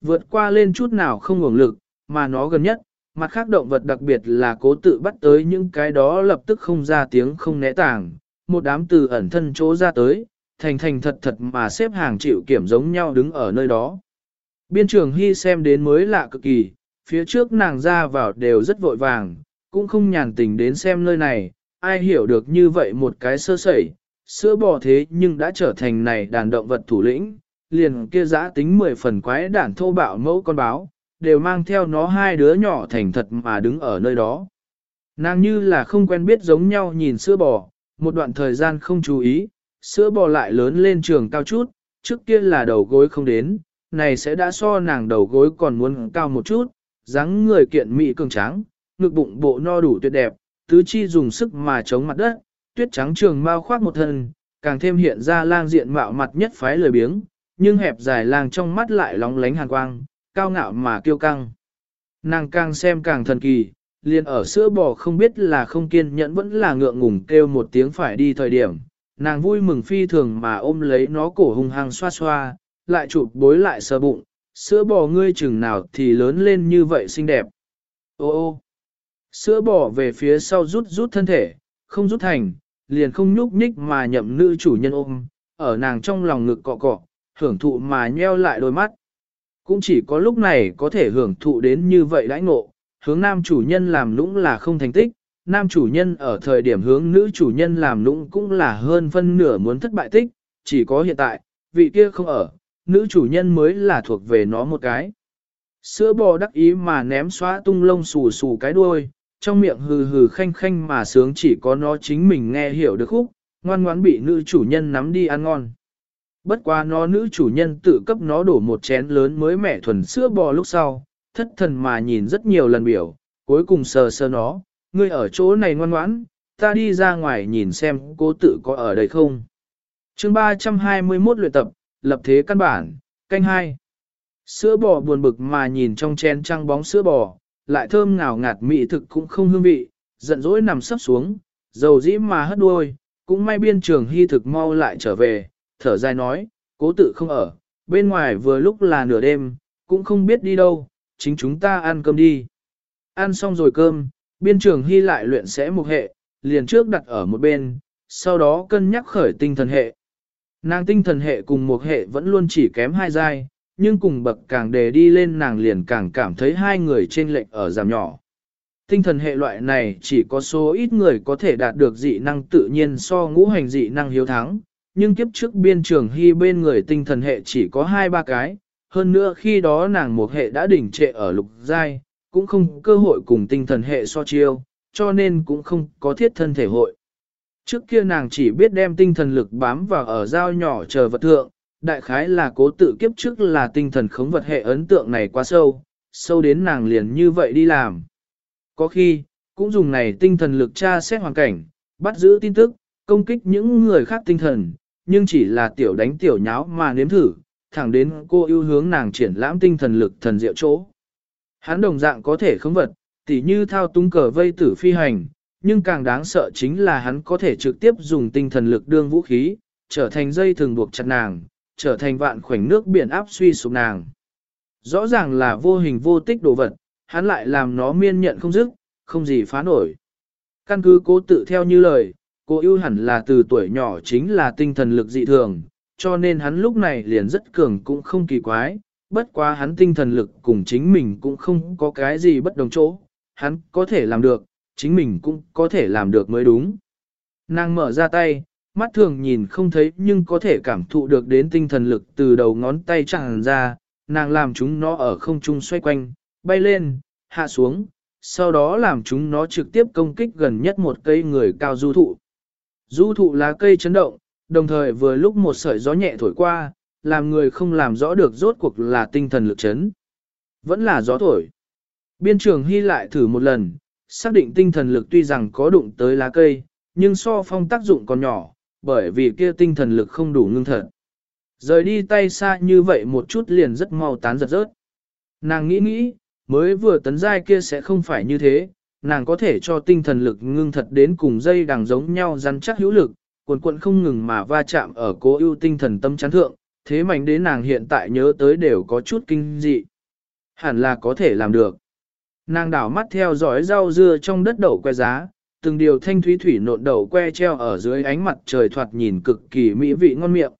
vượt qua lên chút nào không ngủng lực, mà nó gần nhất, mặt khác động vật đặc biệt là cố tự bắt tới những cái đó lập tức không ra tiếng không né tảng, một đám từ ẩn thân chỗ ra tới, thành thành thật thật mà xếp hàng chịu kiểm giống nhau đứng ở nơi đó. Biên trường Hy xem đến mới lạ cực kỳ, phía trước nàng ra vào đều rất vội vàng, cũng không nhàn tình đến xem nơi này, ai hiểu được như vậy một cái sơ sẩy, sữa bò thế nhưng đã trở thành này đàn động vật thủ lĩnh, liền kia giã tính mười phần quái đản thô bạo mẫu con báo, đều mang theo nó hai đứa nhỏ thành thật mà đứng ở nơi đó. Nàng như là không quen biết giống nhau nhìn sữa bò, một đoạn thời gian không chú ý, sữa bò lại lớn lên trường cao chút, trước kia là đầu gối không đến, này sẽ đã so nàng đầu gối còn muốn cao một chút, dáng người kiện mị cường tráng, ngực bụng bộ no đủ tuyệt đẹp, tứ chi dùng sức mà chống mặt đất, tuyết trắng trường mau khoác một thân, càng thêm hiện ra lang diện mạo mặt nhất phái lười biếng, nhưng hẹp dài lang trong mắt lại lóng lánh hàn quang, cao ngạo mà kiêu căng. Nàng càng xem càng thần kỳ, liền ở sữa bò không biết là không kiên nhẫn vẫn là ngượng ngùng kêu một tiếng phải đi thời điểm. Nàng vui mừng phi thường mà ôm lấy nó cổ hung hăng xoa xoa, lại chụp bối lại sờ bụng, sữa bò ngươi chừng nào thì lớn lên như vậy xinh đẹp. Ô ô, sữa bò về phía sau rút rút thân thể, không rút thành, liền không nhúc nhích mà nhậm nữ chủ nhân ôm, ở nàng trong lòng ngực cọ cọ, hưởng thụ mà nheo lại đôi mắt. Cũng chỉ có lúc này có thể hưởng thụ đến như vậy đãi ngộ, hướng nam chủ nhân làm lũng là không thành tích, nam chủ nhân ở thời điểm hướng nữ chủ nhân làm lũng cũng là hơn phân nửa muốn thất bại tích, chỉ có hiện tại, vị kia không ở, nữ chủ nhân mới là thuộc về nó một cái. Sữa bò đắc ý mà ném xóa tung lông xù xù cái đuôi, trong miệng hừ hừ khanh khanh mà sướng chỉ có nó chính mình nghe hiểu được khúc, ngoan ngoãn bị nữ chủ nhân nắm đi ăn ngon. Bất quá nó nữ chủ nhân tự cấp nó đổ một chén lớn mới mẻ thuần sữa bò lúc sau, thất thần mà nhìn rất nhiều lần biểu, cuối cùng sờ sờ nó, ngươi ở chỗ này ngoan ngoãn, ta đi ra ngoài nhìn xem cô tự có ở đây không. chương 321 luyện tập, lập thế căn bản, canh hai. Sữa bò buồn bực mà nhìn trong chén trăng bóng sữa bò, lại thơm ngào ngạt mị thực cũng không hương vị, giận dỗi nằm sấp xuống, dầu dĩ mà hất đuôi, cũng may biên trường hy thực mau lại trở về, thở dài nói, cố tự không ở, bên ngoài vừa lúc là nửa đêm, cũng không biết đi đâu, chính chúng ta ăn cơm đi. Ăn xong rồi cơm, biên trường hy lại luyện sẽ một hệ, liền trước đặt ở một bên, sau đó cân nhắc khởi tinh thần hệ. Nàng tinh thần hệ cùng một hệ vẫn luôn chỉ kém hai giai, nhưng cùng bậc càng đề đi lên nàng liền càng cảm thấy hai người trên lệnh ở giảm nhỏ. Tinh thần hệ loại này chỉ có số ít người có thể đạt được dị năng tự nhiên so ngũ hành dị năng hiếu thắng, nhưng kiếp trước biên trường hy bên người tinh thần hệ chỉ có hai ba cái, hơn nữa khi đó nàng một hệ đã đỉnh trệ ở lục giai, cũng không cơ hội cùng tinh thần hệ so chiêu, cho nên cũng không có thiết thân thể hội. Trước kia nàng chỉ biết đem tinh thần lực bám vào ở dao nhỏ chờ vật thượng, đại khái là cố tự kiếp trước là tinh thần khống vật hệ ấn tượng này quá sâu, sâu đến nàng liền như vậy đi làm. Có khi, cũng dùng này tinh thần lực tra xét hoàn cảnh, bắt giữ tin tức, công kích những người khác tinh thần, nhưng chỉ là tiểu đánh tiểu nháo mà nếm thử, thẳng đến cô ưu hướng nàng triển lãm tinh thần lực thần diệu chỗ. Hắn đồng dạng có thể khống vật, tỉ như thao túng cờ vây tử phi hành, nhưng càng đáng sợ chính là hắn có thể trực tiếp dùng tinh thần lực đương vũ khí, trở thành dây thường buộc chặt nàng, trở thành vạn khoảnh nước biển áp suy sụp nàng. Rõ ràng là vô hình vô tích đồ vật, hắn lại làm nó miên nhận không dứt, không gì phá nổi. Căn cứ cố tự theo như lời, cô ưu hẳn là từ tuổi nhỏ chính là tinh thần lực dị thường, cho nên hắn lúc này liền rất cường cũng không kỳ quái, bất quá hắn tinh thần lực cùng chính mình cũng không có cái gì bất đồng chỗ, hắn có thể làm được, chính mình cũng có thể làm được mới đúng. Nàng mở ra tay, mắt thường nhìn không thấy nhưng có thể cảm thụ được đến tinh thần lực từ đầu ngón tay tràn ra, nàng làm chúng nó ở không trung xoay quanh, bay lên, hạ xuống, sau đó làm chúng nó trực tiếp công kích gần nhất một cây người cao du thụ. Du thụ lá cây chấn động, đồng thời vừa lúc một sợi gió nhẹ thổi qua, làm người không làm rõ được rốt cuộc là tinh thần lực chấn. Vẫn là gió thổi. Biên trường hy lại thử một lần, xác định tinh thần lực tuy rằng có đụng tới lá cây, nhưng so phong tác dụng còn nhỏ, bởi vì kia tinh thần lực không đủ ngưng thật. Rời đi tay xa như vậy một chút liền rất mau tán giật rớt. Nàng nghĩ nghĩ, mới vừa tấn giai kia sẽ không phải như thế, nàng có thể cho tinh thần lực ngưng thật đến cùng dây đằng giống nhau rắn chắc hữu lực, cuộn cuộn không ngừng mà va chạm ở cố ưu tinh thần tâm chán thượng, thế mạnh đến nàng hiện tại nhớ tới đều có chút kinh dị. Hẳn là có thể làm được. Nàng đảo mắt theo dõi rau dưa trong đất đậu que giá, từng điều thanh thúy thủy nộn đậu que treo ở dưới ánh mặt trời thoạt nhìn cực kỳ mỹ vị ngon miệng.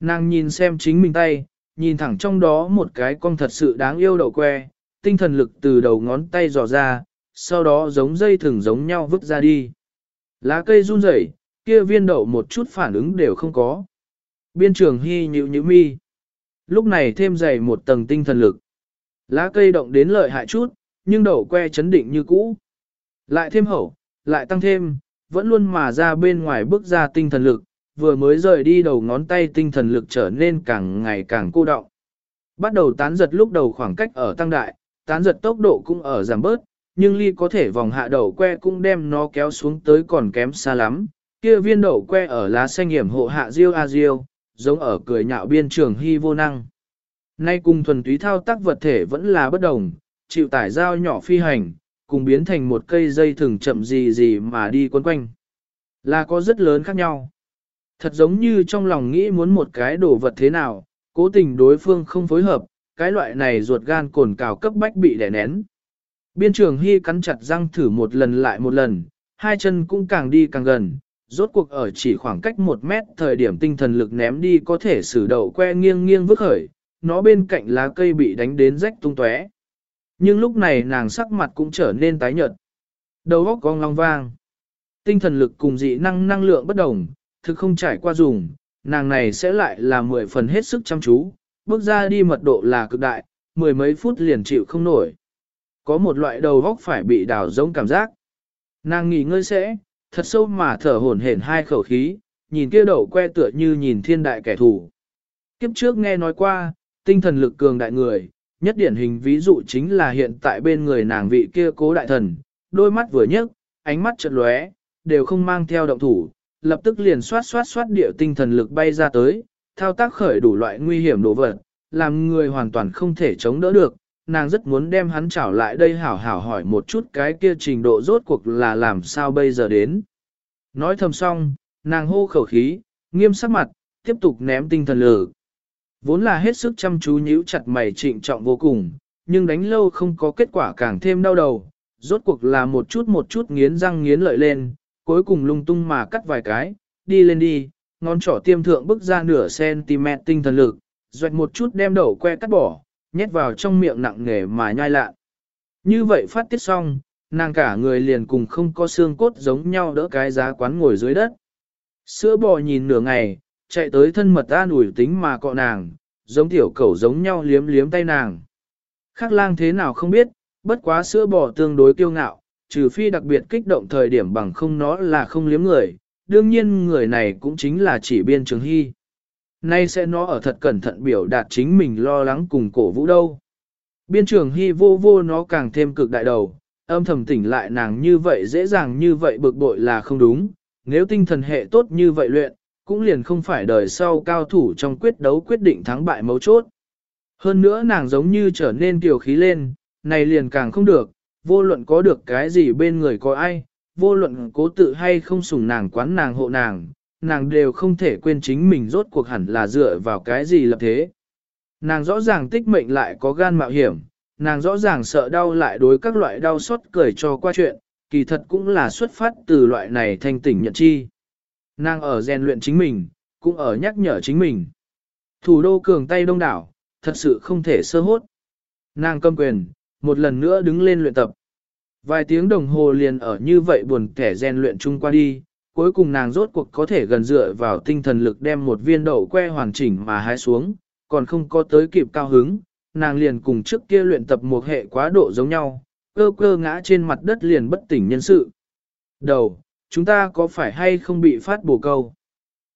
Nàng nhìn xem chính mình tay, nhìn thẳng trong đó một cái con thật sự đáng yêu đậu que, tinh thần lực từ đầu ngón tay dò ra, sau đó giống dây thừng giống nhau vứt ra đi. Lá cây run rẩy, kia viên đậu một chút phản ứng đều không có. Biên trường hy nhịu nhịu mi. Lúc này thêm dày một tầng tinh thần lực. Lá cây động đến lợi hại chút, nhưng đậu que chấn định như cũ. Lại thêm hậu, lại tăng thêm, vẫn luôn mà ra bên ngoài bước ra tinh thần lực, vừa mới rời đi đầu ngón tay tinh thần lực trở nên càng ngày càng cô động. Bắt đầu tán giật lúc đầu khoảng cách ở tăng đại, tán giật tốc độ cũng ở giảm bớt, nhưng ly có thể vòng hạ đầu que cũng đem nó kéo xuống tới còn kém xa lắm. Kia viên đậu que ở lá xanh hiểm hộ hạ diêu a diêu, giống ở cười nhạo biên trường hy vô năng. Nay cùng thuần túy thao tác vật thể vẫn là bất đồng, chịu tải dao nhỏ phi hành, cùng biến thành một cây dây thừng chậm gì gì mà đi quấn quanh. Là có rất lớn khác nhau. Thật giống như trong lòng nghĩ muốn một cái đồ vật thế nào, cố tình đối phương không phối hợp, cái loại này ruột gan cồn cào cấp bách bị đè nén. Biên trường Hy cắn chặt răng thử một lần lại một lần, hai chân cũng càng đi càng gần, rốt cuộc ở chỉ khoảng cách một mét thời điểm tinh thần lực ném đi có thể xử đậu que nghiêng nghiêng vứt khởi, nó bên cạnh lá cây bị đánh đến rách tung tóe. Nhưng lúc này nàng sắc mặt cũng trở nên tái nhợt. Đầu óc cong long vang. Tinh thần lực cùng dị năng năng lượng bất đồng, thực không trải qua dùng, nàng này sẽ lại là mười phần hết sức chăm chú, bước ra đi mật độ là cực đại, mười mấy phút liền chịu không nổi. Có một loại đầu góc phải bị đào giống cảm giác. Nàng nghỉ ngơi sẽ, thật sâu mà thở hổn hển hai khẩu khí, nhìn kia đậu que tựa như nhìn thiên đại kẻ thù. Kiếp trước nghe nói qua, tinh thần lực cường đại người, nhất điển hình ví dụ chính là hiện tại bên người nàng vị kia cố đại thần, đôi mắt vừa nhấc, ánh mắt chợt lóe, đều không mang theo động thủ, lập tức liền xoát xoát xoát điệu tinh thần lực bay ra tới, thao tác khởi đủ loại nguy hiểm đồ vật, làm người hoàn toàn không thể chống đỡ được. Nàng rất muốn đem hắn trảo lại đây hảo hảo hỏi một chút cái kia trình độ rốt cuộc là làm sao bây giờ đến. Nói thầm xong, nàng hô khẩu khí, nghiêm sắc mặt, tiếp tục ném tinh thần lử. Vốn là hết sức chăm chú nhíu chặt mày trịnh trọng vô cùng, nhưng đánh lâu không có kết quả càng thêm đau đầu, rốt cuộc là một chút một chút nghiến răng nghiến lợi lên, cuối cùng lung tung mà cắt vài cái, đi lên đi, ngón trỏ tiêm thượng bức ra nửa cm tinh thần lực, doạch một chút đem đậu que cắt bỏ, nhét vào trong miệng nặng nghề mà nhai lạ. Như vậy phát tiết xong, nàng cả người liền cùng không có xương cốt giống nhau đỡ cái giá quán ngồi dưới đất. Sữa bò nhìn nửa ngày, chạy tới thân mật an ủi tính mà cọ nàng, giống tiểu cẩu giống nhau liếm liếm tay nàng. khác lang thế nào không biết, bất quá sữa bò tương đối kiêu ngạo, trừ phi đặc biệt kích động thời điểm bằng không nó là không liếm người, đương nhiên người này cũng chính là chỉ biên trường hy. Nay sẽ nó ở thật cẩn thận biểu đạt chính mình lo lắng cùng cổ vũ đâu. Biên trường hy vô vô nó càng thêm cực đại đầu, âm thầm tỉnh lại nàng như vậy dễ dàng như vậy bực bội là không đúng, nếu tinh thần hệ tốt như vậy luyện, cũng liền không phải đời sau cao thủ trong quyết đấu quyết định thắng bại mấu chốt. Hơn nữa nàng giống như trở nên tiểu khí lên, này liền càng không được, vô luận có được cái gì bên người có ai, vô luận cố tự hay không sủng nàng quán nàng hộ nàng, nàng đều không thể quên chính mình rốt cuộc hẳn là dựa vào cái gì lập thế. Nàng rõ ràng tích mệnh lại có gan mạo hiểm, nàng rõ ràng sợ đau lại đối các loại đau xót cười cho qua chuyện, kỳ thật cũng là xuất phát từ loại này thanh tỉnh nhận chi. Nàng ở rèn luyện chính mình, cũng ở nhắc nhở chính mình. Thủ đô cường tay đông đảo, thật sự không thể sơ hốt. Nàng cầm quyền, một lần nữa đứng lên luyện tập. Vài tiếng đồng hồ liền ở như vậy buồn kẻ rèn luyện chung qua đi, cuối cùng nàng rốt cuộc có thể gần dựa vào tinh thần lực đem một viên đậu que hoàn chỉnh mà hái xuống, còn không có tới kịp cao hứng, nàng liền cùng trước kia luyện tập một hệ quá độ giống nhau, cơ cơ ngã trên mặt đất liền bất tỉnh nhân sự. Đầu, chúng ta có phải hay không bị phát bổ câu?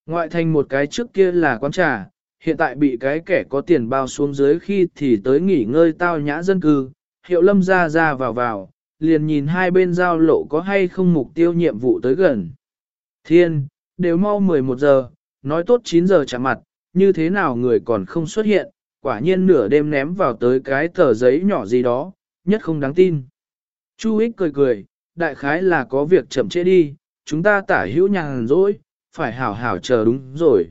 Ngoại thành một cái trước kia là quán trà, hiện tại bị cái kẻ có tiền bao xuống dưới khi thì tới nghỉ ngơi tao nhã dân cư, hiệu lâm ra ra vào vào, liền nhìn hai bên giao lộ có hay không mục tiêu nhiệm vụ tới gần. Thiên, đều mau 11 giờ, nói tốt 9 giờ chạm mặt, như thế nào người còn không xuất hiện, quả nhiên nửa đêm ném vào tới cái tờ giấy nhỏ gì đó, nhất không đáng tin. Chu ích cười cười, đại khái là có việc chậm trễ đi, chúng ta tả hữu nhàn rỗi, phải hảo hảo chờ đúng rồi.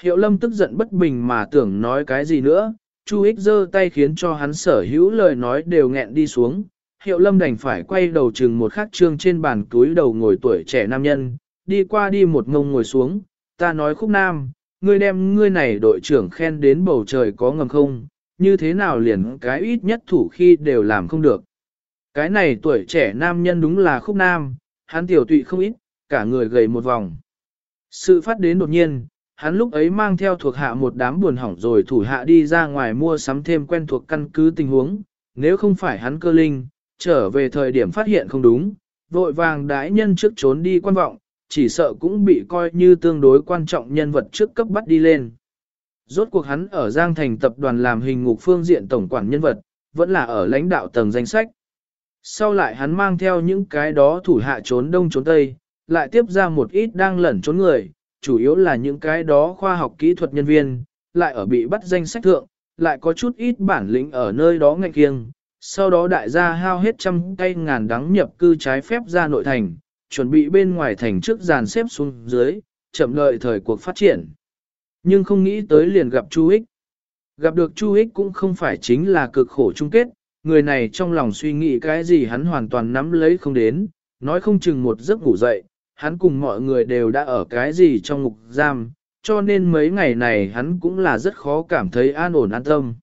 Hiệu lâm tức giận bất bình mà tưởng nói cái gì nữa, Chu ích giơ tay khiến cho hắn sở hữu lời nói đều nghẹn đi xuống. Hiệu lâm đành phải quay đầu chừng một khắc trương trên bàn túi đầu ngồi tuổi trẻ nam nhân, đi qua đi một ngông ngồi xuống, ta nói khúc nam, ngươi đem ngươi này đội trưởng khen đến bầu trời có ngầm không, như thế nào liền cái ít nhất thủ khi đều làm không được. Cái này tuổi trẻ nam nhân đúng là khúc nam, hắn tiểu tụy không ít, cả người gầy một vòng. Sự phát đến đột nhiên, hắn lúc ấy mang theo thuộc hạ một đám buồn hỏng rồi thủ hạ đi ra ngoài mua sắm thêm quen thuộc căn cứ tình huống, nếu không phải hắn cơ linh, trở về thời điểm phát hiện không đúng, vội vàng đãi nhân trước trốn đi quan vọng, chỉ sợ cũng bị coi như tương đối quan trọng nhân vật trước cấp bắt đi lên. Rốt cuộc hắn ở Giang Thành tập đoàn làm hình ngục phương diện tổng quản nhân vật, vẫn là ở lãnh đạo tầng danh sách. Sau lại hắn mang theo những cái đó thủ hạ trốn đông trốn tây, lại tiếp ra một ít đang lẩn trốn người, chủ yếu là những cái đó khoa học kỹ thuật nhân viên, lại ở bị bắt danh sách thượng, lại có chút ít bản lĩnh ở nơi đó ngạch kiêng. Sau đó đại gia hao hết trăm cây ngàn đắng nhập cư trái phép ra nội thành, chuẩn bị bên ngoài thành trước dàn xếp xuống dưới, chậm lợi thời cuộc phát triển. Nhưng không nghĩ tới liền gặp Chu Ích. Gặp được Chu Ích cũng không phải chính là cực khổ chung kết, người này trong lòng suy nghĩ cái gì hắn hoàn toàn nắm lấy không đến, nói không chừng một giấc ngủ dậy, hắn cùng mọi người đều đã ở cái gì trong ngục giam, cho nên mấy ngày này hắn cũng là rất khó cảm thấy an ổn an tâm.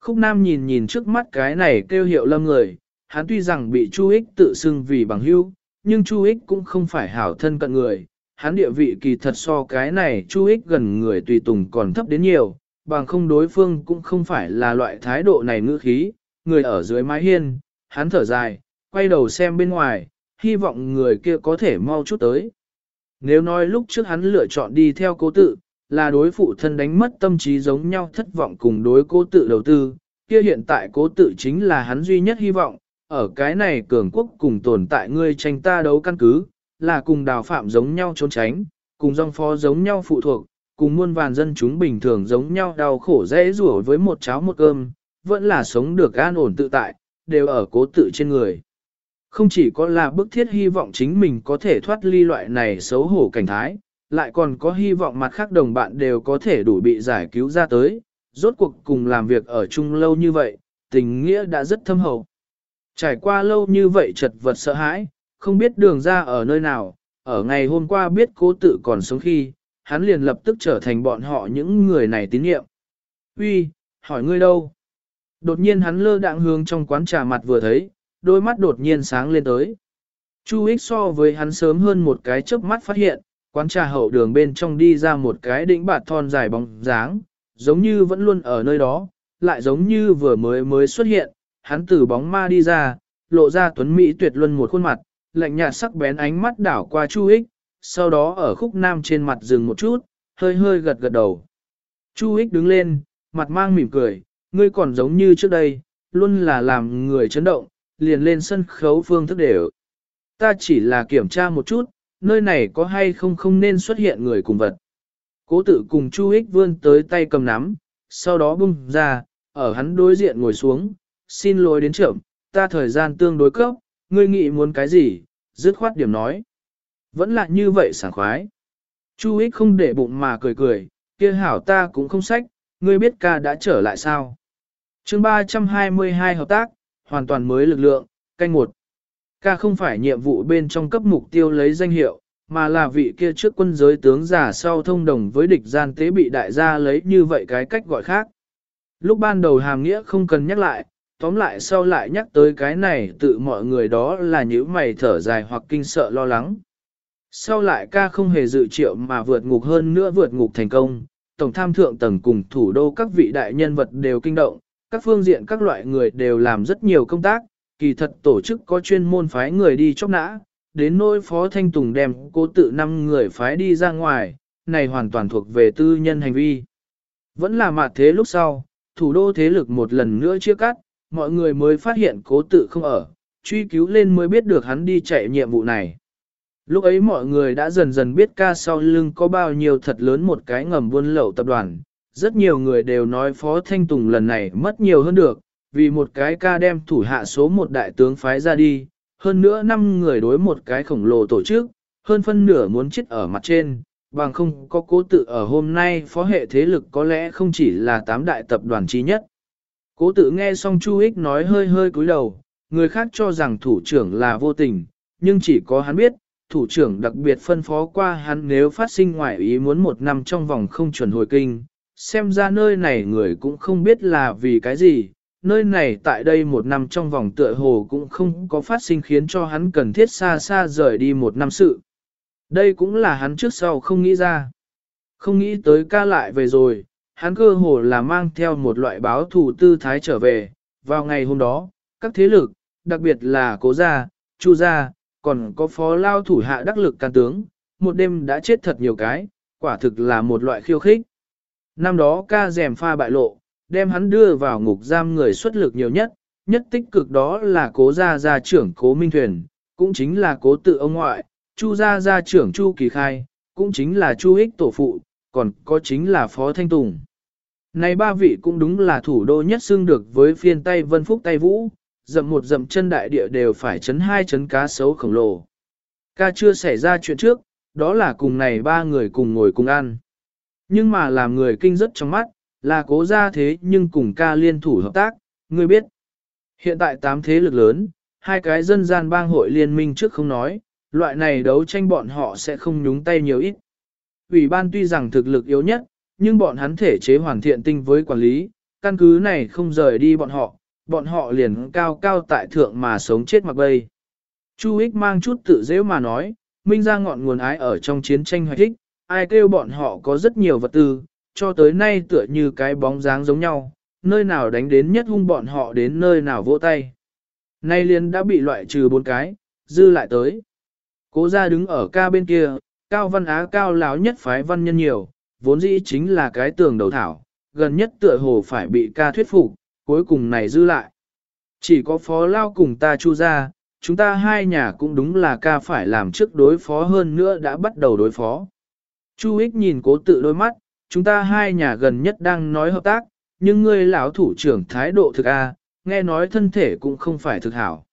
Khúc Nam nhìn nhìn trước mắt cái này kêu hiệu lâm người, hắn tuy rằng bị Chu Ích tự xưng vì bằng hữu, nhưng Chu Ích cũng không phải hảo thân cận người, hắn địa vị kỳ thật so cái này Chu Ích gần người tùy tùng còn thấp đến nhiều, bằng không đối phương cũng không phải là loại thái độ này ngữ khí, người ở dưới mái hiên, hắn thở dài, quay đầu xem bên ngoài, hy vọng người kia có thể mau chút tới. Nếu nói lúc trước hắn lựa chọn đi theo cố tự, là đối phụ thân đánh mất tâm trí giống nhau thất vọng cùng đối cố tự đầu tư, kia hiện tại cố tự chính là hắn duy nhất hy vọng, ở cái này cường quốc cùng tồn tại ngươi tranh ta đấu căn cứ, là cùng đào phạm giống nhau trốn tránh, cùng dòng phó giống nhau phụ thuộc, cùng muôn vàn dân chúng bình thường giống nhau đau khổ dễ rủa với một cháo một cơm, vẫn là sống được an ổn tự tại, đều ở cố tự trên người. Không chỉ có là bức thiết hy vọng chính mình có thể thoát ly loại này xấu hổ cảnh thái, lại còn có hy vọng mặt khác đồng bạn đều có thể đủ bị giải cứu ra tới, rốt cuộc cùng làm việc ở chung lâu như vậy, tình nghĩa đã rất thâm hậu. Trải qua lâu như vậy chật vật sợ hãi, không biết đường ra ở nơi nào, ở ngày hôm qua biết cố tự còn sống khi, hắn liền lập tức trở thành bọn họ những người này tín nhiệm. Uy, hỏi ngươi đâu? Đột nhiên hắn lơ đạng hướng trong quán trà mặt vừa thấy, đôi mắt đột nhiên sáng lên tới. Chu ích so với hắn sớm hơn một cái chớp mắt phát hiện, quán trà hậu đường bên trong đi ra một cái đỉnh bạt thon dài bóng dáng, giống như vẫn luôn ở nơi đó, lại giống như vừa mới mới xuất hiện, hắn từ bóng ma đi ra, lộ ra tuấn Mỹ tuyệt luân một khuôn mặt, lạnh nhạt sắc bén ánh mắt đảo qua Chu Hích. sau đó ở khúc nam trên mặt dừng một chút, hơi hơi gật gật đầu. Chu Hích đứng lên, mặt mang mỉm cười, ngươi còn giống như trước đây, luôn là làm người chấn động, liền lên sân khấu phương thức đều. Ta chỉ là kiểm tra một chút, nơi này có hay không không nên xuất hiện người cùng vật. Cố tự cùng Chu Hích vươn tới tay cầm nắm, sau đó bung ra, ở hắn đối diện ngồi xuống, xin lỗi đến trưởng, ta thời gian tương đối cấp, ngươi nghĩ muốn cái gì, dứt khoát điểm nói. Vẫn là như vậy sảng khoái. Chu Ích không để bụng mà cười cười, kia hảo ta cũng không sách, ngươi biết ca đã trở lại sao. chương 322 hợp tác, hoàn toàn mới lực lượng, canh một. Ca không phải nhiệm vụ bên trong cấp mục tiêu lấy danh hiệu, mà là vị kia trước quân giới tướng giả sau thông đồng với địch gian tế bị đại gia lấy như vậy cái cách gọi khác. Lúc ban đầu hàm nghĩa không cần nhắc lại, tóm lại sau lại nhắc tới cái này tự mọi người đó là những mày thở dài hoặc kinh sợ lo lắng. Sau lại ca không hề dự triệu mà vượt ngục hơn nữa vượt ngục thành công, tổng tham thượng tầng cùng thủ đô các vị đại nhân vật đều kinh động, các phương diện các loại người đều làm rất nhiều công tác, kỳ thật tổ chức có chuyên môn phái người đi chóc nã, đến nỗi phó thanh tùng đem cố tự năm người phái đi ra ngoài, này hoàn toàn thuộc về tư nhân hành vi. Vẫn là mặt thế lúc sau, thủ đô thế lực một lần nữa chia cắt, mọi người mới phát hiện cố tự không ở, truy cứu lên mới biết được hắn đi chạy nhiệm vụ này. Lúc ấy mọi người đã dần dần biết ca sau lưng có bao nhiêu thật lớn một cái ngầm buôn lậu tập đoàn, rất nhiều người đều nói Phó Thanh Tùng lần này mất nhiều hơn được, vì một cái ca đem thủ hạ số một đại tướng phái ra đi, hơn nữa năm người đối một cái khổng lồ tổ chức, hơn phân nửa muốn chết ở mặt trên, bằng không có cố tự ở hôm nay phó hệ thế lực có lẽ không chỉ là tám đại tập đoàn trí nhất. Cố tự nghe xong Chu Hích nói hơi hơi cúi đầu, người khác cho rằng thủ trưởng là vô tình, nhưng chỉ có hắn biết, thủ trưởng đặc biệt phân phó qua hắn nếu phát sinh ngoại ý muốn một năm trong vòng không chuẩn hồi kinh, xem ra nơi này người cũng không biết là vì cái gì, nơi này tại đây một năm trong vòng tựa hồ cũng không có phát sinh khiến cho hắn cần thiết xa xa rời đi một năm sự. Đây cũng là hắn trước sau không nghĩ ra. Không nghĩ tới ca lại về rồi, hắn cơ hồ là mang theo một loại báo thủ tư thái trở về. Vào ngày hôm đó, các thế lực, đặc biệt là cố gia, chu gia, còn có phó lao thủ hạ đắc lực can tướng, một đêm đã chết thật nhiều cái, quả thực là một loại khiêu khích. Năm đó ca rèm pha bại lộ, đem hắn đưa vào ngục giam người xuất lực nhiều nhất, nhất tích cực đó là cố gia gia trưởng cố minh thuyền, cũng chính là cố tự ông ngoại, chu gia gia trưởng chu kỳ khai, cũng chính là chu ích tổ phụ, còn có chính là phó thanh tùng. Này ba vị cũng đúng là thủ đô nhất xưng được với phiên tay vân phúc tay vũ, dậm một dậm chân đại địa đều phải chấn hai chấn cá sấu khổng lồ. Ca chưa xảy ra chuyện trước, đó là cùng này ba người cùng ngồi cùng ăn. Nhưng mà làm người kinh rất trong mắt, là cố ra thế nhưng cùng ca liên thủ hợp tác, ngươi biết. Hiện tại tám thế lực lớn, hai cái dân gian bang hội liên minh trước không nói, loại này đấu tranh bọn họ sẽ không nhúng tay nhiều ít. Ủy ban tuy rằng thực lực yếu nhất, nhưng bọn hắn thể chế hoàn thiện tinh với quản lý, căn cứ này không rời đi bọn họ, bọn họ liền cao cao tại thượng mà sống chết mặc bay. Chu ích mang chút tự dễ mà nói, minh ra ngọn nguồn ái ở trong chiến tranh hoạch thích, ai kêu bọn họ có rất nhiều vật tư, cho tới nay tựa như cái bóng dáng giống nhau, nơi nào đánh đến nhất hung bọn họ đến nơi nào vỗ tay. Nay liền đã bị loại trừ bốn cái, dư lại tới. Cố ra đứng ở ca bên kia, cao văn á cao láo nhất phái văn nhân nhiều, vốn dĩ chính là cái tường đầu thảo, gần nhất tựa hồ phải bị ca thuyết phục, cuối cùng này dư lại. Chỉ có phó lao cùng ta chu ra, chúng ta hai nhà cũng đúng là ca phải làm trước đối phó hơn nữa đã bắt đầu đối phó. Chu ích nhìn cố tự đôi mắt, chúng ta hai nhà gần nhất đang nói hợp tác, nhưng ngươi lão thủ trưởng thái độ thực a, nghe nói thân thể cũng không phải thực hảo.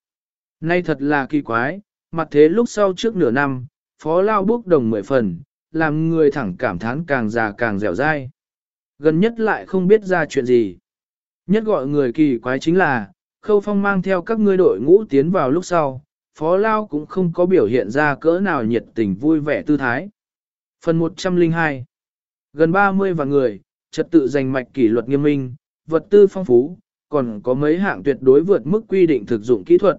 Nay thật là kỳ quái, mặt thế lúc sau trước nửa năm, phó lao bốc đồng mười phần, làm người thẳng cảm thán càng già càng dẻo dai. Gần nhất lại không biết ra chuyện gì. Nhất gọi người kỳ quái chính là, khâu phong mang theo các ngươi đội ngũ tiến vào lúc sau, phó lao cũng không có biểu hiện ra cỡ nào nhiệt tình vui vẻ tư thái. Phần 102 Gần 30 vạn người, trật tự giành mạch kỷ luật nghiêm minh, vật tư phong phú, còn có mấy hạng tuyệt đối vượt mức quy định thực dụng kỹ thuật.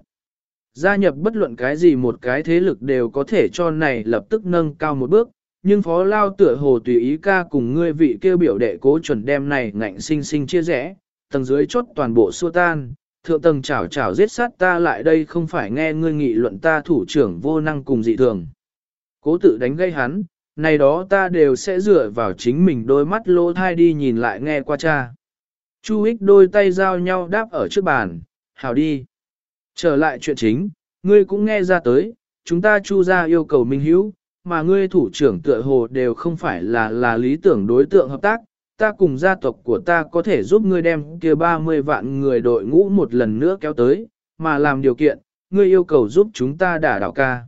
Gia nhập bất luận cái gì một cái thế lực đều có thể cho này lập tức nâng cao một bước, nhưng phó lao tựa hồ tùy ý ca cùng ngươi vị kêu biểu đệ cố chuẩn đem này ngạnh sinh sinh chia rẽ, tầng dưới chốt toàn bộ xua tan, thượng tầng chảo chảo giết sát ta lại đây không phải nghe ngươi nghị luận ta thủ trưởng vô năng cùng dị thường. Cố tự đánh gây hắn, này đó ta đều sẽ dựa vào chính mình đôi mắt lỗ thai đi nhìn lại nghe qua cha. Chu ích đôi tay giao nhau đáp ở trước bàn, hào đi. Trở lại chuyện chính, ngươi cũng nghe ra tới, chúng ta chu ra yêu cầu minh hữu, mà ngươi thủ trưởng tựa hồ đều không phải là là lý tưởng đối tượng hợp tác, ta cùng gia tộc của ta có thể giúp ngươi đem kia 30 vạn người đội ngũ một lần nữa kéo tới, mà làm điều kiện, ngươi yêu cầu giúp chúng ta đả đảo ca.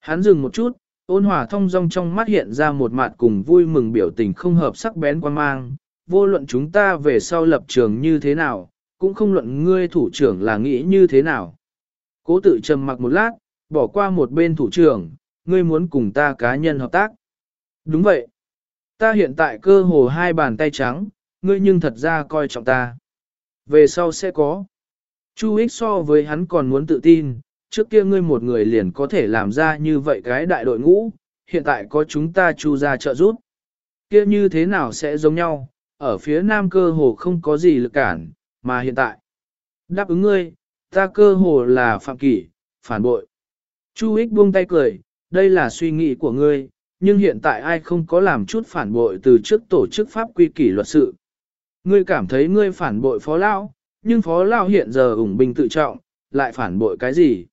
Hắn dừng một chút, ôn hòa thông dong trong mắt hiện ra một mặt cùng vui mừng biểu tình không hợp sắc bén quan mang, vô luận chúng ta về sau lập trường như thế nào, cũng không luận ngươi thủ trưởng là nghĩ như thế nào. Cố tự trầm mặc một lát, bỏ qua một bên thủ trưởng, ngươi muốn cùng ta cá nhân hợp tác. Đúng vậy. Ta hiện tại cơ hồ hai bàn tay trắng, ngươi nhưng thật ra coi trọng ta. Về sau sẽ có. Chu ích so với hắn còn muốn tự tin, trước kia ngươi một người liền có thể làm ra như vậy cái đại đội ngũ, hiện tại có chúng ta chu ra trợ giúp. Kia như thế nào sẽ giống nhau, ở phía nam cơ hồ không có gì lực cản, mà hiện tại. Đáp ứng ngươi, ta cơ hồ là phạm kỷ, phản bội. Chu ích buông tay cười, đây là suy nghĩ của ngươi, nhưng hiện tại ai không có làm chút phản bội từ trước tổ chức pháp quy kỷ luật sự. Ngươi cảm thấy ngươi phản bội phó lao, nhưng phó lao hiện giờ ủng binh tự trọng, lại phản bội cái gì?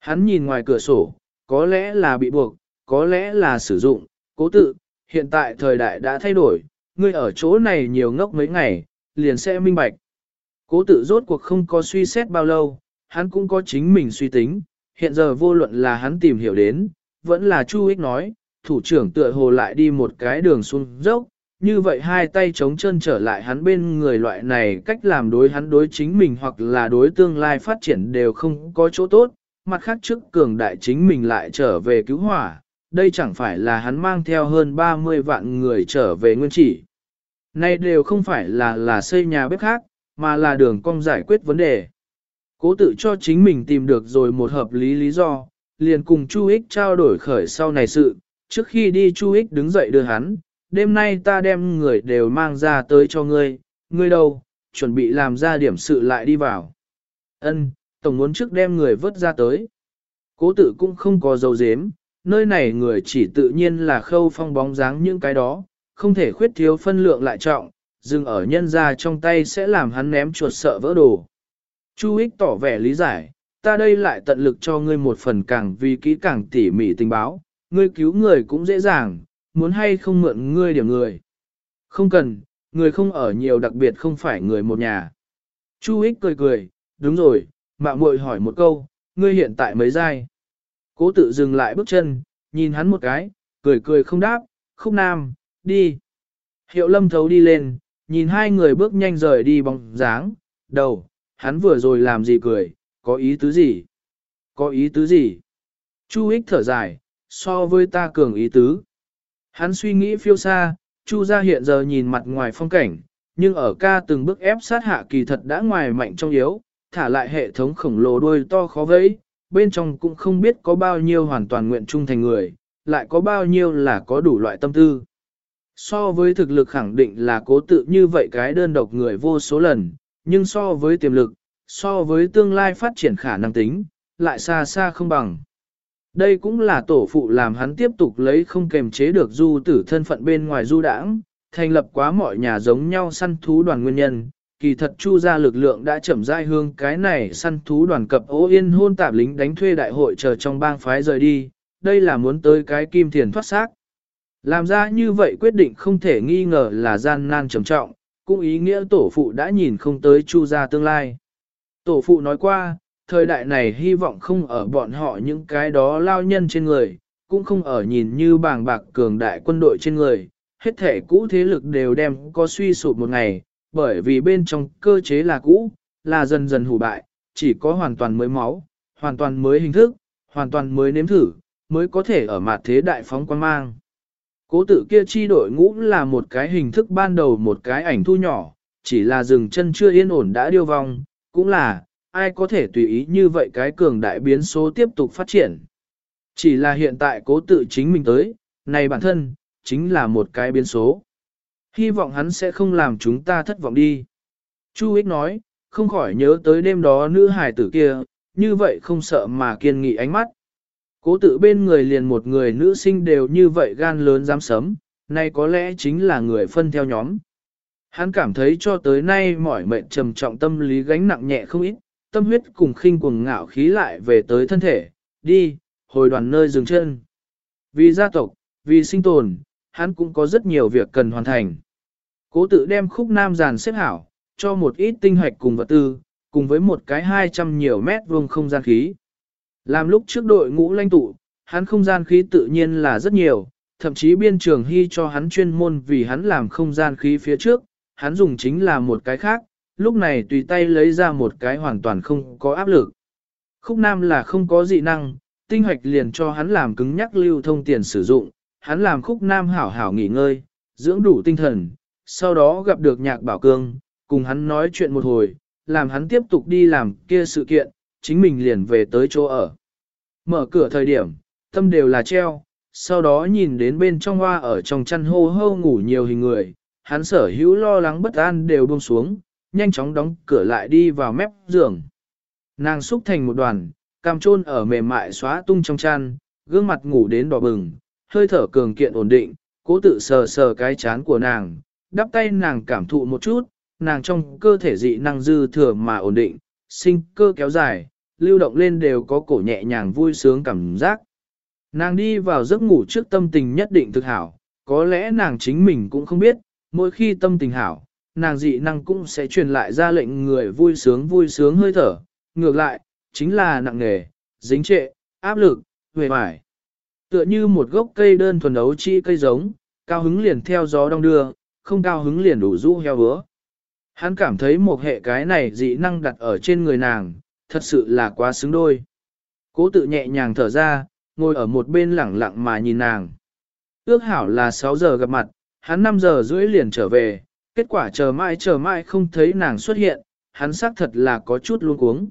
Hắn nhìn ngoài cửa sổ, có lẽ là bị buộc, có lẽ là sử dụng, cố tự, hiện tại thời đại đã thay đổi, ngươi ở chỗ này nhiều ngốc mấy ngày, liền sẽ minh bạch. Cố tự rốt cuộc không có suy xét bao lâu, hắn cũng có chính mình suy tính, hiện giờ vô luận là hắn tìm hiểu đến, vẫn là Chu Ích nói, thủ trưởng tựa hồ lại đi một cái đường xuống dốc, như vậy hai tay chống chân trở lại hắn bên người loại này cách làm đối hắn đối chính mình hoặc là đối tương lai phát triển đều không có chỗ tốt, mặt khác trước cường đại chính mình lại trở về cứu hỏa, đây chẳng phải là hắn mang theo hơn 30 vạn người trở về nguyên chỉ. Này đều không phải là là xây nhà bếp khác, mà là đường cong giải quyết vấn đề. Cố tự cho chính mình tìm được rồi một hợp lý lý do, liền cùng Chu Ích trao đổi khởi sau này sự, trước khi đi Chu Ích đứng dậy đưa hắn, đêm nay ta đem người đều mang ra tới cho ngươi, ngươi đâu, chuẩn bị làm ra điểm sự lại đi vào. Ân, tổng muốn trước đem người vớt ra tới. Cố tự cũng không có dấu dếm, nơi này người chỉ tự nhiên là khâu phong bóng dáng những cái đó, không thể khuyết thiếu phân lượng lại trọng, dừng ở nhân ra trong tay sẽ làm hắn ném chuột sợ vỡ đồ. Chu ích tỏ vẻ lý giải, ta đây lại tận lực cho ngươi một phần càng vì kỹ càng tỉ mỉ tình báo, ngươi cứu người cũng dễ dàng, muốn hay không mượn ngươi điểm người. Không cần, người không ở nhiều đặc biệt không phải người một nhà. Chu ích cười cười, đúng rồi, mạo muội hỏi một câu, ngươi hiện tại mấy giai? Cố tự dừng lại bước chân, nhìn hắn một cái, cười cười không đáp, khúc nam, đi. Hiệu lâm thấu đi lên, nhìn hai người bước nhanh rời đi bóng dáng, đầu, hắn vừa rồi làm gì cười, có ý tứ gì? Có ý tứ gì? Chu ích thở dài, so với ta cường ý tứ. Hắn suy nghĩ phiêu xa, Chu ra hiện giờ nhìn mặt ngoài phong cảnh, nhưng ở ca từng bước ép sát hạ kỳ thật đã ngoài mạnh trong yếu, thả lại hệ thống khổng lồ đuôi to khó vẫy, bên trong cũng không biết có bao nhiêu hoàn toàn nguyện trung thành người, lại có bao nhiêu là có đủ loại tâm tư. So với thực lực khẳng định là cố tự như vậy cái đơn độc người vô số lần, nhưng so với tiềm lực, so với tương lai phát triển khả năng tính, lại xa xa không bằng. Đây cũng là tổ phụ làm hắn tiếp tục lấy không kềm chế được du tử thân phận bên ngoài du đảng, thành lập quá mọi nhà giống nhau săn thú đoàn nguyên nhân. Kỳ thật chu ra lực lượng đã chậm rãi hương cái này săn thú đoàn cập ố yên hôn tạp lính đánh thuê đại hội chờ trong bang phái rời đi, đây là muốn tới cái kim thiền thoát xác. Làm ra như vậy quyết định không thể nghi ngờ là gian nan trầm trọng, cũng ý nghĩa tổ phụ đã nhìn không tới chu gia tương lai. Tổ phụ nói qua, thời đại này hy vọng không ở bọn họ những cái đó lao nhân trên người, cũng không ở nhìn như bàng bạc cường đại quân đội trên người, hết thể cũ thế lực đều đem có suy sụp một ngày, bởi vì bên trong cơ chế là cũ, là dần dần hủ bại, chỉ có hoàn toàn mới máu, hoàn toàn mới hình thức, hoàn toàn mới nếm thử, mới có thể ở mặt thế đại phóng quan mang. Cố tự kia chi đội ngũ là một cái hình thức ban đầu một cái ảnh thu nhỏ, chỉ là dừng chân chưa yên ổn đã điêu vong, cũng là, ai có thể tùy ý như vậy cái cường đại biến số tiếp tục phát triển. Chỉ là hiện tại cố tự chính mình tới, này bản thân, chính là một cái biến số. Hy vọng hắn sẽ không làm chúng ta thất vọng đi. Chu ích nói, không khỏi nhớ tới đêm đó nữ hài tử kia, như vậy không sợ mà kiên nghị ánh mắt. Cố tự bên người liền một người nữ sinh đều như vậy gan lớn dám sấm, nay có lẽ chính là người phân theo nhóm. Hắn cảm thấy cho tới nay mỏi mệt trầm trọng tâm lý gánh nặng nhẹ không ít, tâm huyết cùng khinh cuồng ngạo khí lại về tới thân thể, đi, hồi đoàn nơi dừng chân. Vì gia tộc, vì sinh tồn, hắn cũng có rất nhiều việc cần hoàn thành. Cố tự đem khúc nam giàn xếp hảo, cho một ít tinh hoạch cùng vật tư, cùng với một cái 200 nhiều mét vuông không gian khí. Làm lúc trước đội ngũ lãnh tụ, hắn không gian khí tự nhiên là rất nhiều, thậm chí biên trường hy cho hắn chuyên môn vì hắn làm không gian khí phía trước, hắn dùng chính là một cái khác, lúc này tùy tay lấy ra một cái hoàn toàn không có áp lực. Khúc Nam là không có dị năng, tinh hoạch liền cho hắn làm cứng nhắc lưu thông tiền sử dụng, hắn làm Khúc Nam hảo hảo nghỉ ngơi, dưỡng đủ tinh thần, sau đó gặp được nhạc bảo cương, cùng hắn nói chuyện một hồi, làm hắn tiếp tục đi làm kia sự kiện, chính mình liền về tới chỗ ở. Mở cửa thời điểm, tâm đều là treo, sau đó nhìn đến bên trong hoa ở trong chăn hô hô ngủ nhiều hình người, hắn sở hữu lo lắng bất an đều buông xuống, nhanh chóng đóng cửa lại đi vào mép giường. Nàng xúc thành một đoàn, cam chôn ở mềm mại xóa tung trong chăn, gương mặt ngủ đến đỏ bừng, hơi thở cường kiện ổn định, cố tự sờ sờ cái chán của nàng, đắp tay nàng cảm thụ một chút, nàng trong cơ thể dị năng dư thừa mà ổn định, sinh cơ kéo dài, lưu động lên đều có cổ nhẹ nhàng vui sướng cảm giác. Nàng đi vào giấc ngủ trước tâm tình nhất định thực hảo, có lẽ nàng chính mình cũng không biết, mỗi khi tâm tình hảo, nàng dị năng cũng sẽ truyền lại ra lệnh người vui sướng vui sướng hơi thở, ngược lại, chính là nặng nghề, dính trệ, áp lực, về vải. Tựa như một gốc cây đơn thuần ấu chi cây giống, cao hứng liền theo gió đông đưa, không cao hứng liền đủ rũ heo bữa. Hắn cảm thấy một hệ cái này dị năng đặt ở trên người nàng, thật sự là quá xứng đôi. Cố tự nhẹ nhàng thở ra, ngồi ở một bên lẳng lặng mà nhìn nàng. Ước hảo là 6 giờ gặp mặt, hắn 5 giờ rưỡi liền trở về, kết quả chờ mãi chờ mãi không thấy nàng xuất hiện, hắn xác thật là có chút luống cuống.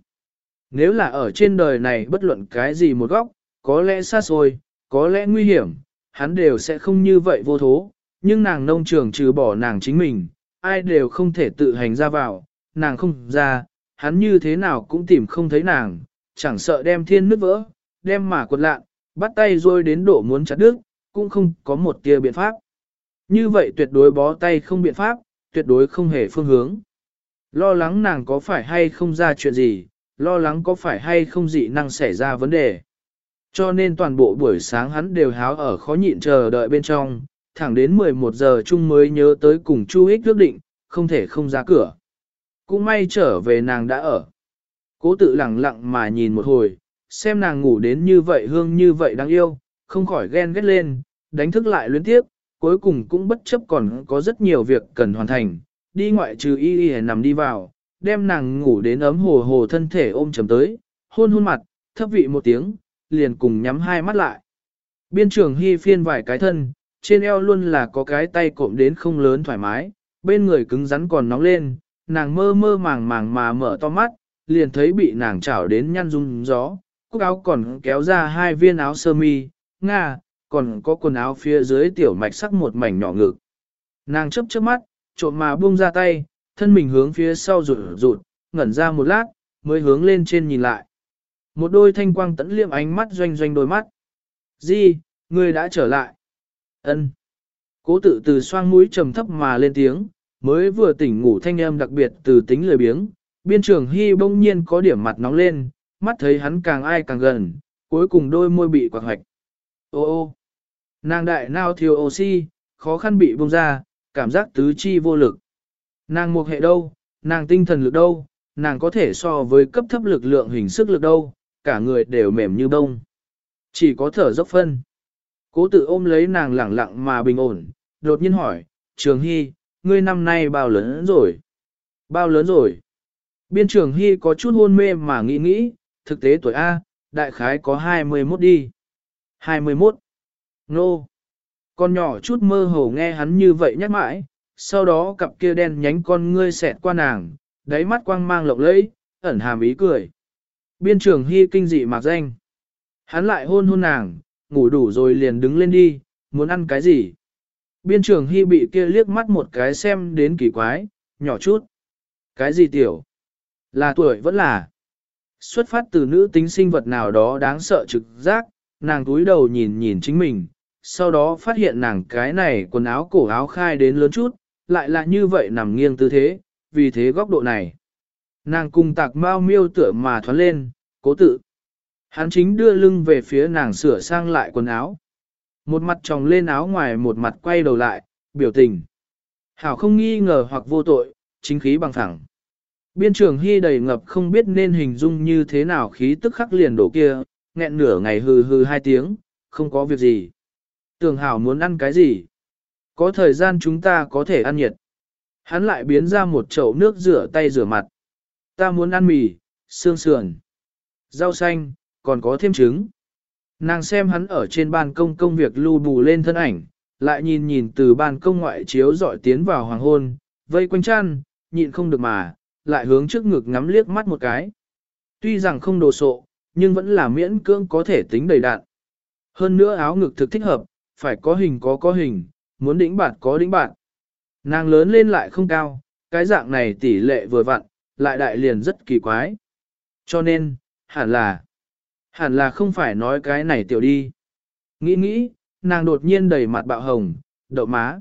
Nếu là ở trên đời này bất luận cái gì một góc, có lẽ xa xôi, có lẽ nguy hiểm, hắn đều sẽ không như vậy vô thố, nhưng nàng nông trường trừ bỏ nàng chính mình, ai đều không thể tự hành ra vào, nàng không ra, hắn như thế nào cũng tìm không thấy nàng, chẳng sợ đem thiên nứt vỡ, đem mà quật lạn, bắt tay rồi đến độ muốn chặt đứt, cũng không có một tia biện pháp. Như vậy tuyệt đối bó tay không biện pháp, tuyệt đối không hề phương hướng. Lo lắng nàng có phải hay không ra chuyện gì, lo lắng có phải hay không dị năng xảy ra vấn đề. Cho nên toàn bộ buổi sáng hắn đều háo ở khó nhịn chờ đợi bên trong, thẳng đến 11 giờ chung mới nhớ tới cùng Chu hích ước định, không thể không ra cửa. Cũng may trở về nàng đã ở. Cố tự lặng lặng mà nhìn một hồi, xem nàng ngủ đến như vậy hương như vậy đáng yêu, không khỏi ghen ghét lên, đánh thức lại luyến tiếp, cuối cùng cũng bất chấp còn có rất nhiều việc cần hoàn thành, đi ngoại trừ y y nằm đi vào, đem nàng ngủ đến ấm hồ hồ thân thể ôm chầm tới, hôn hôn mặt, thấp vị một tiếng, liền cùng nhắm hai mắt lại. Biên trường hy phiên vài cái thân, trên eo luôn là có cái tay cộm đến không lớn thoải mái, bên người cứng rắn còn nóng lên, nàng mơ mơ màng màng mà mở to mắt, liền thấy bị nàng chảo đến nhăn rung gió, cúc áo còn kéo ra hai viên áo sơ mi, nga, còn có quần áo phía dưới tiểu mạch sắc một mảnh nhỏ ngực. Nàng chấp chớp mắt, trộm mà buông ra tay, thân mình hướng phía sau rụt rụt, ngẩn ra một lát, mới hướng lên trên nhìn lại. Một đôi thanh quang tẫn liệm ánh mắt doanh doanh đôi mắt. Di, ngươi đã trở lại. Ân. Cố tự từ xoang mũi trầm thấp mà lên tiếng, mới vừa tỉnh ngủ thanh âm đặc biệt từ tính lười biếng. Biên trường Hy bỗng nhiên có điểm mặt nóng lên, mắt thấy hắn càng ai càng gần, cuối cùng đôi môi bị quạt hoạch. Ô ô, nàng đại nào thiếu oxy, khó khăn bị bông ra, cảm giác tứ chi vô lực. Nàng một hệ đâu, nàng tinh thần lực đâu, nàng có thể so với cấp thấp lực lượng hình sức lực đâu, cả người đều mềm như bông. Chỉ có thở dốc phân. Cố tự ôm lấy nàng lẳng lặng mà bình ổn, đột nhiên hỏi, Trường Hy, ngươi năm nay bao lớn rồi? Bao lớn rồi? Biên trưởng Hy có chút hôn mê mà nghĩ nghĩ, thực tế tuổi A, đại khái có 21 đi. 21. Nô. Con nhỏ chút mơ hồ nghe hắn như vậy nhắc mãi, sau đó cặp kia đen nhánh con ngươi xẹt qua nàng, đáy mắt quang mang lộng lẫy, ẩn hàm ý cười. Biên trưởng hy kinh dị mạc danh. Hắn lại hôn hôn nàng, ngủ đủ rồi liền đứng lên đi, muốn ăn cái gì. Biên trường hy bị kia liếc mắt một cái xem đến kỳ quái, nhỏ chút. Cái gì tiểu? Là tuổi vẫn là. Xuất phát từ nữ tính sinh vật nào đó đáng sợ trực giác, nàng túi đầu nhìn nhìn chính mình, sau đó phát hiện nàng cái này quần áo cổ áo khai đến lớn chút, lại là như vậy nằm nghiêng tư thế, vì thế góc độ này. Nàng cùng tạc mau miêu tựa mà thoát lên, cố tự. Hắn chính đưa lưng về phía nàng sửa sang lại quần áo. Một mặt tròng lên áo ngoài một mặt quay đầu lại, biểu tình. Hảo không nghi ngờ hoặc vô tội, chính khí bằng thẳng. Biên trường hy đầy ngập không biết nên hình dung như thế nào khí tức khắc liền đổ kia, nghẹn nửa ngày hừ hừ hai tiếng, không có việc gì. Tường hảo muốn ăn cái gì? Có thời gian chúng ta có thể ăn nhiệt. Hắn lại biến ra một chậu nước rửa tay rửa mặt. Ta muốn ăn mì, xương sườn, rau xanh, còn có thêm trứng. Nàng xem hắn ở trên ban công công việc lưu bù lên thân ảnh, lại nhìn nhìn từ ban công ngoại chiếu dọi tiến vào hoàng hôn, vây quanh chăn, nhịn không được mà, lại hướng trước ngực ngắm liếc mắt một cái. Tuy rằng không đồ sộ, nhưng vẫn là miễn cưỡng có thể tính đầy đạn. Hơn nữa áo ngực thực thích hợp, phải có hình có có hình, muốn đĩnh bạn có đĩnh bạn. Nàng lớn lên lại không cao, cái dạng này tỷ lệ vừa vặn, lại đại liền rất kỳ quái. Cho nên, hẳn là, hẳn là không phải nói cái này tiểu đi. Nghĩ nghĩ, nàng đột nhiên đầy mặt bạo hồng, đậu má.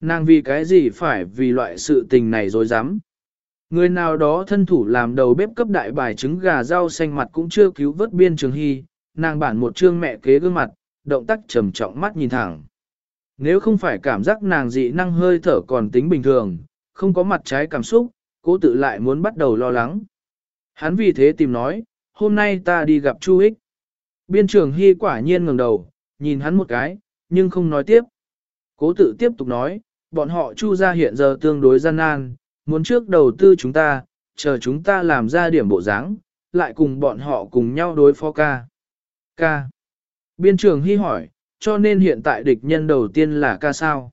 Nàng vì cái gì phải vì loại sự tình này dối dám. Người nào đó thân thủ làm đầu bếp cấp đại bài trứng gà rau xanh mặt cũng chưa cứu vớt biên trường hy, nàng bản một trương mẹ kế gương mặt, động tác trầm trọng mắt nhìn thẳng. Nếu không phải cảm giác nàng dị năng hơi thở còn tính bình thường, không có mặt trái cảm xúc, cố tự lại muốn bắt đầu lo lắng. Hắn vì thế tìm nói, hôm nay ta đi gặp Chu Ích. Biên trưởng Hy quả nhiên ngẩng đầu, nhìn hắn một cái, nhưng không nói tiếp. Cố tự tiếp tục nói, bọn họ chu ra hiện giờ tương đối gian nan, muốn trước đầu tư chúng ta, chờ chúng ta làm ra điểm bộ dáng, lại cùng bọn họ cùng nhau đối phó ca. Ca. Biên trưởng hy hỏi, cho nên hiện tại địch nhân đầu tiên là ca sao.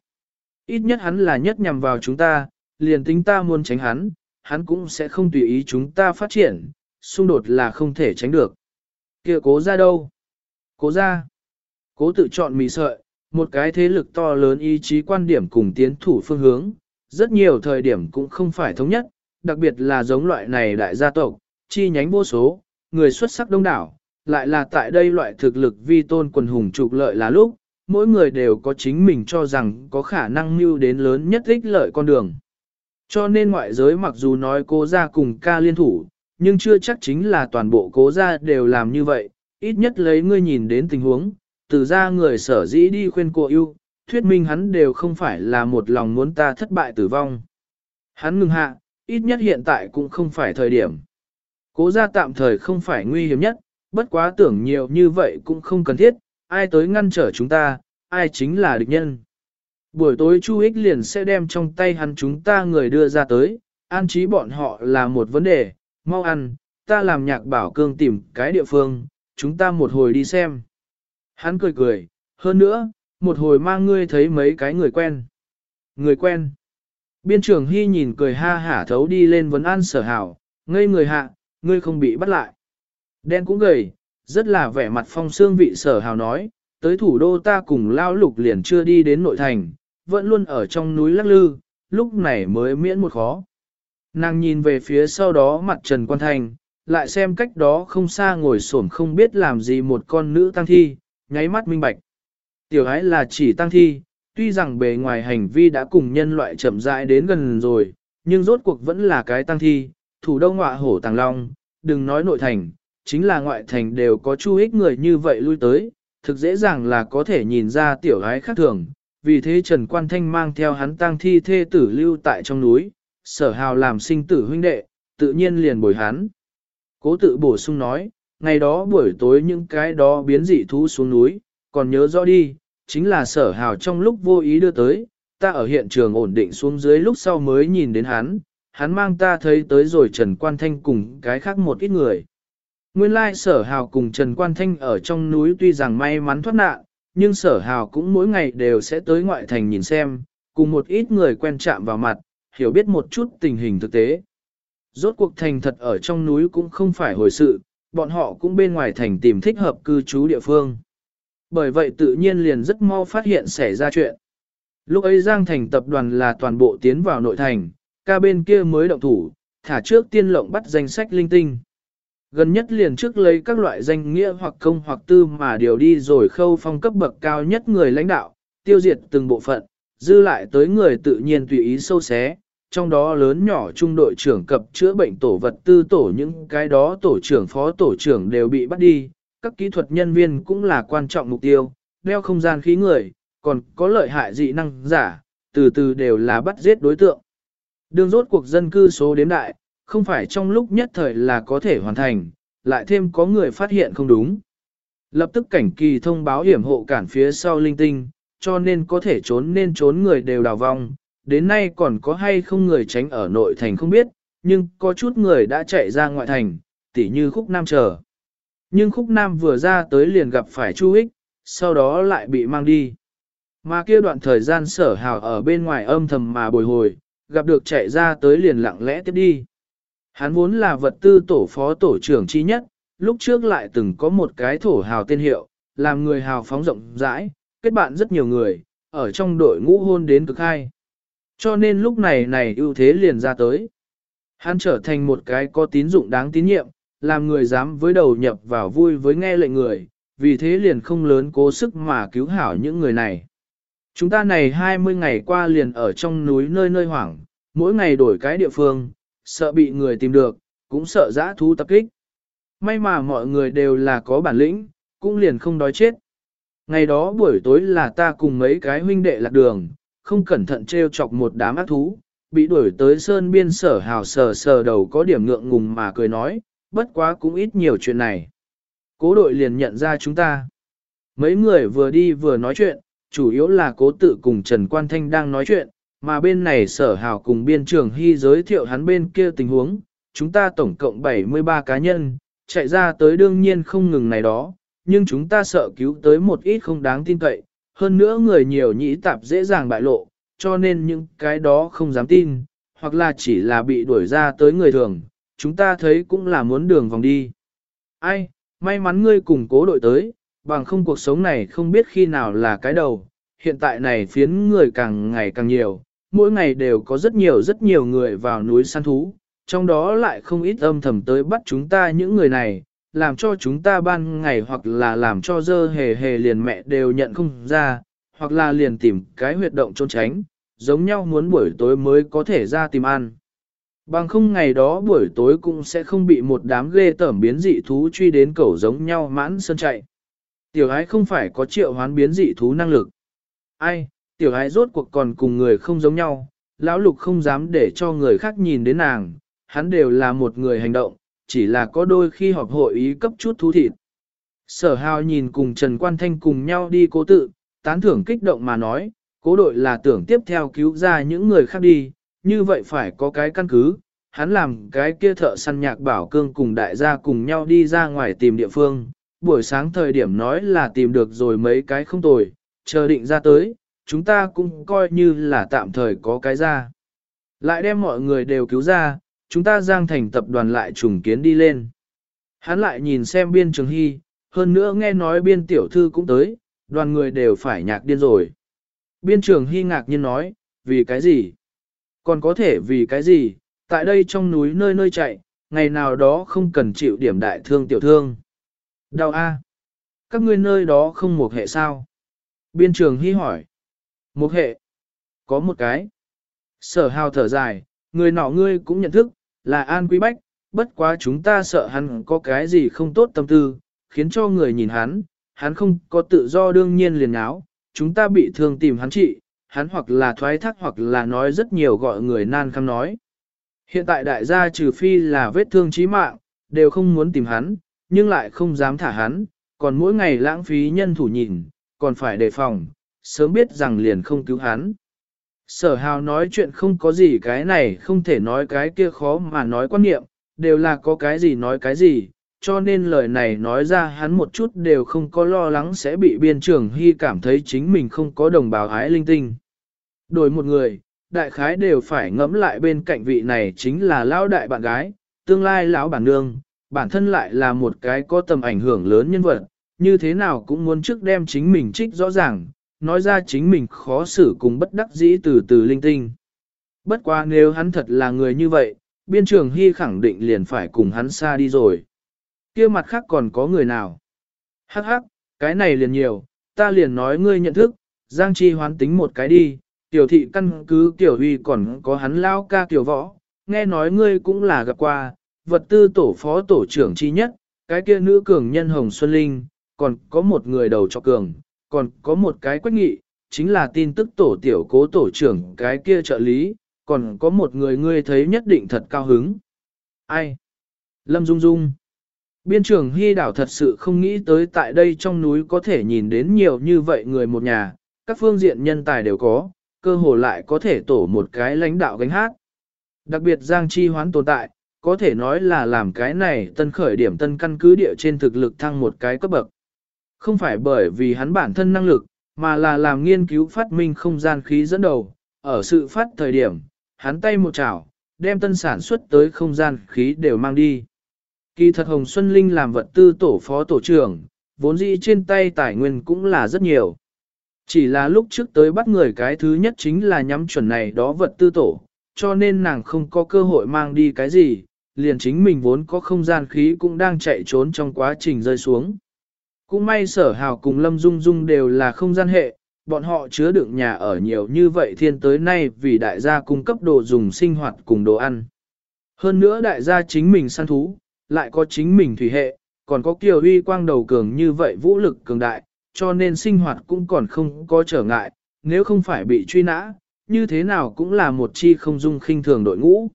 Ít nhất hắn là nhất nhằm vào chúng ta, liền tính ta muốn tránh hắn, hắn cũng sẽ không tùy ý chúng ta phát triển, xung đột là không thể tránh được. kia cố ra đâu? Cố ra. Cố tự chọn mì sợi, một cái thế lực to lớn ý chí quan điểm cùng tiến thủ phương hướng, rất nhiều thời điểm cũng không phải thống nhất, đặc biệt là giống loại này đại gia tộc, chi nhánh vô số, người xuất sắc đông đảo, lại là tại đây loại thực lực vi tôn quần hùng trục lợi là lúc, mỗi người đều có chính mình cho rằng có khả năng mưu đến lớn nhất ích lợi con đường. Cho nên ngoại giới mặc dù nói cố gia cùng ca liên thủ, nhưng chưa chắc chính là toàn bộ cố gia đều làm như vậy, ít nhất lấy ngươi nhìn đến tình huống, từ ra người sở dĩ đi khuyên cô yêu, thuyết minh hắn đều không phải là một lòng muốn ta thất bại tử vong. Hắn ngừng hạ, ít nhất hiện tại cũng không phải thời điểm. Cố gia tạm thời không phải nguy hiểm nhất, bất quá tưởng nhiều như vậy cũng không cần thiết, ai tới ngăn trở chúng ta, ai chính là địch nhân. Buổi tối Chu Ích liền sẽ đem trong tay hắn chúng ta người đưa ra tới, an trí bọn họ là một vấn đề, mau ăn, ta làm nhạc bảo cương tìm cái địa phương, chúng ta một hồi đi xem. Hắn cười cười, hơn nữa, một hồi mang ngươi thấy mấy cái người quen. Người quen. Biên trưởng Hy nhìn cười ha hả thấu đi lên vấn an sở hảo, ngây người hạ, ngươi không bị bắt lại. Đen cũng gầy, rất là vẻ mặt phong xương vị sở hào nói, tới thủ đô ta cùng lao lục liền chưa đi đến nội thành, vẫn luôn ở trong núi lắc lư, lúc này mới miễn một khó. Nàng nhìn về phía sau đó mặt Trần Quan Thành, lại xem cách đó không xa ngồi xổm không biết làm gì một con nữ tăng thi, nháy mắt minh bạch. Tiểu ái là chỉ tăng thi, tuy rằng bề ngoài hành vi đã cùng nhân loại chậm rãi đến gần rồi, nhưng rốt cuộc vẫn là cái tăng thi, thủ đông ngọa hổ tàng long, đừng nói nội thành, chính là ngoại thành đều có chu ích người như vậy lui tới, thực dễ dàng là có thể nhìn ra tiểu ái khác thường, vì thế Trần Quan Thanh mang theo hắn tăng thi thê tử lưu tại trong núi, sở hào làm sinh tử huynh đệ, tự nhiên liền bồi hắn. Cố tự bổ sung nói, ngày đó buổi tối những cái đó biến dị thú xuống núi, còn nhớ rõ đi, chính là sở hào trong lúc vô ý đưa tới, ta ở hiện trường ổn định xuống dưới lúc sau mới nhìn đến hắn, hắn mang ta thấy tới rồi Trần Quan Thanh cùng cái khác một ít người. Nguyên lai sở hào cùng Trần Quan Thanh ở trong núi tuy rằng may mắn thoát nạn, nhưng sở hào cũng mỗi ngày đều sẽ tới ngoại thành nhìn xem, cùng một ít người quen chạm vào mặt, hiểu biết một chút tình hình thực tế. Rốt cuộc thành thật ở trong núi cũng không phải hồi sự, bọn họ cũng bên ngoài thành tìm thích hợp cư trú địa phương. Bởi vậy tự nhiên liền rất mau phát hiện xảy ra chuyện. Lúc ấy Giang Thành tập đoàn là toàn bộ tiến vào nội thành, ca bên kia mới động thủ, thả trước tiên lộng bắt danh sách linh tinh. Gần nhất liền trước lấy các loại danh nghĩa hoặc công hoặc tư mà điều đi rồi khâu phong cấp bậc cao nhất người lãnh đạo, tiêu diệt từng bộ phận, dư lại tới người tự nhiên tùy ý sâu xé, trong đó lớn nhỏ trung đội trưởng cập chữa bệnh tổ vật tư tổ những cái đó tổ trưởng phó tổ trưởng đều bị bắt đi, các kỹ thuật nhân viên cũng là quan trọng mục tiêu, đeo không gian khí người, còn có lợi hại dị năng giả, từ từ đều là bắt giết đối tượng. Đường rốt cuộc dân cư số đếm đại, không phải trong lúc nhất thời là có thể hoàn thành, lại thêm có người phát hiện không đúng. Lập tức cảnh kỳ thông báo hiểm hộ cản phía sau linh tinh, cho nên có thể trốn nên trốn người đều đào vong, đến nay còn có hay không người tránh ở nội thành không biết, nhưng có chút người đã chạy ra ngoại thành, tỉ như khúc nam chờ. Nhưng khúc nam vừa ra tới liền gặp phải chu ích, sau đó lại bị mang đi. Mà kia đoạn thời gian sở hào ở bên ngoài âm thầm mà bồi hồi, gặp được chạy ra tới liền lặng lẽ tiếp đi. Hắn vốn là vật tư tổ phó tổ trưởng chi nhất, lúc trước lại từng có một cái thổ hào tên hiệu, làm người hào phóng rộng rãi, kết bạn rất nhiều người, ở trong đội ngũ hôn đến cực hai. Cho nên lúc này này ưu thế liền ra tới. Hắn trở thành một cái có tín dụng đáng tín nhiệm, làm người dám với đầu nhập vào vui với nghe lệnh người, vì thế liền không lớn cố sức mà cứu hảo những người này. Chúng ta này 20 ngày qua liền ở trong núi nơi nơi hoảng, mỗi ngày đổi cái địa phương, sợ bị người tìm được, cũng sợ giã thú tập kích. May mà mọi người đều là có bản lĩnh, cũng liền không đói chết. Ngày đó buổi tối là ta cùng mấy cái huynh đệ lạc đường, không cẩn thận treo chọc một đám ác thú, bị đuổi tới sơn biên sở hào sờ sờ đầu có điểm ngượng ngùng mà cười nói, bất quá cũng ít nhiều chuyện này. Cố đội liền nhận ra chúng ta. Mấy người vừa đi vừa nói chuyện, chủ yếu là cố tự cùng Trần Quan Thanh đang nói chuyện, mà bên này sở hào cùng biên trường hy giới thiệu hắn bên kia tình huống, chúng ta tổng cộng 73 cá nhân, chạy ra tới đương nhiên không ngừng này đó, nhưng chúng ta sợ cứu tới một ít không đáng tin cậy, hơn nữa người nhiều nhĩ tạp dễ dàng bại lộ, cho nên những cái đó không dám tin, hoặc là chỉ là bị đuổi ra tới người thường, chúng ta thấy cũng là muốn đường vòng đi. Ai, may mắn ngươi cùng cố đội tới, bằng không cuộc sống này không biết khi nào là cái đầu, hiện tại này phiến người càng ngày càng nhiều, mỗi ngày đều có rất nhiều rất nhiều người vào núi săn thú, trong đó lại không ít âm thầm tới bắt chúng ta những người này, làm cho chúng ta ban ngày hoặc là làm cho dơ hề hề liền mẹ đều nhận không ra, hoặc là liền tìm cái huyệt động trốn tránh, giống nhau muốn buổi tối mới có thể ra tìm ăn. Bằng không ngày đó buổi tối cũng sẽ không bị một đám ghê tởm biến dị thú truy đến cẩu giống nhau mãn sân chạy. Tiểu ái không phải có triệu hoán biến dị thú năng lực. Ai, tiểu ái rốt cuộc còn cùng người không giống nhau, lão lục không dám để cho người khác nhìn đến nàng, hắn đều là một người hành động, chỉ là có đôi khi họp hội ý cấp chút thú thịt. Sở hào nhìn cùng Trần Quan Thanh cùng nhau đi cố tự, tán thưởng kích động mà nói, cố đội là tưởng tiếp theo cứu ra những người khác đi, như vậy phải có cái căn cứ, hắn làm cái kia thợ săn nhạc bảo cương cùng đại gia cùng nhau đi ra ngoài tìm địa phương, buổi sáng thời điểm nói là tìm được rồi mấy cái không tồi, chờ định ra tới, chúng ta cũng coi như là tạm thời có cái ra. Lại đem mọi người đều cứu ra, chúng ta giang thành tập đoàn lại trùng kiến đi lên. Hắn lại nhìn xem biên trường hy, hơn nữa nghe nói biên tiểu thư cũng tới, đoàn người đều phải nhạc điên rồi. Biên trường hy ngạc nhiên nói, vì cái gì? Còn có thể vì cái gì? Tại đây trong núi nơi nơi chạy, ngày nào đó không cần chịu điểm đại thương tiểu thương. Đau a, Các ngươi nơi đó không một hệ sao? Biên trường hy hỏi. Một hệ. Có một cái. Sở hào thở dài, người nọ ngươi cũng nhận thức, là An Quý Bách, bất quá chúng ta sợ hắn có cái gì không tốt tâm tư, khiến cho người nhìn hắn, hắn không có tự do đương nhiên liền áo, chúng ta bị thương tìm hắn trị, hắn hoặc là thoái thác hoặc là nói rất nhiều gọi người nan khăm nói. Hiện tại đại gia trừ phi là vết thương chí mạng, đều không muốn tìm hắn, nhưng lại không dám thả hắn, còn mỗi ngày lãng phí nhân thủ nhìn, còn phải đề phòng, sớm biết rằng liền không cứu hắn. Sở hào nói chuyện không có gì cái này không thể nói cái kia khó mà nói quan niệm, đều là có cái gì nói cái gì, cho nên lời này nói ra hắn một chút đều không có lo lắng sẽ bị biên trưởng hy cảm thấy chính mình không có đồng bào ái linh tinh. Đổi một người, đại khái đều phải ngẫm lại bên cạnh vị này chính là lão đại bạn gái, tương lai lão bản nương, bản thân lại là một cái có tầm ảnh hưởng lớn nhân vật, như thế nào cũng muốn trước đem chính mình trích rõ ràng, nói ra chính mình khó xử cùng bất đắc dĩ từ từ linh tinh. Bất quá nếu hắn thật là người như vậy, biên trường hy khẳng định liền phải cùng hắn xa đi rồi. kia mặt khác còn có người nào? Hắc hắc, cái này liền nhiều, ta liền nói ngươi nhận thức, Giang Chi hoán tính một cái đi, tiểu thị căn cứ tiểu huy còn có hắn lao ca tiểu võ, nghe nói ngươi cũng là gặp qua, vật tư tổ phó tổ trưởng chi nhất, cái kia nữ cường nhân Hồng Xuân Linh, còn có một người đầu cho cường, còn có một cái quách nghị, chính là tin tức tổ tiểu cố tổ trưởng cái kia trợ lý, còn có một người ngươi thấy nhất định thật cao hứng. Ai? Lâm Dung Dung. Biên trưởng Hy đảo thật sự không nghĩ tới tại đây trong núi có thể nhìn đến nhiều như vậy người một nhà, các phương diện nhân tài đều có, cơ hồ lại có thể tổ một cái lãnh đạo gánh hát. Đặc biệt Giang Chi hoán tồn tại, có thể nói là làm cái này tân khởi điểm tân căn cứ địa trên thực lực thăng một cái cấp bậc. Không phải bởi vì hắn bản thân năng lực, mà là làm nghiên cứu phát minh không gian khí dẫn đầu, ở sự phát thời điểm, hắn tay một chảo, đem tân sản xuất tới không gian khí đều mang đi. Kỳ thật Hồng Xuân Linh làm vật tư tổ phó tổ trưởng, vốn dĩ trên tay tài nguyên cũng là rất nhiều. Chỉ là lúc trước tới bắt người cái thứ nhất chính là nhắm chuẩn này đó vật tư tổ, cho nên nàng không có cơ hội mang đi cái gì, liền chính mình vốn có không gian khí cũng đang chạy trốn trong quá trình rơi xuống. Cũng may sở hào cùng Lâm Dung Dung đều là không gian hệ, bọn họ chứa đựng nhà ở nhiều như vậy thiên tới nay vì đại gia cung cấp đồ dùng sinh hoạt cùng đồ ăn. Hơn nữa đại gia chính mình săn thú, lại có chính mình thủy hệ, còn có kiều huy quang đầu cường như vậy vũ lực cường đại, cho nên sinh hoạt cũng còn không có trở ngại, nếu không phải bị truy nã, như thế nào cũng là một chi không dung khinh thường đội ngũ.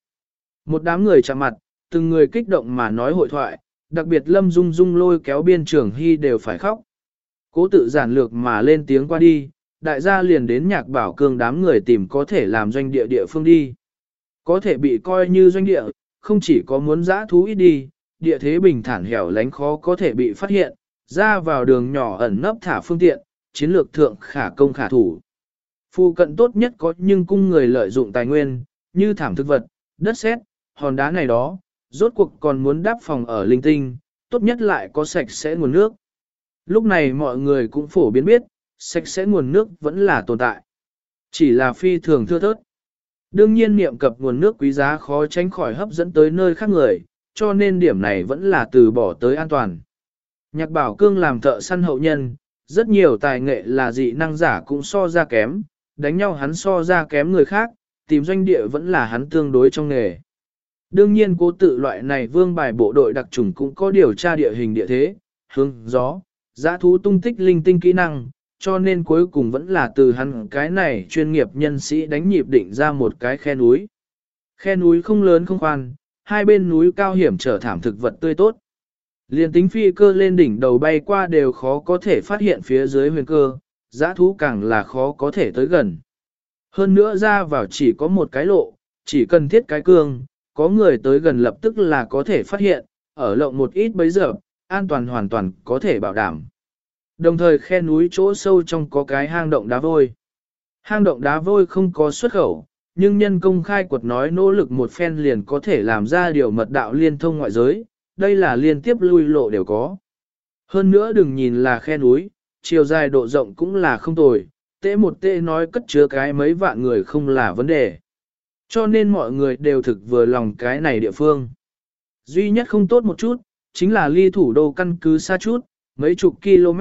Một đám người chạm mặt, từng người kích động mà nói hội thoại, đặc biệt Lâm Dung Dung lôi kéo biên trưởng hy đều phải khóc. Cố tự giản lược mà lên tiếng qua đi, đại gia liền đến nhạc bảo cương đám người tìm có thể làm doanh địa địa phương đi. Có thể bị coi như doanh địa, không chỉ có muốn giã thú ít đi, địa thế bình thản hẻo lánh khó có thể bị phát hiện, ra vào đường nhỏ ẩn nấp thả phương tiện, chiến lược thượng khả công khả thủ. Phu cận tốt nhất có nhưng cung người lợi dụng tài nguyên, như thảm thực vật, đất sét, hòn đá này đó, rốt cuộc còn muốn đáp phòng ở linh tinh, tốt nhất lại có sạch sẽ nguồn nước. Lúc này mọi người cũng phổ biến biết, sạch sẽ nguồn nước vẫn là tồn tại. Chỉ là phi thường thưa thớt. Đương nhiên niệm cập nguồn nước quý giá khó tránh khỏi hấp dẫn tới nơi khác người, cho nên điểm này vẫn là từ bỏ tới an toàn. Nhạc bảo cương làm thợ săn hậu nhân, rất nhiều tài nghệ là dị năng giả cũng so ra kém, đánh nhau hắn so ra kém người khác, tìm doanh địa vẫn là hắn tương đối trong nghề. Đương nhiên cố tự loại này vương bài bộ đội đặc trùng cũng có điều tra địa hình địa thế, hướng, gió, giã thú tung tích linh tinh kỹ năng, cho nên cuối cùng vẫn là từ hắn cái này chuyên nghiệp nhân sĩ đánh nhịp định ra một cái khe núi. Khe núi không lớn không khoan, hai bên núi cao hiểm trở thảm thực vật tươi tốt. Liên tính phi cơ lên đỉnh đầu bay qua đều khó có thể phát hiện phía dưới huyền cơ, giã thú càng là khó có thể tới gần. Hơn nữa ra vào chỉ có một cái lộ, chỉ cần thiết cái cương, có người tới gần lập tức là có thể phát hiện, ở lộng một ít bấy giờ, an toàn hoàn toàn có thể bảo đảm. Đồng thời khe núi chỗ sâu trong có cái hang động đá vôi. Hang động đá vôi không có xuất khẩu, nhưng nhân công khai quật nói nỗ lực một phen liền có thể làm ra điều mật đạo liên thông ngoại giới, đây là liên tiếp lui lộ đều có. Hơn nữa đừng nhìn là khe núi, chiều dài độ rộng cũng là không tồi, tệ một tệ nói cất chứa cái mấy vạn người không là vấn đề. Cho nên mọi người đều thực vừa lòng cái này địa phương. Duy nhất không tốt một chút, chính là ly thủ đô căn cứ xa chút, mấy chục km,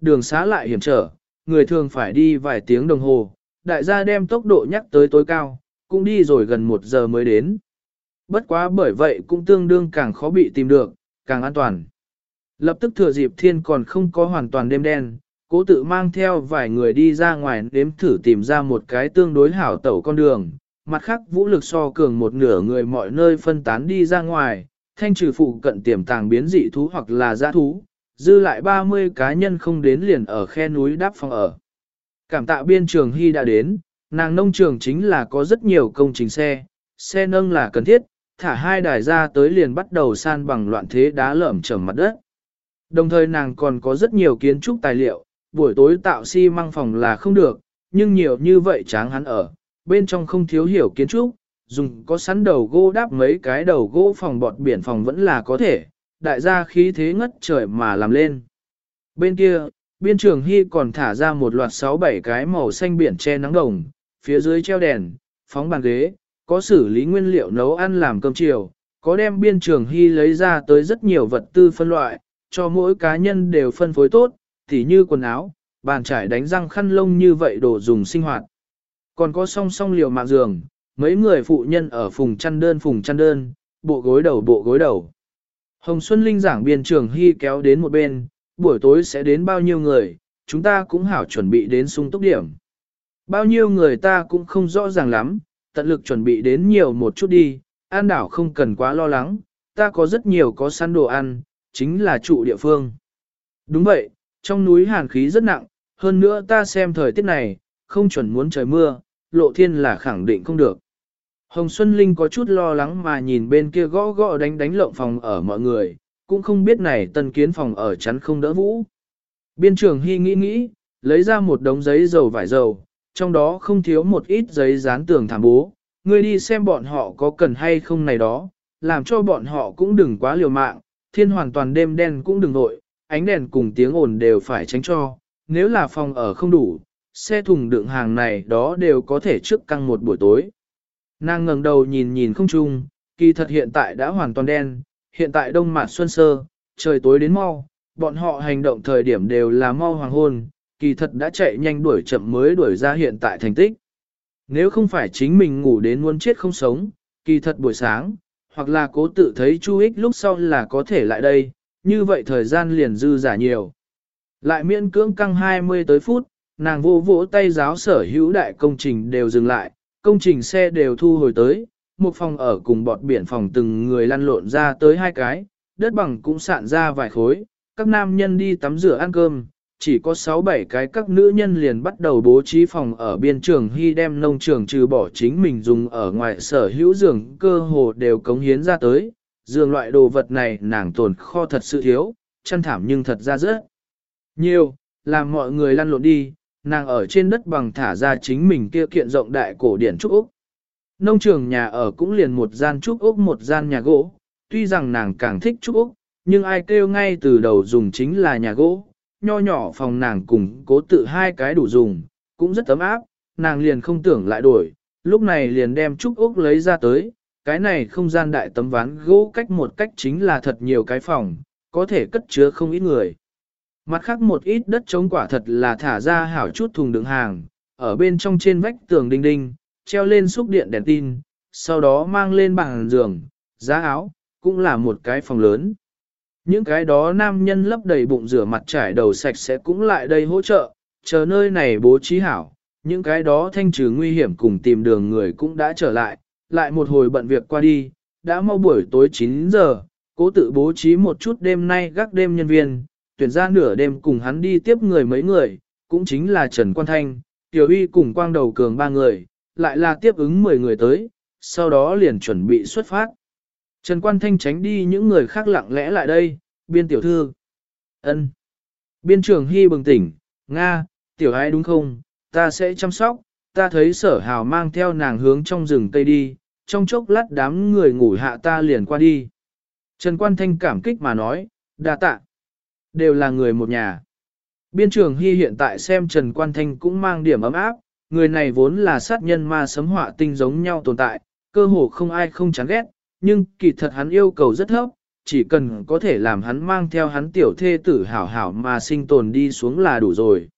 đường xá lại hiểm trở, người thường phải đi vài tiếng đồng hồ, đại gia đem tốc độ nhắc tới tối cao, cũng đi rồi gần một giờ mới đến. Bất quá bởi vậy cũng tương đương càng khó bị tìm được, càng an toàn. Lập tức thừa dịp thiên còn không có hoàn toàn đêm đen, cố tự mang theo vài người đi ra ngoài đếm thử tìm ra một cái tương đối hảo tẩu con đường, mặt khác vũ lực so cường một nửa người mọi nơi phân tán đi ra ngoài, thanh trừ phụ cận tiềm tàng biến dị thú hoặc là giã thú, dư lại 30 cá nhân không đến liền ở khe núi đáp phòng ở. Cảm tạ biên trường hy đã đến, nàng nông trường chính là có rất nhiều công trình xe, xe nâng là cần thiết, thả hai đài ra tới liền bắt đầu san bằng loạn thế đá lởm chởm mặt đất. Đồng thời nàng còn có rất nhiều kiến trúc tài liệu, buổi tối tạo xi si măng phòng là không được, nhưng nhiều như vậy tráng hắn ở, bên trong không thiếu hiểu kiến trúc, dùng có sẵn đầu gỗ đáp mấy cái đầu gỗ phòng bọt biển phòng vẫn là có thể, đại gia khí thế ngất trời mà làm lên. Bên kia, biên trường hy còn thả ra một loạt 6-7 cái màu xanh biển che nắng đồng, phía dưới treo đèn, phóng bàn ghế, có xử lý nguyên liệu nấu ăn làm cơm chiều, có đem biên trường hy lấy ra tới rất nhiều vật tư phân loại, cho mỗi cá nhân đều phân phối tốt, tỉ như quần áo, bàn trải đánh răng khăn lông như vậy đồ dùng sinh hoạt. Còn có song song liều mạng giường, mấy người phụ nhân ở phùng chăn đơn phùng chăn đơn, bộ gối đầu bộ gối đầu. Hồng Xuân Linh giảng biên trường hy kéo đến một bên, buổi tối sẽ đến bao nhiêu người, chúng ta cũng hảo chuẩn bị đến sung túc điểm. Bao nhiêu người ta cũng không rõ ràng lắm, tận lực chuẩn bị đến nhiều một chút đi, an đảo không cần quá lo lắng, ta có rất nhiều có săn đồ ăn, chính là trụ địa phương. Đúng vậy, trong núi hàn khí rất nặng, hơn nữa ta xem thời tiết này, không chuẩn muốn trời mưa, lộ thiên là khẳng định không được. Hồng Xuân Linh có chút lo lắng mà nhìn bên kia gõ gõ đánh đánh lộng phòng ở mọi người, cũng không biết này tân kiến phòng ở chắn không đỡ vũ. Biên trưởng Hy nghĩ nghĩ, lấy ra một đống giấy dầu vải dầu, trong đó không thiếu một ít giấy dán tường thảm bố. Ngươi đi xem bọn họ có cần hay không này đó, làm cho bọn họ cũng đừng quá liều mạng, thiên hoàn toàn đêm đen cũng đừng nội, ánh đèn cùng tiếng ồn đều phải tránh cho, nếu là phòng ở không đủ, xe thùng đựng hàng này đó đều có thể trước căng một buổi tối. Nàng ngẩng đầu nhìn nhìn không chung, kỳ thật hiện tại đã hoàn toàn đen, hiện tại đông mạt xuân sơ, trời tối đến mau, bọn họ hành động thời điểm đều là mau hoàng hôn, kỳ thật đã chạy nhanh đuổi chậm mới đuổi ra hiện tại thành tích. Nếu không phải chính mình ngủ đến muốn chết không sống, kỳ thật buổi sáng, hoặc là cố tự thấy chu ích lúc sau là có thể lại đây, như vậy thời gian liền dư giả nhiều. Lại miễn cưỡng căng 20 tới phút, nàng vô vỗ tay giáo sở hữu đại công trình đều dừng lại, công trình xe đều thu hồi tới, một phòng ở cùng bọt biển phòng từng người lăn lộn ra tới hai cái, đất bằng cũng sạn ra vài khối, các nam nhân đi tắm rửa ăn cơm, chỉ có 6-7 cái các nữ nhân liền bắt đầu bố trí phòng ở biên trường hy đem nông trường trừ bỏ chính mình dùng ở ngoài sở hữu giường cơ hồ đều cống hiến ra tới, giường loại đồ vật này nàng tồn kho thật sự thiếu, chăn thảm nhưng thật ra rất nhiều, làm mọi người lăn lộn đi, nàng ở trên đất bằng thả ra chính mình kia kiện rộng đại cổ điển trúc Úc. Nông trường nhà ở cũng liền một gian trúc Úc một gian nhà gỗ, tuy rằng nàng càng thích trúc Úc, nhưng ai kêu ngay từ đầu dùng chính là nhà gỗ, nho nhỏ phòng nàng cùng cố tự hai cái đủ dùng, cũng rất ấm áp, nàng liền không tưởng lại đổi, lúc này liền đem trúc Úc lấy ra tới, cái này không gian đại tấm ván gỗ cách một cách chính là thật nhiều cái phòng, có thể cất chứa không ít người. Mặt khác một ít đất trống quả thật là thả ra hảo chút thùng đựng hàng, ở bên trong trên vách tường đinh đinh, treo lên xúc điện đèn tin, sau đó mang lên bàn giường, giá áo, cũng là một cái phòng lớn. Những cái đó nam nhân lấp đầy bụng rửa mặt trải đầu sạch sẽ cũng lại đây hỗ trợ, chờ nơi này bố trí hảo, những cái đó thanh trừ nguy hiểm cùng tìm đường người cũng đã trở lại, lại một hồi bận việc qua đi, đã mau buổi tối 9 giờ, cố tự bố trí một chút đêm nay gác đêm nhân viên, tuyển ra nửa đêm cùng hắn đi tiếp người mấy người, cũng chính là Trần Quan Thanh, Tiểu Uy cùng Quang Đầu Cường ba người, lại là tiếp ứng 10 người tới, sau đó liền chuẩn bị xuất phát. Trần Quan Thanh tránh đi những người khác lặng lẽ lại đây, biên tiểu thư. ân Biên trưởng Hy bừng tỉnh, Nga, tiểu ai đúng không, ta sẽ chăm sóc, ta thấy sở hào mang theo nàng hướng trong rừng tây đi, trong chốc lát đám người ngủ hạ ta liền qua đi. Trần Quan Thanh cảm kích mà nói, đa tạ. Đều là người một nhà. Biên trường Hy hiện tại xem Trần Quan Thanh cũng mang điểm ấm áp, người này vốn là sát nhân ma sấm họa tinh giống nhau tồn tại, cơ hồ không ai không chán ghét, nhưng kỳ thật hắn yêu cầu rất thấp, chỉ cần có thể làm hắn mang theo hắn tiểu thê tử hảo hảo mà sinh tồn đi xuống là đủ rồi.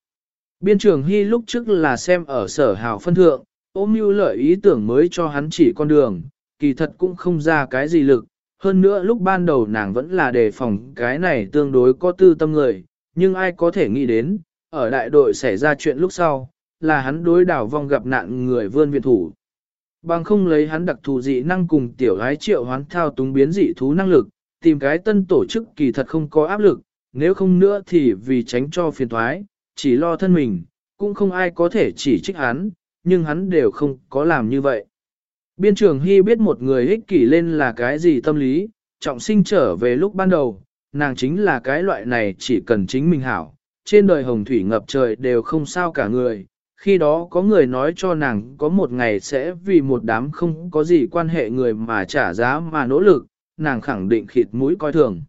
Biên trường Hy lúc trước là xem ở sở hảo phân thượng, ôm mưu lợi ý tưởng mới cho hắn chỉ con đường, kỳ thật cũng không ra cái gì lực, hơn nữa lúc ban đầu nàng vẫn là đề phòng cái này tương đối có tư tâm người, nhưng ai có thể nghĩ đến, ở đại đội xảy ra chuyện lúc sau, là hắn đối đảo vong gặp nạn người vươn viện thủ. Bằng không lấy hắn đặc thù dị năng cùng tiểu gái triệu hoán thao túng biến dị thú năng lực, tìm cái tân tổ chức kỳ thật không có áp lực, nếu không nữa thì vì tránh cho phiền thoái, chỉ lo thân mình, cũng không ai có thể chỉ trích hắn, nhưng hắn đều không có làm như vậy. Biên trường Hy biết một người ích kỷ lên là cái gì tâm lý, trọng sinh trở về lúc ban đầu, nàng chính là cái loại này chỉ cần chính mình hảo, trên đời hồng thủy ngập trời đều không sao cả người. Khi đó có người nói cho nàng có một ngày sẽ vì một đám không có gì quan hệ người mà trả giá mà nỗ lực, nàng khẳng định khịt mũi coi thường.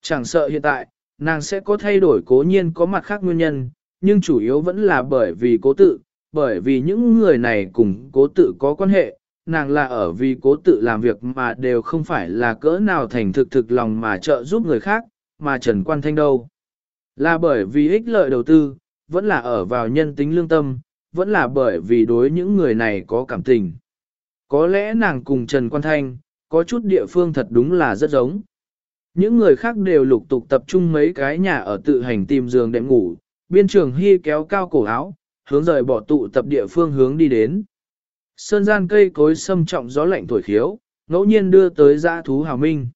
Chẳng sợ hiện tại, nàng sẽ có thay đổi cố nhiên có mặt khác nguyên nhân, nhưng chủ yếu vẫn là bởi vì cố tự, bởi vì những người này cùng cố tự có quan hệ, nàng là ở vì cố tự làm việc mà đều không phải là cỡ nào thành thực thực lòng mà trợ giúp người khác, mà Trần Quan Thanh đâu. Là bởi vì ích lợi đầu tư, vẫn là ở vào nhân tính lương tâm, vẫn là bởi vì đối những người này có cảm tình. Có lẽ nàng cùng Trần Quan Thanh, có chút địa phương thật đúng là rất giống. Những người khác đều lục tục tập trung mấy cái nhà ở tự hành tìm giường đệm ngủ, biên trường hy kéo cao cổ áo, hướng rời bỏ tụ tập địa phương hướng đi đến. Sơn gian cây cối xâm trọng gió lạnh thổi khiếu, ngẫu nhiên đưa tới dã thú hào minh.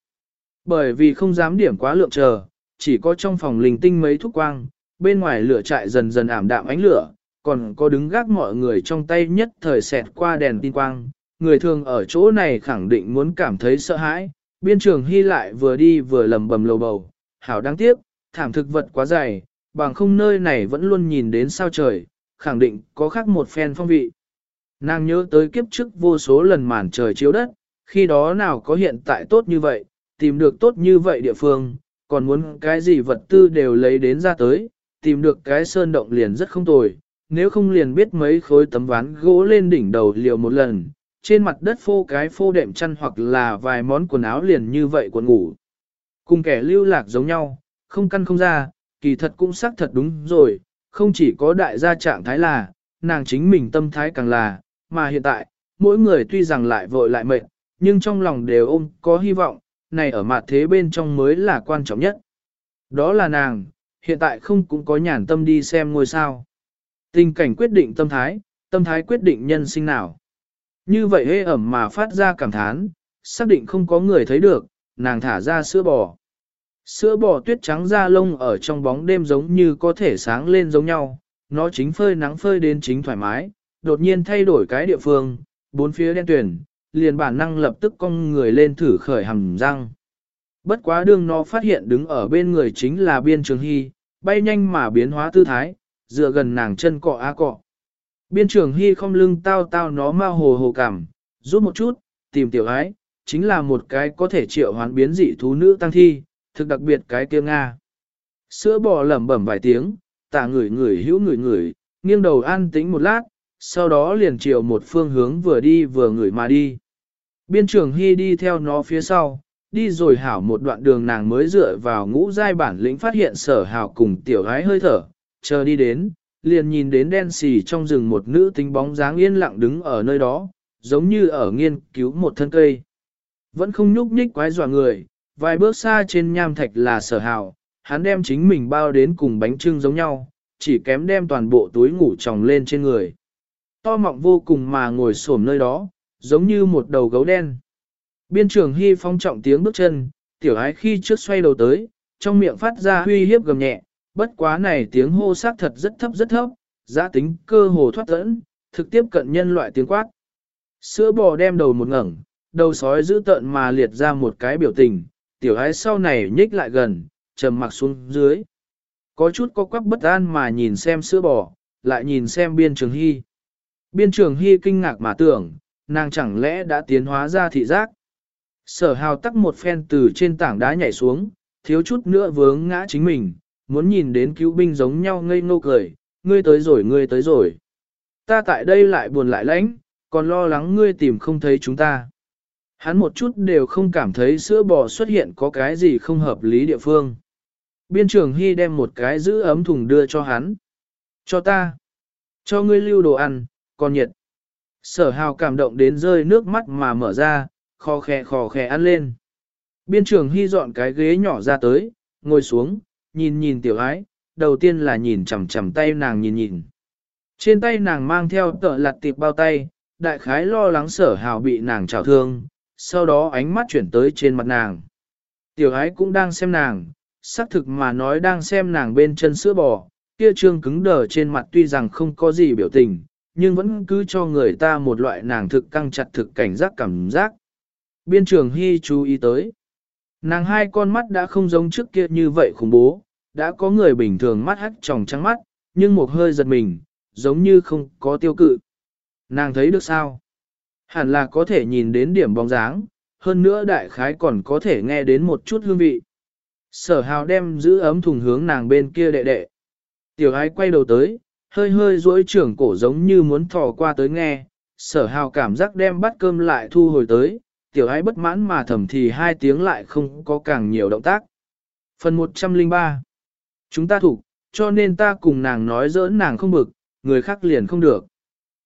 Bởi vì không dám điểm quá lượng chờ, chỉ có trong phòng linh tinh mấy thúc quang, bên ngoài lửa trại dần dần ảm đạm ánh lửa, còn có đứng gác mọi người trong tay nhất thời xẹt qua đèn tin quang. Người thường ở chỗ này khẳng định muốn cảm thấy sợ hãi, biên trường hy lại vừa đi vừa lầm bầm lầu bầu, hảo đáng tiếc, thảm thực vật quá dày, bằng không nơi này vẫn luôn nhìn đến sao trời, khẳng định có khác một phen phong vị. Nàng nhớ tới kiếp trước vô số lần màn trời chiếu đất, khi đó nào có hiện tại tốt như vậy, tìm được tốt như vậy địa phương, còn muốn cái gì vật tư đều lấy đến ra tới, tìm được cái sơn động liền rất không tồi, nếu không liền biết mấy khối tấm ván gỗ lên đỉnh đầu liều một lần, trên mặt đất phô cái phô đệm chăn hoặc là vài món quần áo liền như vậy quần ngủ. Cùng kẻ lưu lạc giống nhau, không căn không ra, kỳ thật cũng xác thật đúng rồi, không chỉ có đại gia trạng thái là, nàng chính mình tâm thái càng là, mà hiện tại, mỗi người tuy rằng lại vội lại mệt, nhưng trong lòng đều ôm có hy vọng, này ở mặt thế bên trong mới là quan trọng nhất. Đó là nàng, hiện tại không cũng có nhàn tâm đi xem ngôi sao. Tình cảnh quyết định tâm thái, tâm thái quyết định nhân sinh nào. Như vậy hê ẩm mà phát ra cảm thán, xác định không có người thấy được, nàng thả ra sữa bò. Sữa bò tuyết trắng da lông ở trong bóng đêm giống như có thể sáng lên giống nhau, nó chính phơi nắng phơi đến chính thoải mái, đột nhiên thay đổi cái địa phương, bốn phía đen tuyển, liền bản năng lập tức cong người lên thử khởi hầm răng. Bất quá đương nó phát hiện đứng ở bên người chính là biên trường hy, bay nhanh mà biến hóa tư thái, dựa gần nàng chân cọ á cọ. Biên trường hy không lưng tao tao nó mau hồ hồ cảm, rút một chút, tìm tiểu ái, chính là một cái có thể triệu hoán biến dị thú nữ tăng thi, thực đặc biệt cái kia Nga. Sữa bò lẩm bẩm vài tiếng, tả người người hữu người người, nghiêng đầu an tĩnh một lát, sau đó liền chiều một phương hướng vừa đi vừa ngửi mà đi. Biên trường Hy đi theo nó phía sau, đi rồi hảo một đoạn đường nàng mới dựa vào ngũ giai bản lĩnh phát hiện sở hảo cùng tiểu gái hơi thở, chờ đi đến, liền nhìn đến đen xì trong rừng một nữ tính bóng dáng yên lặng đứng ở nơi đó, giống như ở nghiên cứu một thân cây. Vẫn không nhúc nhích quái dọa người, vài bước xa trên nham thạch là sở hảo, hắn đem chính mình bao đến cùng bánh trưng giống nhau, chỉ kém đem toàn bộ túi ngủ tròng lên trên người. To mọng vô cùng mà ngồi xổm nơi đó, giống như một đầu gấu đen. Biên trường Hy phong trọng tiếng bước chân, tiểu ái khi trước xoay đầu tới, trong miệng phát ra huy hiếp gầm nhẹ, bất quá này tiếng hô sát thật rất thấp rất thấp, giá tính cơ hồ thoát dẫn, thực tiếp cận nhân loại tiếng quát. Sữa bò đem đầu một ngẩng, đầu sói giữ tợn mà liệt ra một cái biểu tình, tiểu ái sau này nhích lại gần, trầm mặc xuống dưới. Có chút có quắc bất an mà nhìn xem sữa bò, lại nhìn xem biên trường hy. Biên trường hy kinh ngạc mà tưởng, nàng chẳng lẽ đã tiến hóa ra thị giác. Sở hào tắc một phen từ trên tảng đá nhảy xuống, thiếu chút nữa vướng ngã chính mình, muốn nhìn đến cứu binh giống nhau ngây ngô cười, ngươi tới rồi ngươi tới rồi. Ta tại đây lại buồn lại lãnh, còn lo lắng ngươi tìm không thấy chúng ta. Hắn một chút đều không cảm thấy sữa bò xuất hiện có cái gì không hợp lý địa phương. Biên trưởng Hy đem một cái giữ ấm thùng đưa cho hắn. Cho ta. Cho ngươi lưu đồ ăn, còn nhiệt. Sở hào cảm động đến rơi nước mắt mà mở ra, khò khè khò khè ăn lên. Biên trưởng Hy dọn cái ghế nhỏ ra tới, ngồi xuống, nhìn nhìn tiểu ái, đầu tiên là nhìn chằm chằm tay nàng nhìn nhìn. Trên tay nàng mang theo tợ lặt tiệp bao tay, đại khái lo lắng sở hào bị nàng trào thương, sau đó ánh mắt chuyển tới trên mặt nàng. Tiểu ái cũng đang xem nàng, xác thực mà nói đang xem nàng bên chân sữa bò, kia trương cứng đờ trên mặt tuy rằng không có gì biểu tình, nhưng vẫn cứ cho người ta một loại nàng thực căng chặt thực cảnh giác cảm giác. Biên trường Hy chú ý tới. Nàng hai con mắt đã không giống trước kia như vậy khủng bố, đã có người bình thường mắt hắt tròng trắng mắt, nhưng một hơi giật mình, giống như không có tiêu cự. Nàng thấy được sao? Hẳn là có thể nhìn đến điểm bóng dáng, hơn nữa đại khái còn có thể nghe đến một chút hương vị. Sở hào đem giữ ấm thùng hướng nàng bên kia đệ đệ. Tiểu ái quay đầu tới, hơi hơi duỗi trưởng cổ giống như muốn thò qua tới nghe. Sở hào cảm giác đem bắt cơm lại thu hồi tới, tiểu ái bất mãn mà thầm thì hai tiếng lại không có càng nhiều động tác. Phần 103 Chúng ta thủ, cho nên ta cùng nàng nói giỡn nàng không bực, người khác liền không được.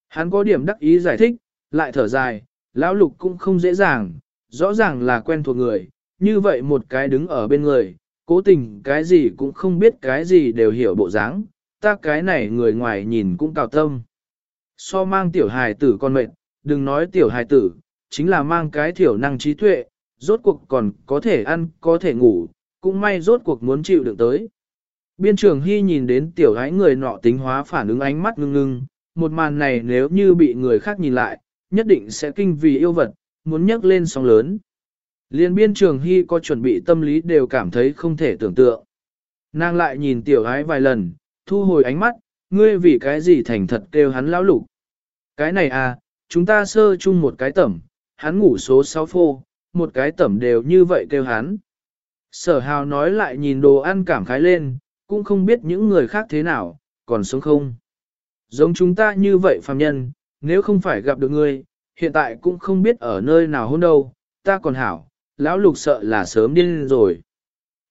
Hắn có điểm đắc ý giải thích, lại thở dài, lão lục cũng không dễ dàng, rõ ràng là quen thuộc người, như vậy một cái đứng ở bên người, cố tình cái gì cũng không biết cái gì đều hiểu bộ dáng, ta cái này người ngoài nhìn cũng cào tâm. So mang tiểu hài tử con mệnh, đừng nói tiểu hài tử, chính là mang cái thiểu năng trí tuệ, rốt cuộc còn có thể ăn, có thể ngủ, cũng may rốt cuộc muốn chịu được tới. Biên trường Hy nhìn đến tiểu gái người nọ tính hóa phản ứng ánh mắt ngưng ngưng, một màn này nếu như bị người khác nhìn lại, nhất định sẽ kinh vì yêu vật, muốn nhấc lên sóng lớn. Liên biên trường hy có chuẩn bị tâm lý đều cảm thấy không thể tưởng tượng. Nàng lại nhìn tiểu gái vài lần, thu hồi ánh mắt, ngươi vì cái gì thành thật kêu hắn lão lục. Cái này à, chúng ta sơ chung một cái tẩm, hắn ngủ số 6 phô, một cái tẩm đều như vậy kêu hắn. Sở hào nói lại nhìn đồ ăn cảm khái lên, cũng không biết những người khác thế nào, còn sống không. Giống chúng ta như vậy phàm nhân, nếu không phải gặp được ngươi, hiện tại cũng không biết ở nơi nào hôn đâu, ta còn hảo, lão lục sợ là sớm điên rồi.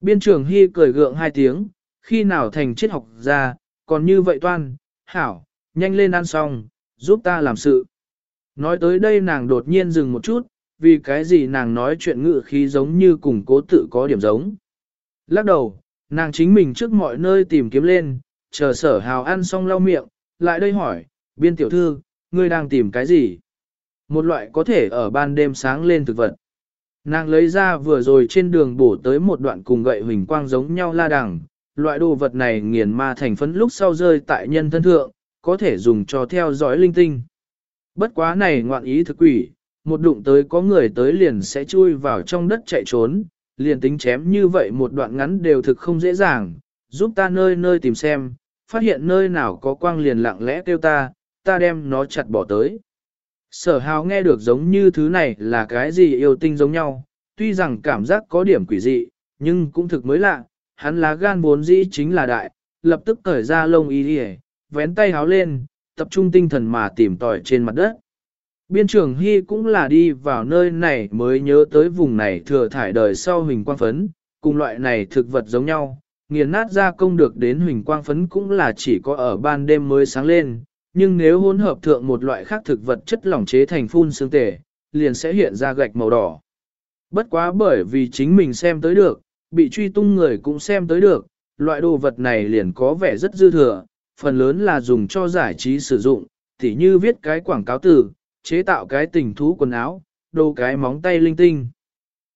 Biên trưởng Hy cười gượng hai tiếng, khi nào thành triết học ra, còn như vậy toan, hảo, nhanh lên ăn xong, giúp ta làm sự. Nói tới đây nàng đột nhiên dừng một chút, vì cái gì nàng nói chuyện ngự khí giống như cùng cố tự có điểm giống. Lắc đầu, nàng chính mình trước mọi nơi tìm kiếm lên, chờ sở hào ăn xong lau miệng, lại đây hỏi, biên tiểu thư, ngươi đang tìm cái gì? Một loại có thể ở ban đêm sáng lên thực vật. Nàng lấy ra vừa rồi trên đường bổ tới một đoạn cùng gậy huỳnh quang giống nhau la đằng, loại đồ vật này nghiền ma thành phấn lúc sau rơi tại nhân thân thượng, có thể dùng cho theo dõi linh tinh. Bất quá này ngoạn ý thực quỷ, một đụng tới có người tới liền sẽ chui vào trong đất chạy trốn, liền tính chém như vậy một đoạn ngắn đều thực không dễ dàng, giúp ta nơi nơi tìm xem, phát hiện nơi nào có quang liền lặng lẽ kêu ta, ta đem nó chặt bỏ tới. Sở hào nghe được giống như thứ này là cái gì yêu tinh giống nhau, tuy rằng cảm giác có điểm quỷ dị, nhưng cũng thực mới lạ, hắn lá gan vốn dĩ chính là đại, lập tức cởi ra lông y đi vén tay háo lên, tập trung tinh thần mà tìm tòi trên mặt đất. Biên trưởng Hy cũng là đi vào nơi này mới nhớ tới vùng này thừa thải đời sau huỳnh quang phấn, cùng loại này thực vật giống nhau, nghiền nát ra công được đến huỳnh quang phấn cũng là chỉ có ở ban đêm mới sáng lên, nhưng nếu hỗn hợp thượng một loại khác thực vật chất lỏng chế thành phun xương tể, liền sẽ hiện ra gạch màu đỏ. Bất quá bởi vì chính mình xem tới được, bị truy tung người cũng xem tới được, loại đồ vật này liền có vẻ rất dư thừa, phần lớn là dùng cho giải trí sử dụng, tỉ như viết cái quảng cáo từ, chế tạo cái tình thú quần áo, đồ cái móng tay linh tinh.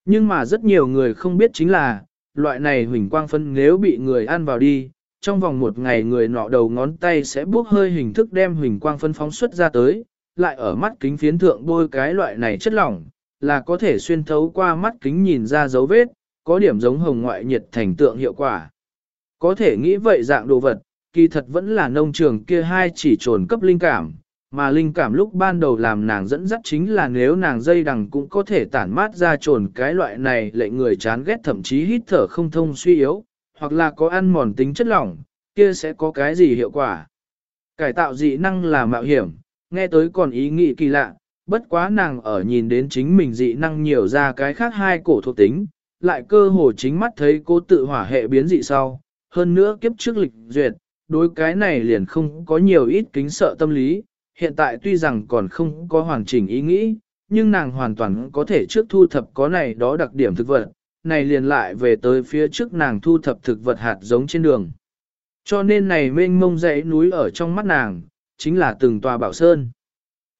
Nhưng mà rất nhiều người không biết chính là, loại này huỳnh quang phân nếu bị người ăn vào đi, trong vòng một ngày người nọ đầu ngón tay sẽ bước hơi hình thức đem huỳnh quang phân phóng xuất ra tới, lại ở mắt kính phiến thượng bôi cái loại này chất lỏng, là có thể xuyên thấu qua mắt kính nhìn ra dấu vết, có điểm giống hồng ngoại nhiệt thành tượng hiệu quả. Có thể nghĩ vậy dạng đồ vật, kỳ thật vẫn là nông trường kia hai chỉ trồn cấp linh cảm, mà linh cảm lúc ban đầu làm nàng dẫn dắt chính là nếu nàng dây đằng cũng có thể tản mát ra trồn cái loại này lệnh người chán ghét thậm chí hít thở không thông suy yếu, hoặc là có ăn mòn tính chất lỏng, kia sẽ có cái gì hiệu quả. Cải tạo dị năng là mạo hiểm, nghe tới còn ý nghĩ kỳ lạ, bất quá nàng ở nhìn đến chính mình dị năng nhiều ra cái khác hai cổ thuộc tính, lại cơ hồ chính mắt thấy cô tự hỏa hệ biến dị sau, hơn nữa kiếp trước lịch duyệt, đối cái này liền không có nhiều ít kính sợ tâm lý, hiện tại tuy rằng còn không có hoàn chỉnh ý nghĩ, nhưng nàng hoàn toàn có thể trước thu thập có này đó đặc điểm thực vật, này liền lại về tới phía trước nàng thu thập thực vật hạt giống trên đường. Cho nên này mênh mông dãy núi ở trong mắt nàng, chính là từng tòa bảo sơn.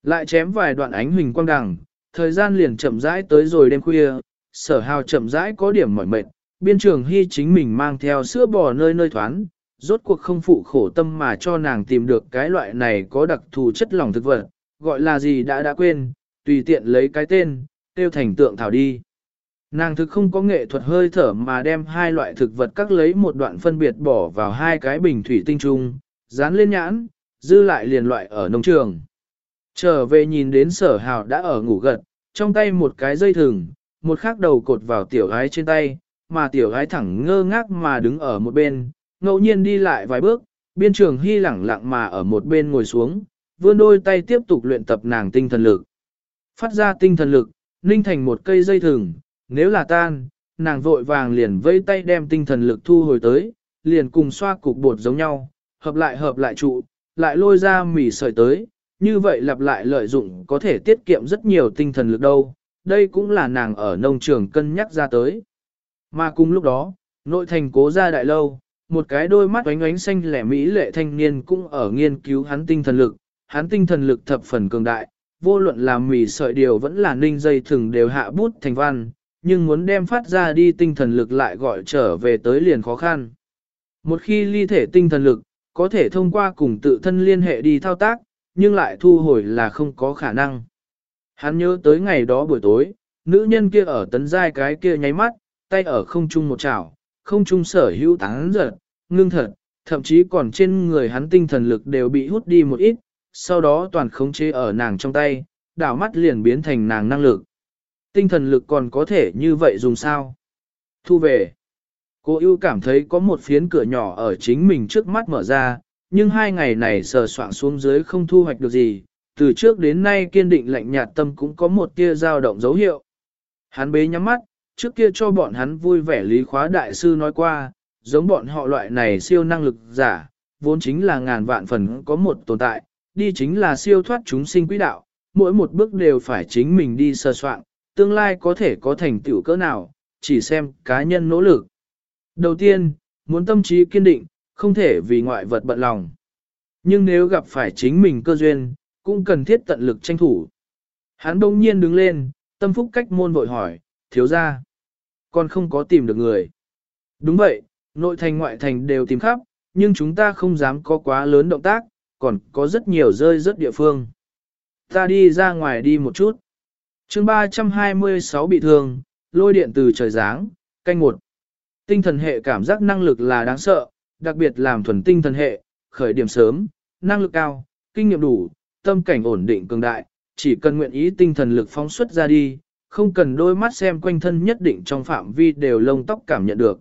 Lại chém vài đoạn ánh huỳnh quang đằng, thời gian liền chậm rãi tới rồi đêm khuya, sở hào chậm rãi có điểm mỏi mệt, biên trường hy chính mình mang theo sữa bò nơi nơi thoán, rốt cuộc không phụ khổ tâm mà cho nàng tìm được cái loại này có đặc thù chất lỏng thực vật, gọi là gì đã đã quên, tùy tiện lấy cái tên, tiêu thành tượng thảo đi. Nàng thực không có nghệ thuật hơi thở mà đem hai loại thực vật các lấy một đoạn phân biệt bỏ vào hai cái bình thủy tinh trung, dán lên nhãn, dư lại liền loại ở nông trường. Trở về nhìn đến sở hào đã ở ngủ gật, trong tay một cái dây thừng, một khác đầu cột vào tiểu gái trên tay, mà tiểu gái thẳng ngơ ngác mà đứng ở một bên, ngẫu nhiên đi lại vài bước, biên trường hy lẳng lặng mà ở một bên ngồi xuống, vươn đôi tay tiếp tục luyện tập nàng tinh thần lực. Phát ra tinh thần lực, ninh thành một cây dây thừng, nếu là tan, nàng vội vàng liền vây tay đem tinh thần lực thu hồi tới, liền cùng xoa cục bột giống nhau, hợp lại hợp lại trụ, lại lôi ra mỉ sợi tới, như vậy lặp lại lợi dụng có thể tiết kiệm rất nhiều tinh thần lực đâu, đây cũng là nàng ở nông trường cân nhắc ra tới. Mà cùng lúc đó, nội thành cố ra đại lâu, một cái đôi mắt oánh oánh xanh lẻ mỹ lệ thanh niên cũng ở nghiên cứu hắn tinh thần lực, hắn tinh thần lực thập phần cường đại, vô luận là mì sợi điều vẫn là ninh dây thừng đều hạ bút thành văn, nhưng muốn đem phát ra đi tinh thần lực lại gọi trở về tới liền khó khăn. Một khi ly thể tinh thần lực, có thể thông qua cùng tự thân liên hệ đi thao tác, nhưng lại thu hồi là không có khả năng. Hắn nhớ tới ngày đó buổi tối, nữ nhân kia ở tấn giai cái kia nháy mắt, tay ở không trung một chảo, không trung sở hữu tán giật, ngưng thật, thậm chí còn trên người hắn tinh thần lực đều bị hút đi một ít, sau đó toàn khống chế ở nàng trong tay, đảo mắt liền biến thành nàng năng lực. Tinh thần lực còn có thể như vậy dùng sao? Thu về. Cô ưu cảm thấy có một phiến cửa nhỏ ở chính mình trước mắt mở ra, nhưng hai ngày này sờ soạn xuống dưới không thu hoạch được gì, từ trước đến nay kiên định lạnh nhạt tâm cũng có một tia dao động dấu hiệu. Hắn bế nhắm mắt, trước kia cho bọn hắn vui vẻ lý khóa đại sư nói qua, giống bọn họ loại này siêu năng lực giả, vốn chính là ngàn vạn phần có một tồn tại, đi chính là siêu thoát chúng sinh quỹ đạo, mỗi một bước đều phải chính mình đi sơ soạn, tương lai có thể có thành tựu cỡ nào, chỉ xem cá nhân nỗ lực. Đầu tiên, muốn tâm trí kiên định, không thể vì ngoại vật bận lòng. Nhưng nếu gặp phải chính mình cơ duyên, cũng cần thiết tận lực tranh thủ. Hắn đông nhiên đứng lên, tâm phúc cách môn vội hỏi, thiếu ra. Còn không có tìm được người. Đúng vậy, nội thành ngoại thành đều tìm khắp, nhưng chúng ta không dám có quá lớn động tác, còn có rất nhiều rơi rất địa phương. Ta đi ra ngoài đi một chút. chương 326 bị thương, lôi điện từ trời giáng, canh một. Tinh thần hệ cảm giác năng lực là đáng sợ, đặc biệt làm thuần tinh thần hệ, khởi điểm sớm, năng lực cao, kinh nghiệm đủ, tâm cảnh ổn định cường đại, chỉ cần nguyện ý tinh thần lực phóng xuất ra đi, không cần đôi mắt xem quanh thân nhất định trong phạm vi đều lông tóc cảm nhận được.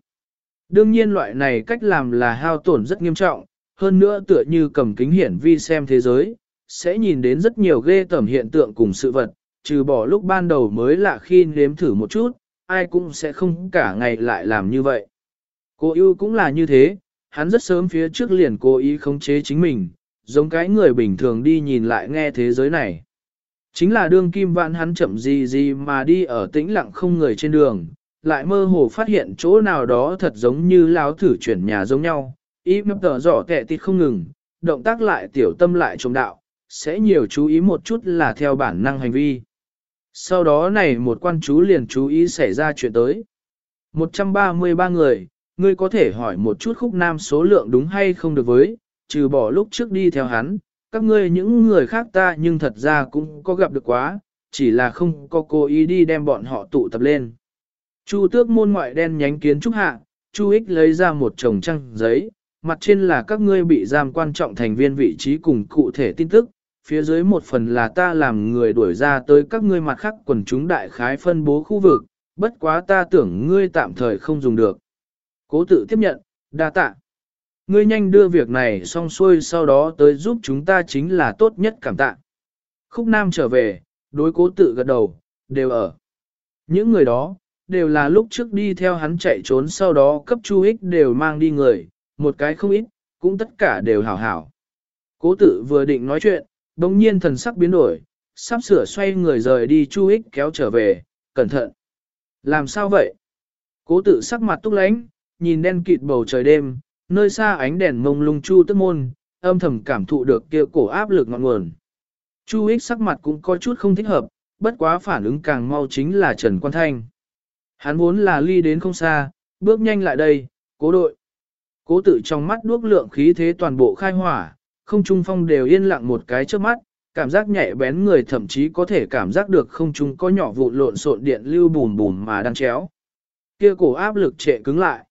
Đương nhiên loại này cách làm là hao tổn rất nghiêm trọng, hơn nữa tựa như cầm kính hiển vi xem thế giới, sẽ nhìn đến rất nhiều ghê tởm hiện tượng cùng sự vật, trừ bỏ lúc ban đầu mới lạ khi nếm thử một chút, ai cũng sẽ không cả ngày lại làm như vậy. Cô yêu cũng là như thế, hắn rất sớm phía trước liền cố ý khống chế chính mình, giống cái người bình thường đi nhìn lại nghe thế giới này. Chính là đương kim vạn hắn chậm gì gì mà đi ở tĩnh lặng không người trên đường, lại mơ hồ phát hiện chỗ nào đó thật giống như láo thử chuyển nhà giống nhau, ý mập tờ rõ kẹ tịt không ngừng, động tác lại tiểu tâm lại trông đạo, sẽ nhiều chú ý một chút là theo bản năng hành vi. Sau đó này một quan chú liền chú ý xảy ra chuyện tới. 133 người, ngươi có thể hỏi một chút khúc nam số lượng đúng hay không được với, trừ bỏ lúc trước đi theo hắn, các ngươi những người khác ta nhưng thật ra cũng có gặp được quá, chỉ là không có cố ý đi đem bọn họ tụ tập lên. Chu tước môn ngoại đen nhánh kiến trúc hạ, Chu ích lấy ra một chồng trăng giấy, mặt trên là các ngươi bị giam quan trọng thành viên vị trí cùng cụ thể tin tức, phía dưới một phần là ta làm người đuổi ra tới các ngươi mặt khác quần chúng đại khái phân bố khu vực, bất quá ta tưởng ngươi tạm thời không dùng được. Cố tự tiếp nhận, đa tạ. Ngươi nhanh đưa việc này xong xuôi sau đó tới giúp chúng ta chính là tốt nhất cảm tạ. Khúc Nam trở về, đối cố tự gật đầu, đều ở. Những người đó, đều là lúc trước đi theo hắn chạy trốn sau đó cấp chu ích đều mang đi người, một cái không ít, cũng tất cả đều hảo hảo. Cố tự vừa định nói chuyện, đồng nhiên thần sắc biến đổi, sắp sửa xoay người rời đi chu ích kéo trở về, cẩn thận. Làm sao vậy? Cố tự sắc mặt túc lánh, nhìn đen kịt bầu trời đêm, nơi xa ánh đèn mông lung chu tức môn, âm thầm cảm thụ được kia cổ áp lực ngọn nguồn. Chu ích sắc mặt cũng có chút không thích hợp, bất quá phản ứng càng mau chính là Trần Quan Thanh. Hắn vốn là ly đến không xa, bước nhanh lại đây, cố đội. Cố tự trong mắt đuốc lượng khí thế toàn bộ khai hỏa, không trung phong đều yên lặng một cái trước mắt, cảm giác nhạy bén người thậm chí có thể cảm giác được không trung có nhỏ vụ lộn xộn điện lưu bùn bùn mà đang chéo. Kia cổ áp lực trệ cứng lại.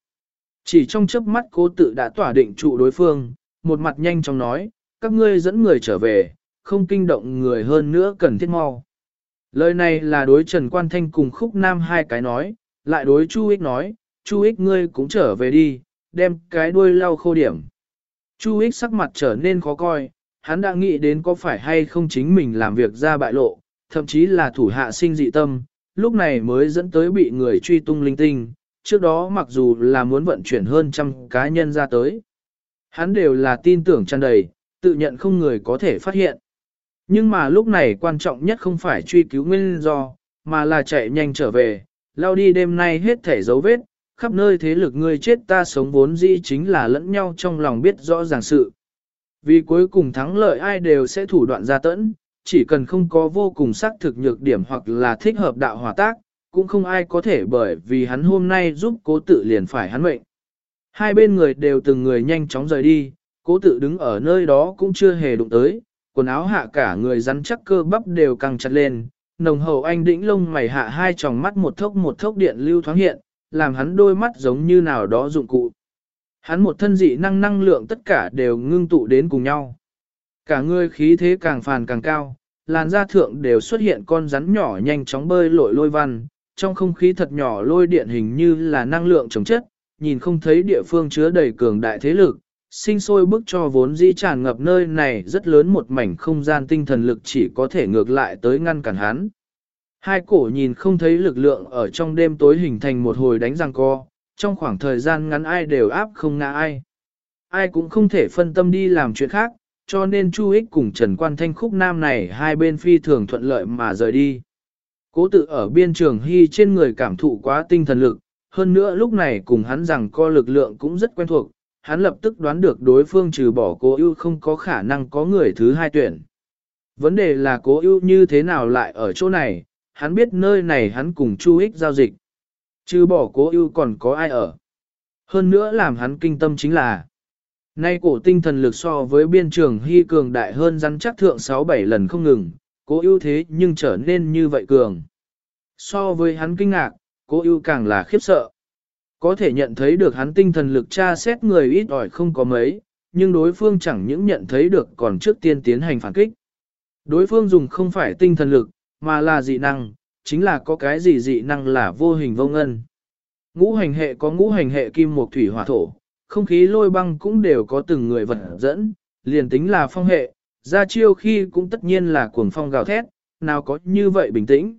Chỉ trong chớp mắt cố tự đã tỏa định trụ đối phương, một mặt nhanh chóng nói, các ngươi dẫn người trở về, không kinh động người hơn nữa cần thiết mau. Lời này là đối Trần Quan Thanh cùng Khúc Nam hai cái nói, lại đối Chu Ích nói, Chu Ích ngươi cũng trở về đi, đem cái đuôi lau khô điểm. Chu Ích sắc mặt trở nên khó coi, hắn đã nghĩ đến có phải hay không chính mình làm việc ra bại lộ, thậm chí là thủ hạ sinh dị tâm, lúc này mới dẫn tới bị người truy tung linh tinh, trước đó mặc dù là muốn vận chuyển hơn trăm cá nhân ra tới. Hắn đều là tin tưởng tràn đầy, tự nhận không người có thể phát hiện. Nhưng mà lúc này quan trọng nhất không phải truy cứu nguyên do, mà là chạy nhanh trở về, lao đi đêm nay hết thể dấu vết, khắp nơi thế lực ngươi chết ta sống vốn dĩ chính là lẫn nhau trong lòng biết rõ ràng sự. Vì cuối cùng thắng lợi ai đều sẽ thủ đoạn ra tẫn, chỉ cần không có vô cùng xác thực nhược điểm hoặc là thích hợp đạo hòa tác, cũng không ai có thể bởi vì hắn hôm nay giúp cố tự liền phải hắn mệnh. Hai bên người đều từng người nhanh chóng rời đi, cố tự đứng ở nơi đó cũng chưa hề đụng tới, quần áo hạ cả người rắn chắc cơ bắp đều căng chặt lên, nồng hậu anh đĩnh lông mày hạ hai tròng mắt một thốc một thốc điện lưu thoáng hiện, làm hắn đôi mắt giống như nào đó dụng cụ. Hắn một thân dị năng năng lượng tất cả đều ngưng tụ đến cùng nhau. Cả người khí thế càng phàn càng cao, làn da thượng đều xuất hiện con rắn nhỏ nhanh chóng bơi lội lôi văn, trong không khí thật nhỏ lôi điện hình như là năng lượng chống chất, nhìn không thấy địa phương chứa đầy cường đại thế lực, sinh sôi bức cho vốn dĩ tràn ngập nơi này rất lớn một mảnh không gian tinh thần lực chỉ có thể ngược lại tới ngăn cản hắn. Hai cổ nhìn không thấy lực lượng ở trong đêm tối hình thành một hồi đánh răng co, trong khoảng thời gian ngắn ai đều áp không ngã ai. Ai cũng không thể phân tâm đi làm chuyện khác, cho nên Chu Ích cùng Trần Quan Thanh khúc nam này hai bên phi thường thuận lợi mà rời đi. Cố tự ở biên trường hy trên người cảm thụ quá tinh thần lực, hơn nữa lúc này cùng hắn rằng co lực lượng cũng rất quen thuộc, hắn lập tức đoán được đối phương trừ bỏ cố ưu không có khả năng có người thứ hai tuyển. Vấn đề là cố ưu như thế nào lại ở chỗ này, hắn biết nơi này hắn cùng Chu Ích giao dịch. Trừ bỏ cố ưu còn có ai ở. Hơn nữa làm hắn kinh tâm chính là Nay cổ tinh thần lực so với biên trường hy cường đại hơn rắn chắc thượng 6-7 lần không ngừng, cố ưu thế nhưng trở nên như vậy cường. So với hắn kinh ngạc, cố ưu càng là khiếp sợ. Có thể nhận thấy được hắn tinh thần lực tra xét người ít ỏi không có mấy, nhưng đối phương chẳng những nhận thấy được còn trước tiên tiến hành phản kích. Đối phương dùng không phải tinh thần lực, mà là dị năng, chính là có cái gì dị năng là vô hình vô ngân. Ngũ hành hệ có ngũ hành hệ kim mộc thủy hỏa thổ, không khí lôi băng cũng đều có từng người vật dẫn, liền tính là phong hệ, ra chiêu khi cũng tất nhiên là cuồng phong gào thét, nào có như vậy bình tĩnh.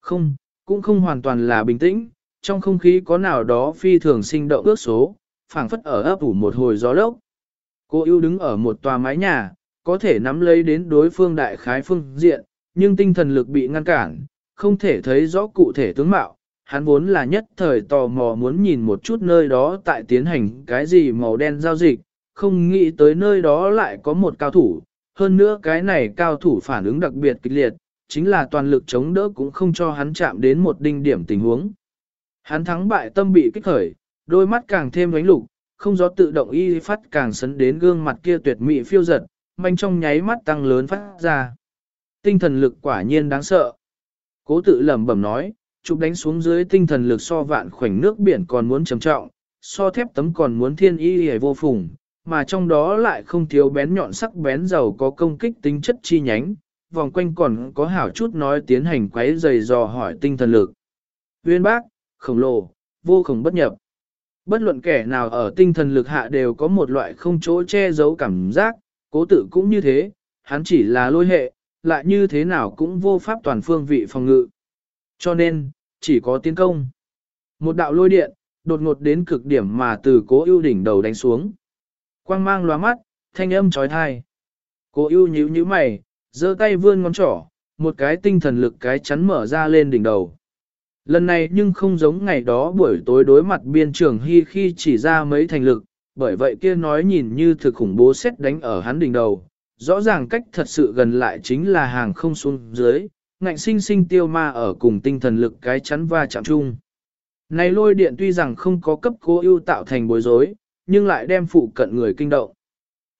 Không, cũng không hoàn toàn là bình tĩnh, trong không khí có nào đó phi thường sinh động ước số, phảng phất ở ấp ủ một hồi gió lốc. Cô yêu đứng ở một tòa mái nhà, có thể nắm lấy đến đối phương đại khái phương diện, nhưng tinh thần lực bị ngăn cản, không thể thấy rõ cụ thể tướng mạo. Hắn vốn là nhất thời tò mò muốn nhìn một chút nơi đó tại tiến hành cái gì màu đen giao dịch, không nghĩ tới nơi đó lại có một cao thủ, hơn nữa cái này cao thủ phản ứng đặc biệt kịch liệt, chính là toàn lực chống đỡ cũng không cho hắn chạm đến một đinh điểm tình huống. Hắn thắng bại tâm bị kích khởi, đôi mắt càng thêm ánh lục, không gió tự động y phát càng sấn đến gương mặt kia tuyệt mỹ phiêu giật, manh trong nháy mắt tăng lớn phát ra. Tinh thần lực quả nhiên đáng sợ. Cố tự lẩm bẩm nói, chụp đánh xuống dưới tinh thần lực so vạn khoảnh nước biển còn muốn trầm trọng, so thép tấm còn muốn thiên y hề vô phùng, mà trong đó lại không thiếu bén nhọn sắc bén giàu có công kích tính chất chi nhánh, vòng quanh còn có hảo chút nói tiến hành quấy dày dò hỏi tinh thần lực. Uyên bác, khổng lồ, vô khổng bất nhập. Bất luận kẻ nào ở tinh thần lực hạ đều có một loại không chỗ che giấu cảm giác, cố tự cũng như thế, hắn chỉ là lôi hệ, lại như thế nào cũng vô pháp toàn phương vị phòng ngự. Cho nên, chỉ có tiến công. Một đạo lôi điện, đột ngột đến cực điểm mà từ cố ưu đỉnh đầu đánh xuống. Quang mang loa mắt, thanh âm trói thai. Cố yêu nhíu nhíu mày, giơ tay vươn ngón trỏ, một cái tinh thần lực cái chắn mở ra lên đỉnh đầu. Lần này nhưng không giống ngày đó buổi tối đối mặt biên trường hy khi chỉ ra mấy thành lực, bởi vậy kia nói nhìn như thực khủng bố xét đánh ở hắn đỉnh đầu. Rõ ràng cách thật sự gần lại chính là hàng không xuống dưới, ngạnh sinh sinh tiêu ma ở cùng tinh thần lực cái chắn va chạm chung. Này lôi điện tuy rằng không có cấp cố ưu tạo thành bối rối, nhưng lại đem phụ cận người kinh động.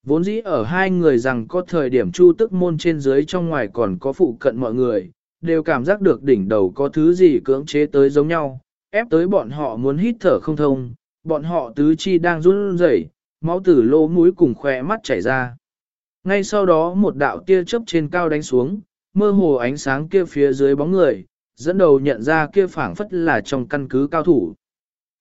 Vốn dĩ ở hai người rằng có thời điểm chu tức môn trên dưới trong ngoài còn có phụ cận mọi người, đều cảm giác được đỉnh đầu có thứ gì cưỡng chế tới giống nhau, ép tới bọn họ muốn hít thở không thông, bọn họ tứ chi đang run rẩy, máu tử lỗ mũi cùng khỏe mắt chảy ra. Ngay sau đó một đạo tia chớp trên cao đánh xuống, mơ hồ ánh sáng kia phía dưới bóng người, dẫn đầu nhận ra kia phảng phất là trong căn cứ cao thủ.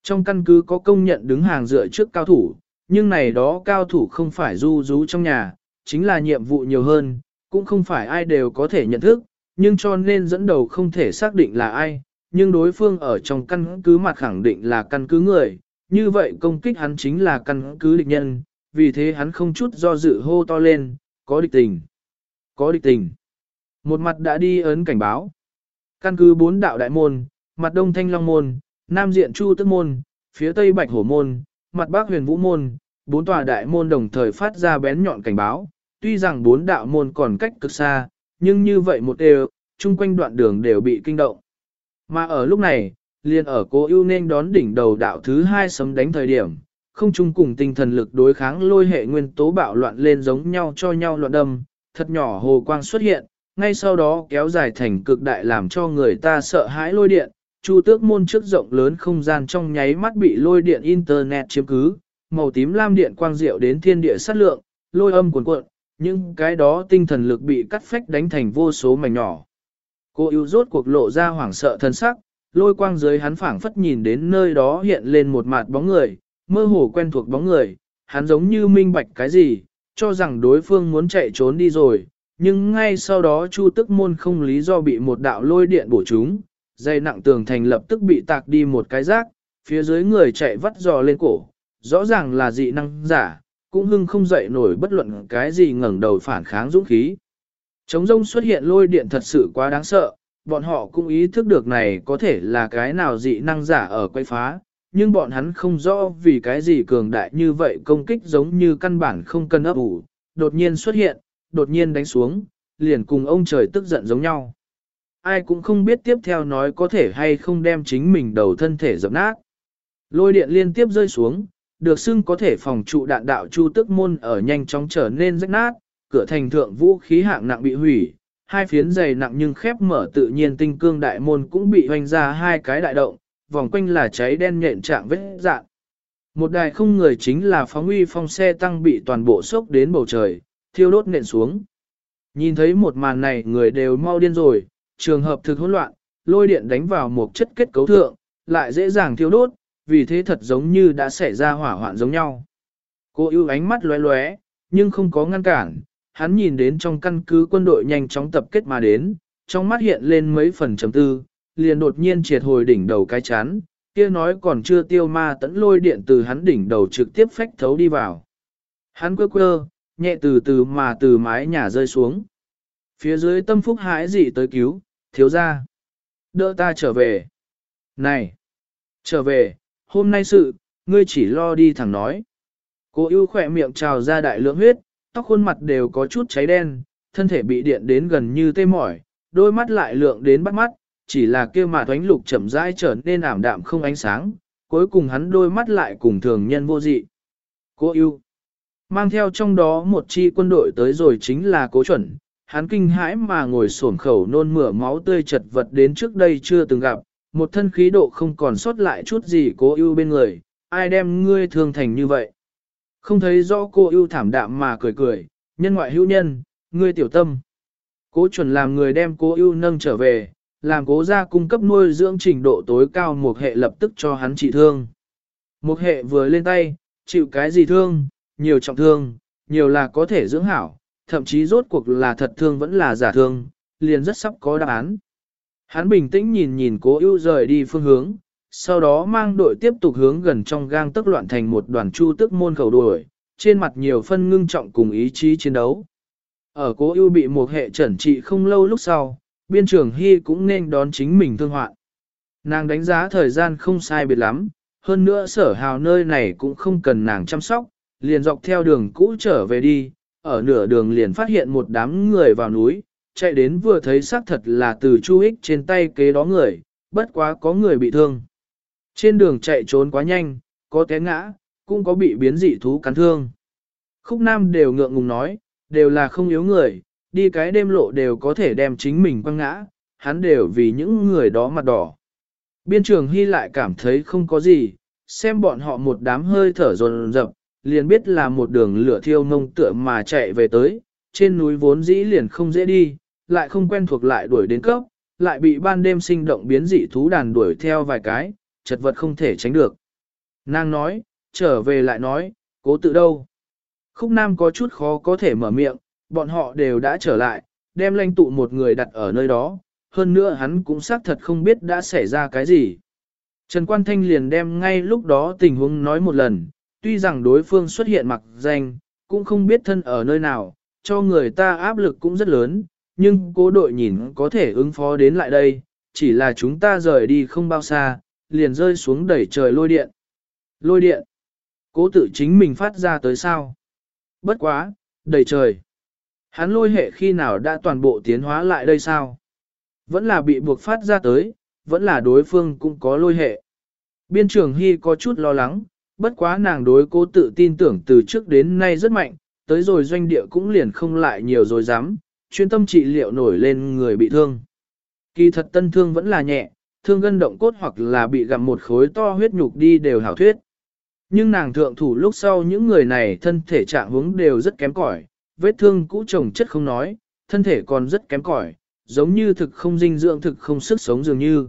Trong căn cứ có công nhận đứng hàng dựa trước cao thủ, nhưng này đó cao thủ không phải du rú trong nhà, chính là nhiệm vụ nhiều hơn, cũng không phải ai đều có thể nhận thức, nhưng cho nên dẫn đầu không thể xác định là ai, nhưng đối phương ở trong căn cứ mặt khẳng định là căn cứ người, như vậy công kích hắn chính là căn cứ địch nhân, vì thế hắn không chút do dự hô to lên, có địch tình, có địch tình. Một mặt đã đi ấn cảnh báo. Căn cứ bốn đạo đại môn, mặt đông thanh long môn, nam diện chu tức môn, phía tây bạch hổ môn, mặt bắc huyền vũ môn, bốn tòa đại môn đồng thời phát ra bén nhọn cảnh báo. Tuy rằng bốn đạo môn còn cách cực xa, nhưng như vậy một đều, chung quanh đoạn đường đều bị kinh động. Mà ở lúc này, liền ở cố ưu nên đón đỉnh đầu đạo thứ hai sấm đánh thời điểm, không chung cùng tinh thần lực đối kháng lôi hệ nguyên tố bạo loạn lên giống nhau cho nhau loạn đâm, thật nhỏ hồ quang xuất hiện, ngay sau đó kéo dài thành cực đại làm cho người ta sợ hãi lôi điện, chu tước môn trước rộng lớn không gian trong nháy mắt bị lôi điện internet chiếm cứ, màu tím lam điện quang diệu đến thiên địa sát lượng, lôi âm cuồn cuộn, nhưng cái đó tinh thần lực bị cắt phách đánh thành vô số mảnh nhỏ. Cô yêu rốt cuộc lộ ra hoảng sợ thân sắc, lôi quang dưới hắn phảng phất nhìn đến nơi đó hiện lên một mặt bóng người, mơ hồ quen thuộc bóng người, hắn giống như minh bạch cái gì, cho rằng đối phương muốn chạy trốn đi rồi, nhưng ngay sau đó chu tức môn không lý do bị một đạo lôi điện bổ trúng, dây nặng tường thành lập tức bị tạc đi một cái rác, phía dưới người chạy vắt giò lên cổ, rõ ràng là dị năng giả, cũng hưng không dậy nổi bất luận cái gì ngẩng đầu phản kháng dũng khí. Trống rông xuất hiện lôi điện thật sự quá đáng sợ, bọn họ cũng ý thức được này có thể là cái nào dị năng giả ở quay phá, nhưng bọn hắn không rõ vì cái gì cường đại như vậy công kích giống như căn bản không cần ấp ủ, đột nhiên xuất hiện, đột nhiên đánh xuống, liền cùng ông trời tức giận giống nhau ai cũng không biết tiếp theo nói có thể hay không đem chính mình đầu thân thể dập nát. Lôi điện liên tiếp rơi xuống, được xưng có thể phòng trụ đạn đạo chu tức môn ở nhanh chóng trở nên rách nát, cửa thành thượng vũ khí hạng nặng bị hủy, hai phiến dày nặng nhưng khép mở tự nhiên tinh cương đại môn cũng bị hoành ra hai cái đại động, vòng quanh là cháy đen nhện trạng vết dạng. Một đài không người chính là phóng uy phong xe tăng bị toàn bộ sốc đến bầu trời, thiêu đốt nện xuống. Nhìn thấy một màn này người đều mau điên rồi, trường hợp thực hỗn loạn, lôi điện đánh vào một chất kết cấu thượng, lại dễ dàng thiêu đốt, vì thế thật giống như đã xảy ra hỏa hoạn giống nhau. Cô ưu ánh mắt lóe lóe, nhưng không có ngăn cản, hắn nhìn đến trong căn cứ quân đội nhanh chóng tập kết mà đến, trong mắt hiện lên mấy phần chấm tư, liền đột nhiên triệt hồi đỉnh đầu cái chán, kia nói còn chưa tiêu ma tẫn lôi điện từ hắn đỉnh đầu trực tiếp phách thấu đi vào. Hắn quơ quơ, nhẹ từ từ mà từ mái nhà rơi xuống. Phía dưới tâm phúc hãi dị tới cứu, thiếu ra. Đỡ ta trở về. Này! Trở về, hôm nay sự, ngươi chỉ lo đi thẳng nói. Cô ưu khỏe miệng trào ra đại lượng huyết, tóc khuôn mặt đều có chút cháy đen, thân thể bị điện đến gần như tê mỏi, đôi mắt lại lượng đến bắt mắt, chỉ là kia mà thoánh lục chậm rãi trở nên ảm đạm không ánh sáng, cuối cùng hắn đôi mắt lại cùng thường nhân vô dị. Cô ưu mang theo trong đó một chi quân đội tới rồi chính là cố chuẩn, hắn kinh hãi mà ngồi xổm khẩu nôn mửa máu tươi chật vật đến trước đây chưa từng gặp, một thân khí độ không còn sót lại chút gì cố ưu bên người, ai đem ngươi thương thành như vậy. Không thấy rõ cô ưu thảm đạm mà cười cười, nhân ngoại hữu nhân, ngươi tiểu tâm. Cố chuẩn làm người đem cố ưu nâng trở về, làm cố gia cung cấp nuôi dưỡng trình độ tối cao một hệ lập tức cho hắn trị thương. Một hệ vừa lên tay, chịu cái gì thương, nhiều trọng thương, nhiều là có thể dưỡng hảo, thậm chí rốt cuộc là thật thương vẫn là giả thương, liền rất sắp có đáp án. Hắn bình tĩnh nhìn nhìn cố ưu rời đi phương hướng, sau đó mang đội tiếp tục hướng gần trong gang tức loạn thành một đoàn chu tức môn khẩu đuổi, trên mặt nhiều phân ngưng trọng cùng ý chí chiến đấu. Ở cố ưu bị một hệ trẩn trị không lâu lúc sau, biên trưởng Hy cũng nên đón chính mình thương hoạn. Nàng đánh giá thời gian không sai biệt lắm, hơn nữa sở hào nơi này cũng không cần nàng chăm sóc, liền dọc theo đường cũ trở về đi, ở nửa đường liền phát hiện một đám người vào núi, chạy đến vừa thấy xác thật là từ chu Hích trên tay kế đó người, bất quá có người bị thương. Trên đường chạy trốn quá nhanh, có té ngã, cũng có bị biến dị thú cắn thương. Khúc Nam đều ngượng ngùng nói, đều là không yếu người, đi cái đêm lộ đều có thể đem chính mình quăng ngã, hắn đều vì những người đó mặt đỏ. Biên trường Hy lại cảm thấy không có gì, xem bọn họ một đám hơi thở dồn rập liền biết là một đường lửa thiêu mông tựa mà chạy về tới, trên núi vốn dĩ liền không dễ đi, lại không quen thuộc lại đuổi đến cấp, lại bị ban đêm sinh động biến dị thú đàn đuổi theo vài cái, chật vật không thể tránh được. Nàng nói, trở về lại nói, cố tự đâu. Khúc Nam có chút khó có thể mở miệng, bọn họ đều đã trở lại, đem lãnh tụ một người đặt ở nơi đó, hơn nữa hắn cũng xác thật không biết đã xảy ra cái gì. Trần Quan Thanh liền đem ngay lúc đó tình huống nói một lần, tuy rằng đối phương xuất hiện mặc danh, cũng không biết thân ở nơi nào, cho người ta áp lực cũng rất lớn, nhưng cố đội nhìn có thể ứng phó đến lại đây, chỉ là chúng ta rời đi không bao xa, liền rơi xuống đẩy trời lôi điện. Lôi điện. Cố tự chính mình phát ra tới sao? Bất quá, đẩy trời. Hắn lôi hệ khi nào đã toàn bộ tiến hóa lại đây sao? Vẫn là bị buộc phát ra tới, vẫn là đối phương cũng có lôi hệ. Biên trưởng Hy có chút lo lắng, bất quá nàng đối cố tự tin tưởng từ trước đến nay rất mạnh, tới rồi doanh địa cũng liền không lại nhiều rồi dám, chuyên tâm trị liệu nổi lên người bị thương. Kỳ thật tân thương vẫn là nhẹ, thương gân động cốt hoặc là bị gặm một khối to huyết nhục đi đều hảo thuyết. Nhưng nàng thượng thủ lúc sau những người này thân thể trạng hướng đều rất kém cỏi, vết thương cũ chồng chất không nói, thân thể còn rất kém cỏi, giống như thực không dinh dưỡng thực không sức sống dường như.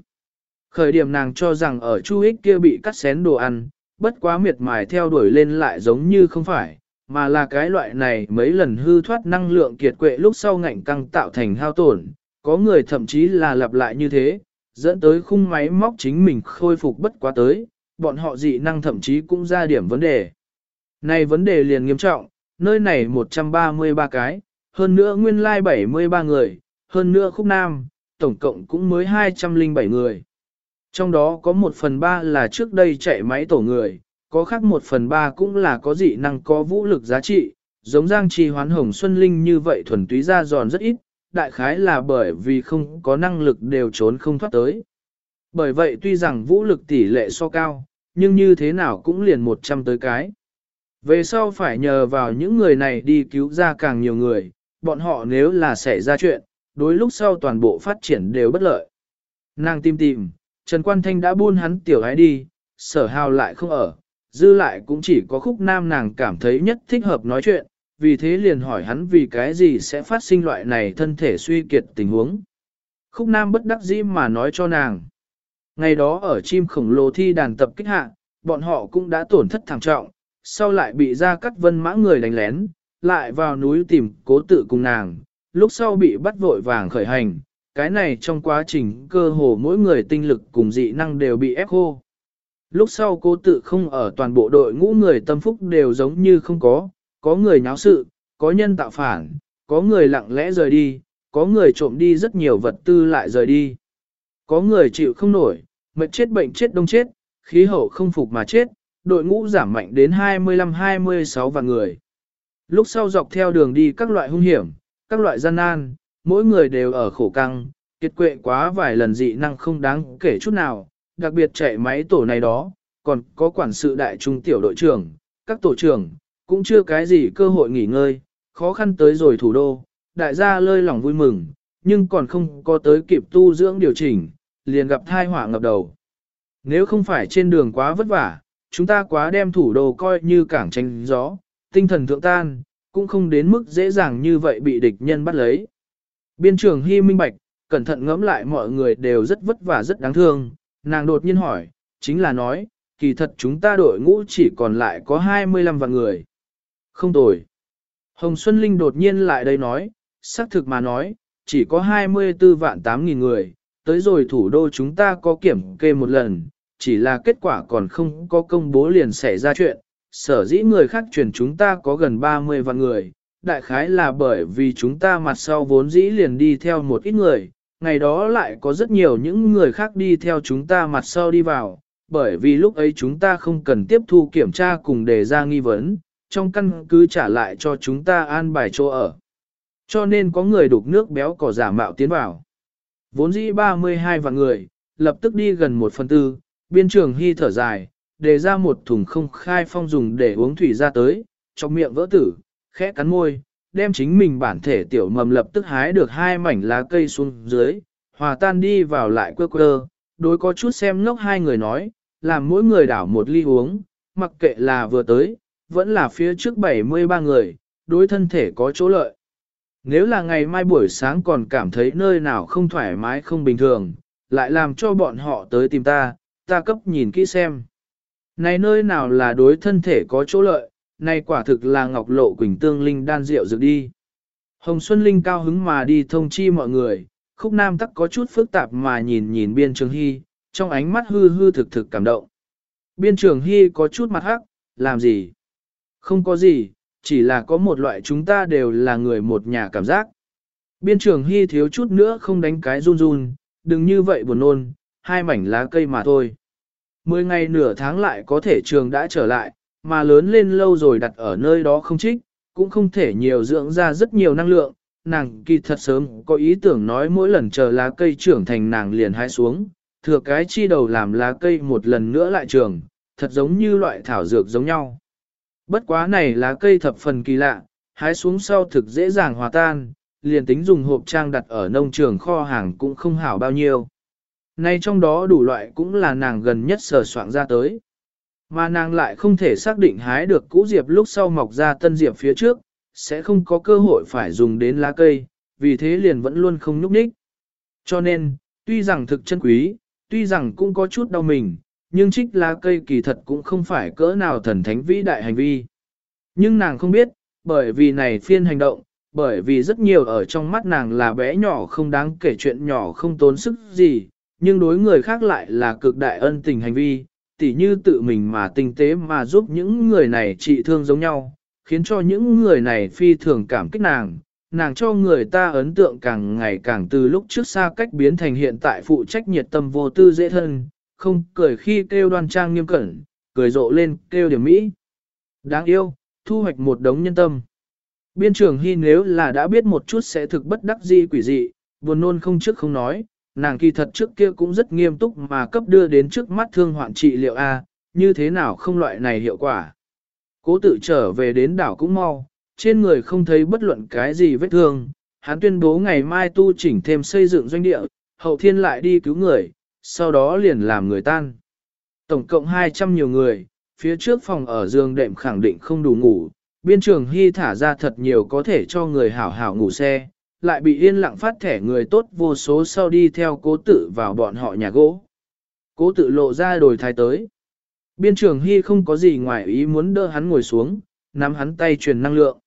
Khởi điểm nàng cho rằng ở chu ích kia bị cắt xén đồ ăn, bất quá miệt mài theo đuổi lên lại giống như không phải, mà là cái loại này mấy lần hư thoát năng lượng kiệt quệ lúc sau ngạnh căng tạo thành hao tổn, có người thậm chí là lặp lại như thế, dẫn tới khung máy móc chính mình khôi phục bất quá tới, bọn họ dị năng thậm chí cũng ra điểm vấn đề. Này vấn đề liền nghiêm trọng, nơi này 133 cái, hơn nữa nguyên lai 73 người, hơn nữa khúc nam, tổng cộng cũng mới 207 người. Trong đó có một phần ba là trước đây chạy máy tổ người, có khác một phần ba cũng là có dị năng có vũ lực giá trị, giống Giang Trì Hoán Hồng Xuân Linh như vậy thuần túy ra giòn rất ít, đại khái là bởi vì không có năng lực đều trốn không thoát tới. Bởi vậy tuy rằng vũ lực tỷ lệ so cao, nhưng như thế nào cũng liền 100 tới cái. Về sau phải nhờ vào những người này đi cứu ra càng nhiều người, bọn họ nếu là xảy ra chuyện, đối lúc sau toàn bộ phát triển đều bất lợi. Nàng tìm tìm, Trần Quan Thanh đã buôn hắn tiểu gái đi, sở hào lại không ở, dư lại cũng chỉ có khúc nam nàng cảm thấy nhất thích hợp nói chuyện, vì thế liền hỏi hắn vì cái gì sẽ phát sinh loại này thân thể suy kiệt tình huống. Khúc nam bất đắc dĩ mà nói cho nàng. Ngày đó ở chim khổng lồ thi đàn tập kích hạ, bọn họ cũng đã tổn thất thảm trọng, sau lại bị ra cắt vân mã người đánh lén, lại vào núi tìm cố tự cùng nàng, lúc sau bị bắt vội vàng khởi hành. Cái này trong quá trình cơ hồ mỗi người tinh lực cùng dị năng đều bị ép khô. Lúc sau cố tự không ở toàn bộ đội ngũ người tâm phúc đều giống như không có, có người nháo sự, có nhân tạo phản, có người lặng lẽ rời đi, có người trộm đi rất nhiều vật tư lại rời đi. Có người chịu không nổi, mệt chết bệnh chết đông chết, khí hậu không phục mà chết, đội ngũ giảm mạnh đến 25-26 vạn người. Lúc sau dọc theo đường đi các loại hung hiểm, các loại gian nan, mỗi người đều ở khổ căng, kiệt quệ quá vài lần dị năng không đáng kể chút nào, đặc biệt chạy máy tổ này đó, còn có quản sự đại trung tiểu đội trưởng, các tổ trưởng, cũng chưa cái gì cơ hội nghỉ ngơi, khó khăn tới rồi thủ đô, đại gia lơi lòng vui mừng, nhưng còn không có tới kịp tu dưỡng điều chỉnh, liền gặp thai họa ngập đầu. Nếu không phải trên đường quá vất vả, chúng ta quá đem thủ đô coi như cảng tranh gió, tinh thần thượng tan, cũng không đến mức dễ dàng như vậy bị địch nhân bắt lấy. Biên trường Hy minh bạch, cẩn thận ngẫm lại mọi người đều rất vất vả rất đáng thương, nàng đột nhiên hỏi, chính là nói, kỳ thật chúng ta đội ngũ chỉ còn lại có 25 vạn người. Không tồi. Hồng Xuân Linh đột nhiên lại đây nói, xác thực mà nói, chỉ có 24 vạn 8 nghìn người, tới rồi thủ đô chúng ta có kiểm kê một lần, chỉ là kết quả còn không có công bố liền xảy ra chuyện, sở dĩ người khác truyền chúng ta có gần 30 vạn người, đại khái là bởi vì chúng ta mặt sau vốn dĩ liền đi theo một ít người, ngày đó lại có rất nhiều những người khác đi theo chúng ta mặt sau đi vào, bởi vì lúc ấy chúng ta không cần tiếp thu kiểm tra cùng đề ra nghi vấn, trong căn cứ trả lại cho chúng ta an bài chỗ ở. Cho nên có người đục nước béo cỏ giả mạo tiến vào. Vốn dĩ 32 vạn người, lập tức đi gần một phần tư, biên trường hy thở dài, đề ra một thùng không khai phong dùng để uống thủy ra tới, trong miệng vỡ tử, khẽ cắn môi, đem chính mình bản thể tiểu mầm lập tức hái được hai mảnh lá cây xuống dưới, hòa tan đi vào lại quơ quơ, đối có chút xem ngốc hai người nói, làm mỗi người đảo một ly uống, mặc kệ là vừa tới, vẫn là phía trước 73 người, đối thân thể có chỗ lợi. Nếu là ngày mai buổi sáng còn cảm thấy nơi nào không thoải mái không bình thường, lại làm cho bọn họ tới tìm ta, ta cấp nhìn kỹ xem. Này nơi nào là đối thân thể có chỗ lợi, này quả thực là ngọc lộ quỳnh tương linh đan rượu dược đi. Hồng Xuân Linh cao hứng mà đi thông chi mọi người, khúc nam tắc có chút phức tạp mà nhìn nhìn biên trường hy, trong ánh mắt hư hư thực thực cảm động. Biên trường hy có chút mặt hắc, làm gì? Không có gì, chỉ là có một loại chúng ta đều là người một nhà cảm giác. Biên trường hy thiếu chút nữa không đánh cái run run, đừng như vậy buồn nôn, hai mảnh lá cây mà thôi. Mười ngày nửa tháng lại có thể trường đã trở lại, mà lớn lên lâu rồi đặt ở nơi đó không trích, cũng không thể nhiều dưỡng ra rất nhiều năng lượng. Nàng kỳ thật sớm có ý tưởng nói mỗi lần chờ lá cây trưởng thành nàng liền hái xuống, thừa cái chi đầu làm lá cây một lần nữa lại trường, thật giống như loại thảo dược giống nhau. Bất quá này lá cây thập phần kỳ lạ, hái xuống sau thực dễ dàng hòa tan, liền tính dùng hộp trang đặt ở nông trường kho hàng cũng không hảo bao nhiêu. Nay trong đó đủ loại cũng là nàng gần nhất sờ soạn ra tới. Mà nàng lại không thể xác định hái được cũ diệp lúc sau mọc ra tân diệp phía trước, sẽ không có cơ hội phải dùng đến lá cây, vì thế liền vẫn luôn không nhúc nhích. Cho nên, tuy rằng thực chân quý, tuy rằng cũng có chút đau mình, nhưng trích lá cây kỳ thật cũng không phải cỡ nào thần thánh vĩ đại hành vi. Nhưng nàng không biết, bởi vì này phiên hành động, bởi vì rất nhiều ở trong mắt nàng là bé nhỏ không đáng kể chuyện nhỏ không tốn sức gì, nhưng đối người khác lại là cực đại ân tình hành vi, tỉ như tự mình mà tinh tế mà giúp những người này trị thương giống nhau, khiến cho những người này phi thường cảm kích nàng, nàng cho người ta ấn tượng càng ngày càng từ lúc trước xa cách biến thành hiện tại phụ trách nhiệt tâm vô tư dễ thân, không cười khi kêu đoan trang nghiêm cẩn, cười rộ lên kêu điểm mỹ. Đáng yêu, thu hoạch một đống nhân tâm. Biên trưởng Hy nếu là đã biết một chút sẽ thực bất đắc di quỷ dị, buồn nôn không trước không nói, nàng kỳ thật trước kia cũng rất nghiêm túc mà cấp đưa đến trước mắt thương hoạn trị liệu A, như thế nào không loại này hiệu quả. Cố tự trở về đến đảo cũng mau, trên người không thấy bất luận cái gì vết thương, hắn tuyên bố ngày mai tu chỉnh thêm xây dựng doanh địa, hậu thiên lại đi cứu người, sau đó liền làm người tan. Tổng cộng 200 nhiều người, phía trước phòng ở giường đệm khẳng định không đủ ngủ, biên trường hy thả ra thật nhiều có thể cho người hảo hảo ngủ xe, lại bị yên lặng phát thẻ người tốt vô số sau đi theo cố tự vào bọn họ nhà gỗ. Cố tự lộ ra đồi thái tới. Biên trường hy không có gì ngoài ý muốn đỡ hắn ngồi xuống, nắm hắn tay truyền năng lượng.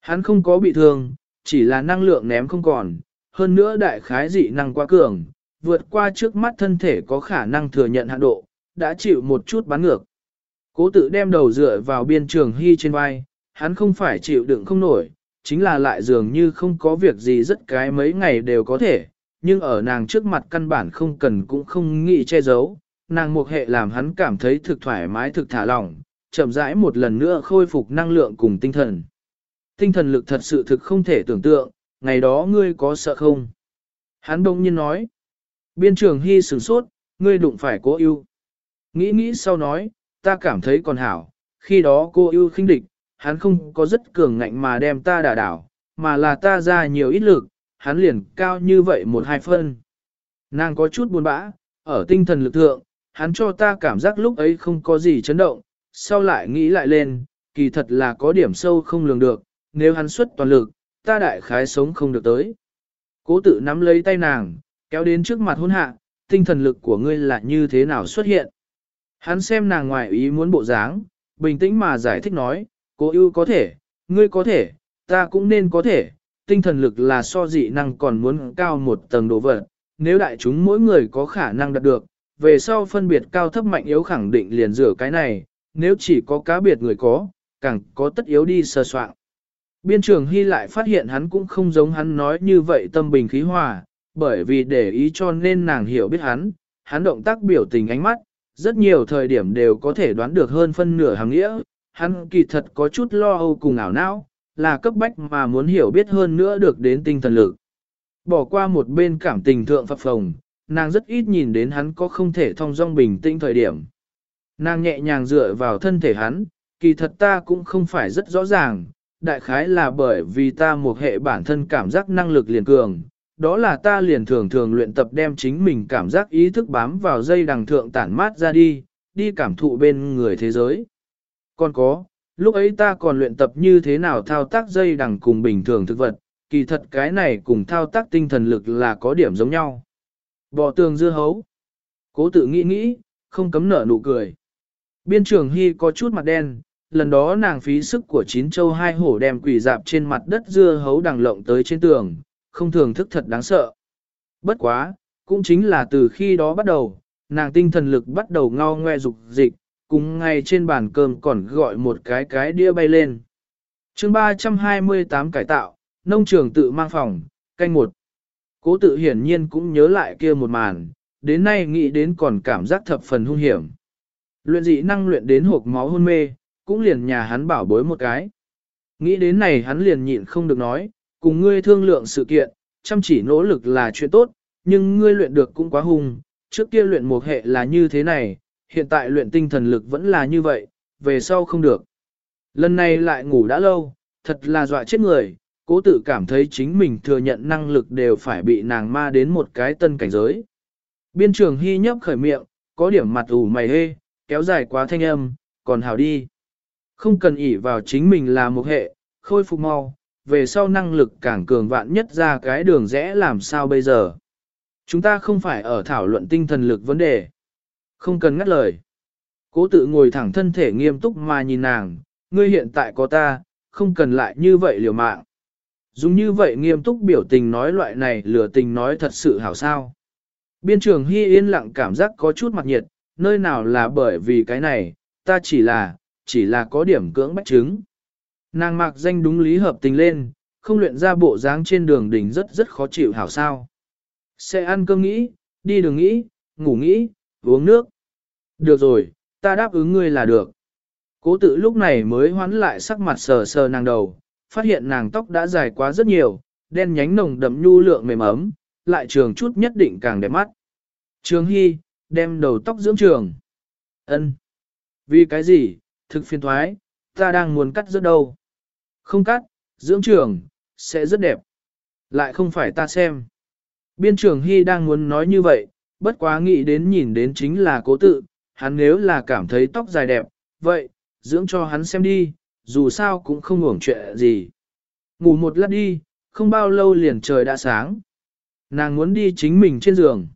Hắn không có bị thương, chỉ là năng lượng ném không còn, hơn nữa đại khái dị năng quá cường, vượt qua trước mắt thân thể có khả năng thừa nhận hạn độ, đã chịu một chút bắn ngược. Cố tự đem đầu dựa vào biên trường hy trên vai, hắn không phải chịu đựng không nổi, chính là lại dường như không có việc gì rất cái mấy ngày đều có thể, nhưng ở nàng trước mặt căn bản không cần cũng không nghĩ che giấu, nàng một hệ làm hắn cảm thấy thực thoải mái thực thả lỏng, chậm rãi một lần nữa khôi phục năng lượng cùng tinh thần. Tinh thần lực thật sự thực không thể tưởng tượng, ngày đó ngươi có sợ không? Hắn đông nhiên nói, biên trường hy sửng sốt, ngươi đụng phải cô ưu. Nghĩ nghĩ sau nói, ta cảm thấy còn hảo, khi đó cô ưu khinh địch, hắn không có rất cường ngạnh mà đem ta đả đảo, mà là ta ra nhiều ít lực, hắn liền cao như vậy một hai phân. Nàng có chút buồn bã, ở tinh thần lực thượng, hắn cho ta cảm giác lúc ấy không có gì chấn động, sau lại nghĩ lại lên, kỳ thật là có điểm sâu không lường được, nếu hắn xuất toàn lực, ta đại khái sống không được tới. Cố tự nắm lấy tay nàng, kéo đến trước mặt hôn hạ, tinh thần lực của ngươi là như thế nào xuất hiện. Hắn xem nàng ngoài ý muốn bộ dáng, bình tĩnh mà giải thích nói, cố ưu có thể, ngươi có thể, ta cũng nên có thể, tinh thần lực là so dị năng còn muốn cao một tầng độ vật, nếu đại chúng mỗi người có khả năng đạt được, về sau phân biệt cao thấp mạnh yếu khẳng định liền rửa cái này, nếu chỉ có cá biệt người có, càng có tất yếu đi sơ soạn. Biên trường Hy lại phát hiện hắn cũng không giống hắn nói như vậy tâm bình khí hòa, bởi vì để ý cho nên nàng hiểu biết hắn, hắn động tác biểu tình ánh mắt, rất nhiều thời điểm đều có thể đoán được hơn phân nửa hàng nghĩa, hắn kỳ thật có chút lo âu cùng ảo não, là cấp bách mà muốn hiểu biết hơn nữa được đến tinh thần lực. Bỏ qua một bên cảm tình thượng phập phồng, nàng rất ít nhìn đến hắn có không thể thông dong bình tĩnh thời điểm. Nàng nhẹ nhàng dựa vào thân thể hắn, kỳ thật ta cũng không phải rất rõ ràng, đại khái là bởi vì ta một hệ bản thân cảm giác năng lực liền cường, đó là ta liền thường thường luyện tập đem chính mình cảm giác ý thức bám vào dây đằng thượng tản mát ra đi, đi cảm thụ bên người thế giới. Còn có, lúc ấy ta còn luyện tập như thế nào thao tác dây đằng cùng bình thường thực vật, kỳ thật cái này cùng thao tác tinh thần lực là có điểm giống nhau. Bỏ tường dưa hấu. Cố tự nghĩ nghĩ, không cấm nở nụ cười. Biên trường Hy có chút mặt đen, lần đó nàng phí sức của chín châu hai hổ đem quỷ dạp trên mặt đất dưa hấu đằng lộng tới trên tường, không thường thức thật đáng sợ. Bất quá, cũng chính là từ khi đó bắt đầu, nàng tinh thần lực bắt đầu ngao ngoe dục dịch, cùng ngay trên bàn cơm còn gọi một cái cái đĩa bay lên. chương 328 cải tạo, nông trường tự mang phòng, canh một. Cố tự hiển nhiên cũng nhớ lại kia một màn, đến nay nghĩ đến còn cảm giác thập phần hung hiểm. Luyện dị năng luyện đến hộp máu hôn mê, cũng liền nhà hắn bảo bối một cái. Nghĩ đến này hắn liền nhịn không được nói, cùng ngươi thương lượng sự kiện, chăm chỉ nỗ lực là chuyện tốt, nhưng ngươi luyện được cũng quá hung, trước kia luyện một hệ là như thế này, hiện tại luyện tinh thần lực vẫn là như vậy, về sau không được. Lần này lại ngủ đã lâu, thật là dọa chết người, cố tự cảm thấy chính mình thừa nhận năng lực đều phải bị nàng ma đến một cái tân cảnh giới. Biên trường hy nhấp khởi miệng, có điểm mặt ủ mày hê, kéo dài quá thanh âm, còn hào đi. Không cần ỷ vào chính mình là một hệ, khôi phục mau, về sau năng lực càng cường vạn nhất ra cái đường rẽ làm sao bây giờ. Chúng ta không phải ở thảo luận tinh thần lực vấn đề. Không cần ngắt lời. Cố tự ngồi thẳng thân thể nghiêm túc mà nhìn nàng, ngươi hiện tại có ta, không cần lại như vậy liều mạng. Dùng như vậy nghiêm túc biểu tình nói loại này lửa tình nói thật sự hảo sao. Biên trường Hy yên lặng cảm giác có chút mặt nhiệt, nơi nào là bởi vì cái này, ta chỉ là, chỉ là có điểm cưỡng bách chứng. Nàng mạc danh đúng lý hợp tình lên, không luyện ra bộ dáng trên đường đỉnh rất rất khó chịu hảo sao. Sẽ ăn cơm nghĩ, đi đường nghĩ, ngủ nghĩ, uống nước. Được rồi, ta đáp ứng ngươi là được. Cố tự lúc này mới hoán lại sắc mặt sờ sờ nàng đầu, phát hiện nàng tóc đã dài quá rất nhiều, đen nhánh nồng đậm nhu lượng mềm ấm, lại trường chút nhất định càng đẹp mắt. Trường Hy, đem đầu tóc dưỡng trường. ân Vì cái gì, thực phiền thoái, ta đang muốn cắt rất đâu. Không cắt, dưỡng trường, sẽ rất đẹp. Lại không phải ta xem. Biên trường Hy đang muốn nói như vậy, bất quá nghĩ đến nhìn đến chính là cố tự, hắn nếu là cảm thấy tóc dài đẹp, vậy, dưỡng cho hắn xem đi, dù sao cũng không hưởng chuyện gì. Ngủ một lát đi, không bao lâu liền trời đã sáng. Nàng muốn đi chính mình trên giường.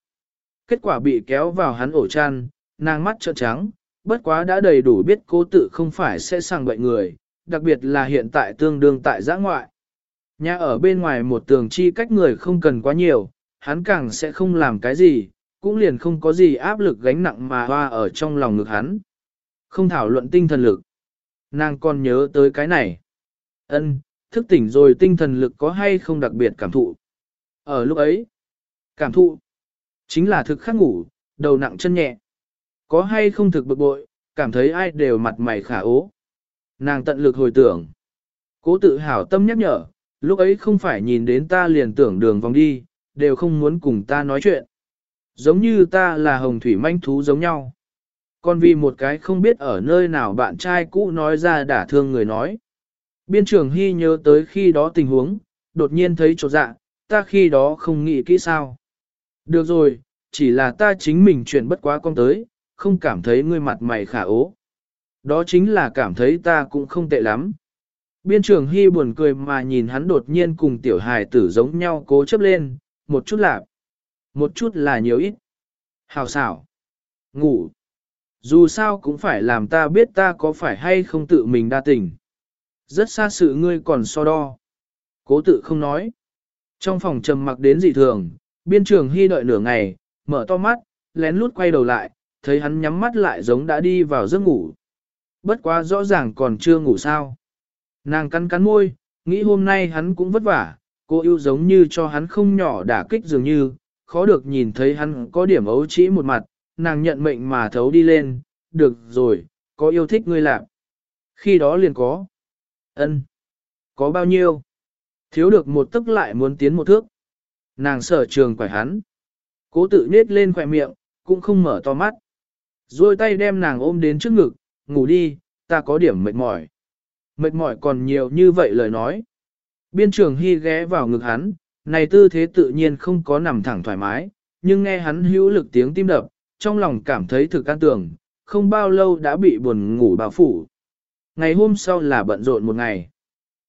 Kết quả bị kéo vào hắn ổ chăn, nàng mắt trợn trắng, bất quá đã đầy đủ biết cố tự không phải sẽ sang bệnh người, đặc biệt là hiện tại tương đương tại giã ngoại. Nhà ở bên ngoài một tường chi cách người không cần quá nhiều, hắn càng sẽ không làm cái gì, cũng liền không có gì áp lực gánh nặng mà hoa ở trong lòng ngực hắn. Không thảo luận tinh thần lực. Nàng còn nhớ tới cái này. Ân, thức tỉnh rồi tinh thần lực có hay không đặc biệt cảm thụ. Ở lúc ấy, cảm thụ, chính là thực khắc ngủ, đầu nặng chân nhẹ. Có hay không thực bực bội, cảm thấy ai đều mặt mày khả ố. Nàng tận lực hồi tưởng. Cố tự hào tâm nhắc nhở, lúc ấy không phải nhìn đến ta liền tưởng đường vòng đi, đều không muốn cùng ta nói chuyện. Giống như ta là hồng thủy manh thú giống nhau. Còn vì một cái không biết ở nơi nào bạn trai cũ nói ra đả thương người nói. Biên trưởng Hy nhớ tới khi đó tình huống, đột nhiên thấy chỗ dạ, ta khi đó không nghĩ kỹ sao. Được rồi, chỉ là ta chính mình chuyển bất quá con tới, không cảm thấy ngươi mặt mày khả ố. Đó chính là cảm thấy ta cũng không tệ lắm. Biên trưởng Hy buồn cười mà nhìn hắn đột nhiên cùng tiểu hài tử giống nhau cố chấp lên, một chút lạp, một chút là nhiều ít. Hào xảo, ngủ. Dù sao cũng phải làm ta biết ta có phải hay không tự mình đa tình. Rất xa sự ngươi còn so đo. Cố tự không nói. Trong phòng trầm mặc đến dị thường, biên trường hy đợi nửa ngày, mở to mắt, lén lút quay đầu lại, thấy hắn nhắm mắt lại giống đã đi vào giấc ngủ. Bất quá rõ ràng còn chưa ngủ sao. Nàng cắn cắn môi, nghĩ hôm nay hắn cũng vất vả, cô yêu giống như cho hắn không nhỏ đả kích dường như, khó được nhìn thấy hắn có điểm ấu trĩ một mặt, nàng nhận mệnh mà thấu đi lên, được rồi, có yêu thích ngươi làm. Khi đó liền có. ân Có bao nhiêu? Thiếu được một tức lại muốn tiến một thước. Nàng sở trường quải hắn. Cố tự nết lên khỏe miệng, cũng không mở to mắt. Rồi tay đem nàng ôm đến trước ngực, ngủ đi, ta có điểm mệt mỏi. Mệt mỏi còn nhiều như vậy lời nói. Biên trường hy ghé vào ngực hắn, này tư thế tự nhiên không có nằm thẳng thoải mái, nhưng nghe hắn hữu lực tiếng tim đập, trong lòng cảm thấy thực an tưởng, không bao lâu đã bị buồn ngủ bao phủ. Ngày hôm sau là bận rộn một ngày.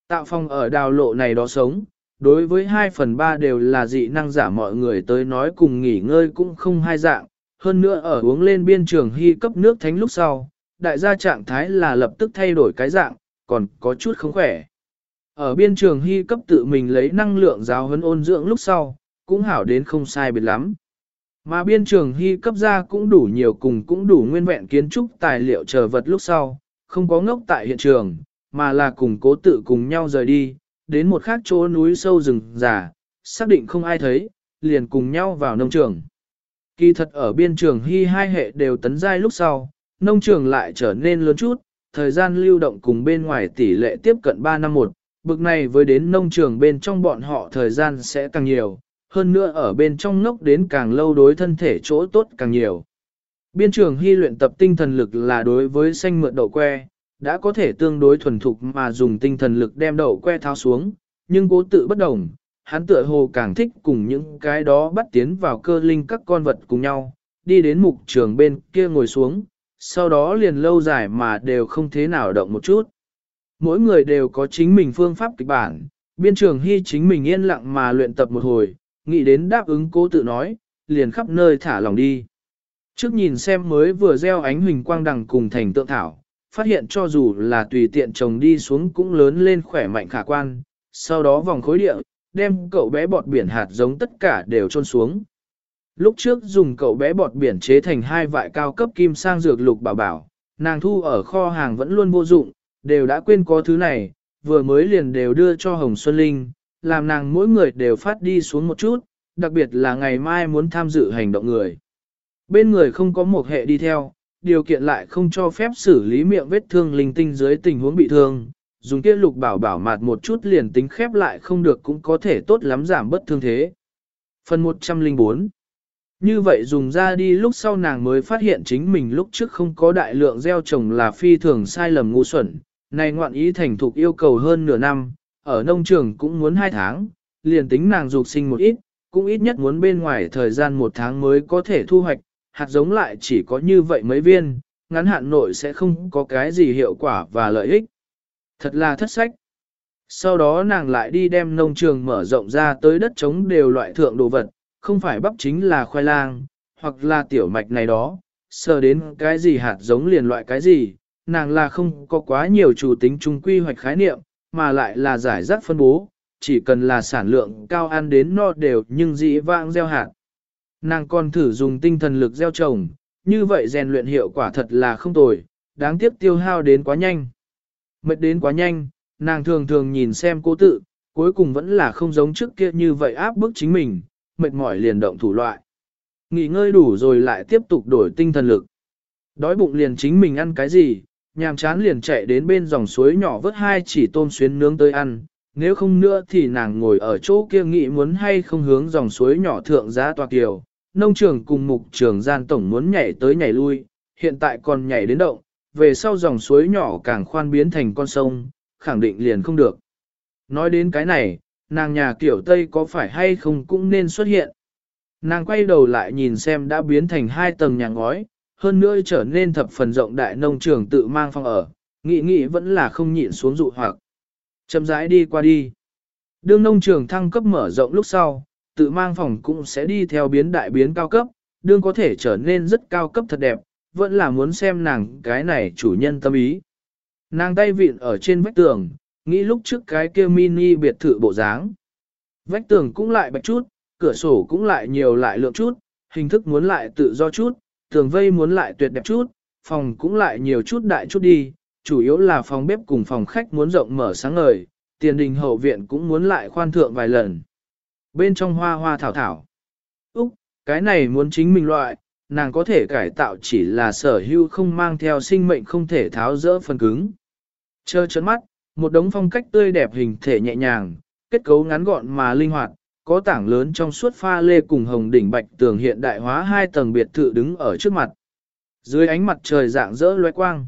Tạo phong ở đào lộ này đó sống, đối với 2 phần 3 đều là dị năng giả mọi người tới nói cùng nghỉ ngơi cũng không hai dạng, hơn nữa ở uống lên biên trường hy cấp nước thánh lúc sau, đại gia trạng thái là lập tức thay đổi cái dạng, còn có chút không khỏe. Ở biên trường hy cấp tự mình lấy năng lượng giáo huấn ôn dưỡng lúc sau, cũng hảo đến không sai biệt lắm. Mà biên trường hy cấp ra cũng đủ nhiều cùng cũng đủ nguyên vẹn kiến trúc tài liệu chờ vật lúc sau, không có ngốc tại hiện trường, mà là cùng cố tự cùng nhau rời đi, đến một khác chỗ núi sâu rừng già, xác định không ai thấy, liền cùng nhau vào nông trường. Kỳ thật ở biên trường hy hai hệ đều tấn giai lúc sau, nông trường lại trở nên lớn chút, thời gian lưu động cùng bên ngoài tỷ lệ tiếp cận 3 năm một, bực này với đến nông trường bên trong bọn họ thời gian sẽ càng nhiều, hơn nữa ở bên trong ngốc đến càng lâu đối thân thể chỗ tốt càng nhiều. Biên trường hy luyện tập tinh thần lực là đối với xanh mượn đậu que, đã có thể tương đối thuần thục mà dùng tinh thần lực đem đậu que tháo xuống, nhưng cố tự bất đồng, hắn tựa hồ càng thích cùng những cái đó bắt tiến vào cơ linh các con vật cùng nhau, đi đến mục trường bên kia ngồi xuống, sau đó liền lâu dài mà đều không thế nào động một chút. Mỗi người đều có chính mình phương pháp kịch bản, biên trường hy chính mình yên lặng mà luyện tập một hồi, nghĩ đến đáp ứng cố tự nói, liền khắp nơi thả lòng đi. Trước nhìn xem mới vừa gieo ánh huỳnh quang đằng cùng thành tượng thảo, phát hiện cho dù là tùy tiện trồng đi xuống cũng lớn lên khỏe mạnh khả quan, sau đó vòng khối địa, đem cậu bé bọt biển hạt giống tất cả đều trôn xuống. Lúc trước dùng cậu bé bọt biển chế thành hai vại cao cấp kim sang dược lục bảo bảo, nàng thu ở kho hàng vẫn luôn vô dụng, đều đã quên có thứ này, vừa mới liền đều đưa cho Hồng Xuân Linh, làm nàng mỗi người đều phát đi xuống một chút, đặc biệt là ngày mai muốn tham dự hành động người. Bên người không có một hệ đi theo, điều kiện lại không cho phép xử lý miệng vết thương linh tinh dưới tình huống bị thương, dùng kia lục bảo bảo mạt một chút liền tính khép lại không được cũng có thể tốt lắm giảm bất thương thế. Phần 104 Như vậy dùng ra đi lúc sau nàng mới phát hiện chính mình lúc trước không có đại lượng gieo trồng là phi thường sai lầm ngu xuẩn, này ngoạn ý thành thục yêu cầu hơn nửa năm, ở nông trường cũng muốn hai tháng, liền tính nàng dục sinh một ít, cũng ít nhất muốn bên ngoài thời gian một tháng mới có thể thu hoạch, hạt giống lại chỉ có như vậy mấy viên, ngắn hạn nội sẽ không có cái gì hiệu quả và lợi ích. Thật là thất sách. Sau đó nàng lại đi đem nông trường mở rộng ra tới đất trống đều loại thượng đồ vật, không phải bắp chính là khoai lang, hoặc là tiểu mạch này đó, sờ đến cái gì hạt giống liền loại cái gì, nàng là không có quá nhiều chủ tính chung quy hoạch khái niệm, mà lại là giải rác phân bố, chỉ cần là sản lượng cao ăn đến no đều nhưng dĩ vãng gieo hạt. Nàng còn thử dùng tinh thần lực gieo trồng, như vậy rèn luyện hiệu quả thật là không tồi, đáng tiếc tiêu hao đến quá nhanh. Mệt đến quá nhanh, nàng thường thường nhìn xem cô tự, cuối cùng vẫn là không giống trước kia như vậy áp bức chính mình, mệt mỏi liền động thủ loại. Nghỉ ngơi đủ rồi lại tiếp tục đổi tinh thần lực. Đói bụng liền chính mình ăn cái gì, nhàm chán liền chạy đến bên dòng suối nhỏ vớt hai chỉ tôm xuyến nướng tới ăn, nếu không nữa thì nàng ngồi ở chỗ kia nghĩ muốn hay không hướng dòng suối nhỏ thượng giá tòa kiều. Nông trường cùng mục trường gian tổng muốn nhảy tới nhảy lui, hiện tại còn nhảy đến động, về sau dòng suối nhỏ càng khoan biến thành con sông, khẳng định liền không được. Nói đến cái này, nàng nhà kiểu Tây có phải hay không cũng nên xuất hiện. Nàng quay đầu lại nhìn xem đã biến thành hai tầng nhà ngói, hơn nữa trở nên thập phần rộng đại nông trường tự mang phòng ở, nghĩ nghĩ vẫn là không nhịn xuống dụ hoặc. Chậm rãi đi qua đi. Đương nông trường thăng cấp mở rộng lúc sau, tự mang phòng cũng sẽ đi theo biến đại biến cao cấp, đương có thể trở nên rất cao cấp thật đẹp, vẫn là muốn xem nàng cái này chủ nhân tâm ý. Nàng tay vịn ở trên vách tường, nghĩ lúc trước cái kia mini biệt thự bộ dáng. Vách tường cũng lại bạch chút, cửa sổ cũng lại nhiều lại lượng chút, hình thức muốn lại tự do chút, tường vây muốn lại tuyệt đẹp chút, phòng cũng lại nhiều chút đại chút đi, chủ yếu là phòng bếp cùng phòng khách muốn rộng mở sáng ngời, tiền đình hậu viện cũng muốn lại khoan thượng vài lần. Bên trong hoa hoa thảo thảo. Úc, cái này muốn chính mình loại, nàng có thể cải tạo chỉ là sở hữu không mang theo sinh mệnh không thể tháo rỡ phần cứng. Chơ chấn mắt, một đống phong cách tươi đẹp hình thể nhẹ nhàng, kết cấu ngắn gọn mà linh hoạt, có tảng lớn trong suốt pha lê cùng hồng đỉnh bạch tường hiện đại hóa hai tầng biệt thự đứng ở trước mặt. Dưới ánh mặt trời dạng rỡ loé quang.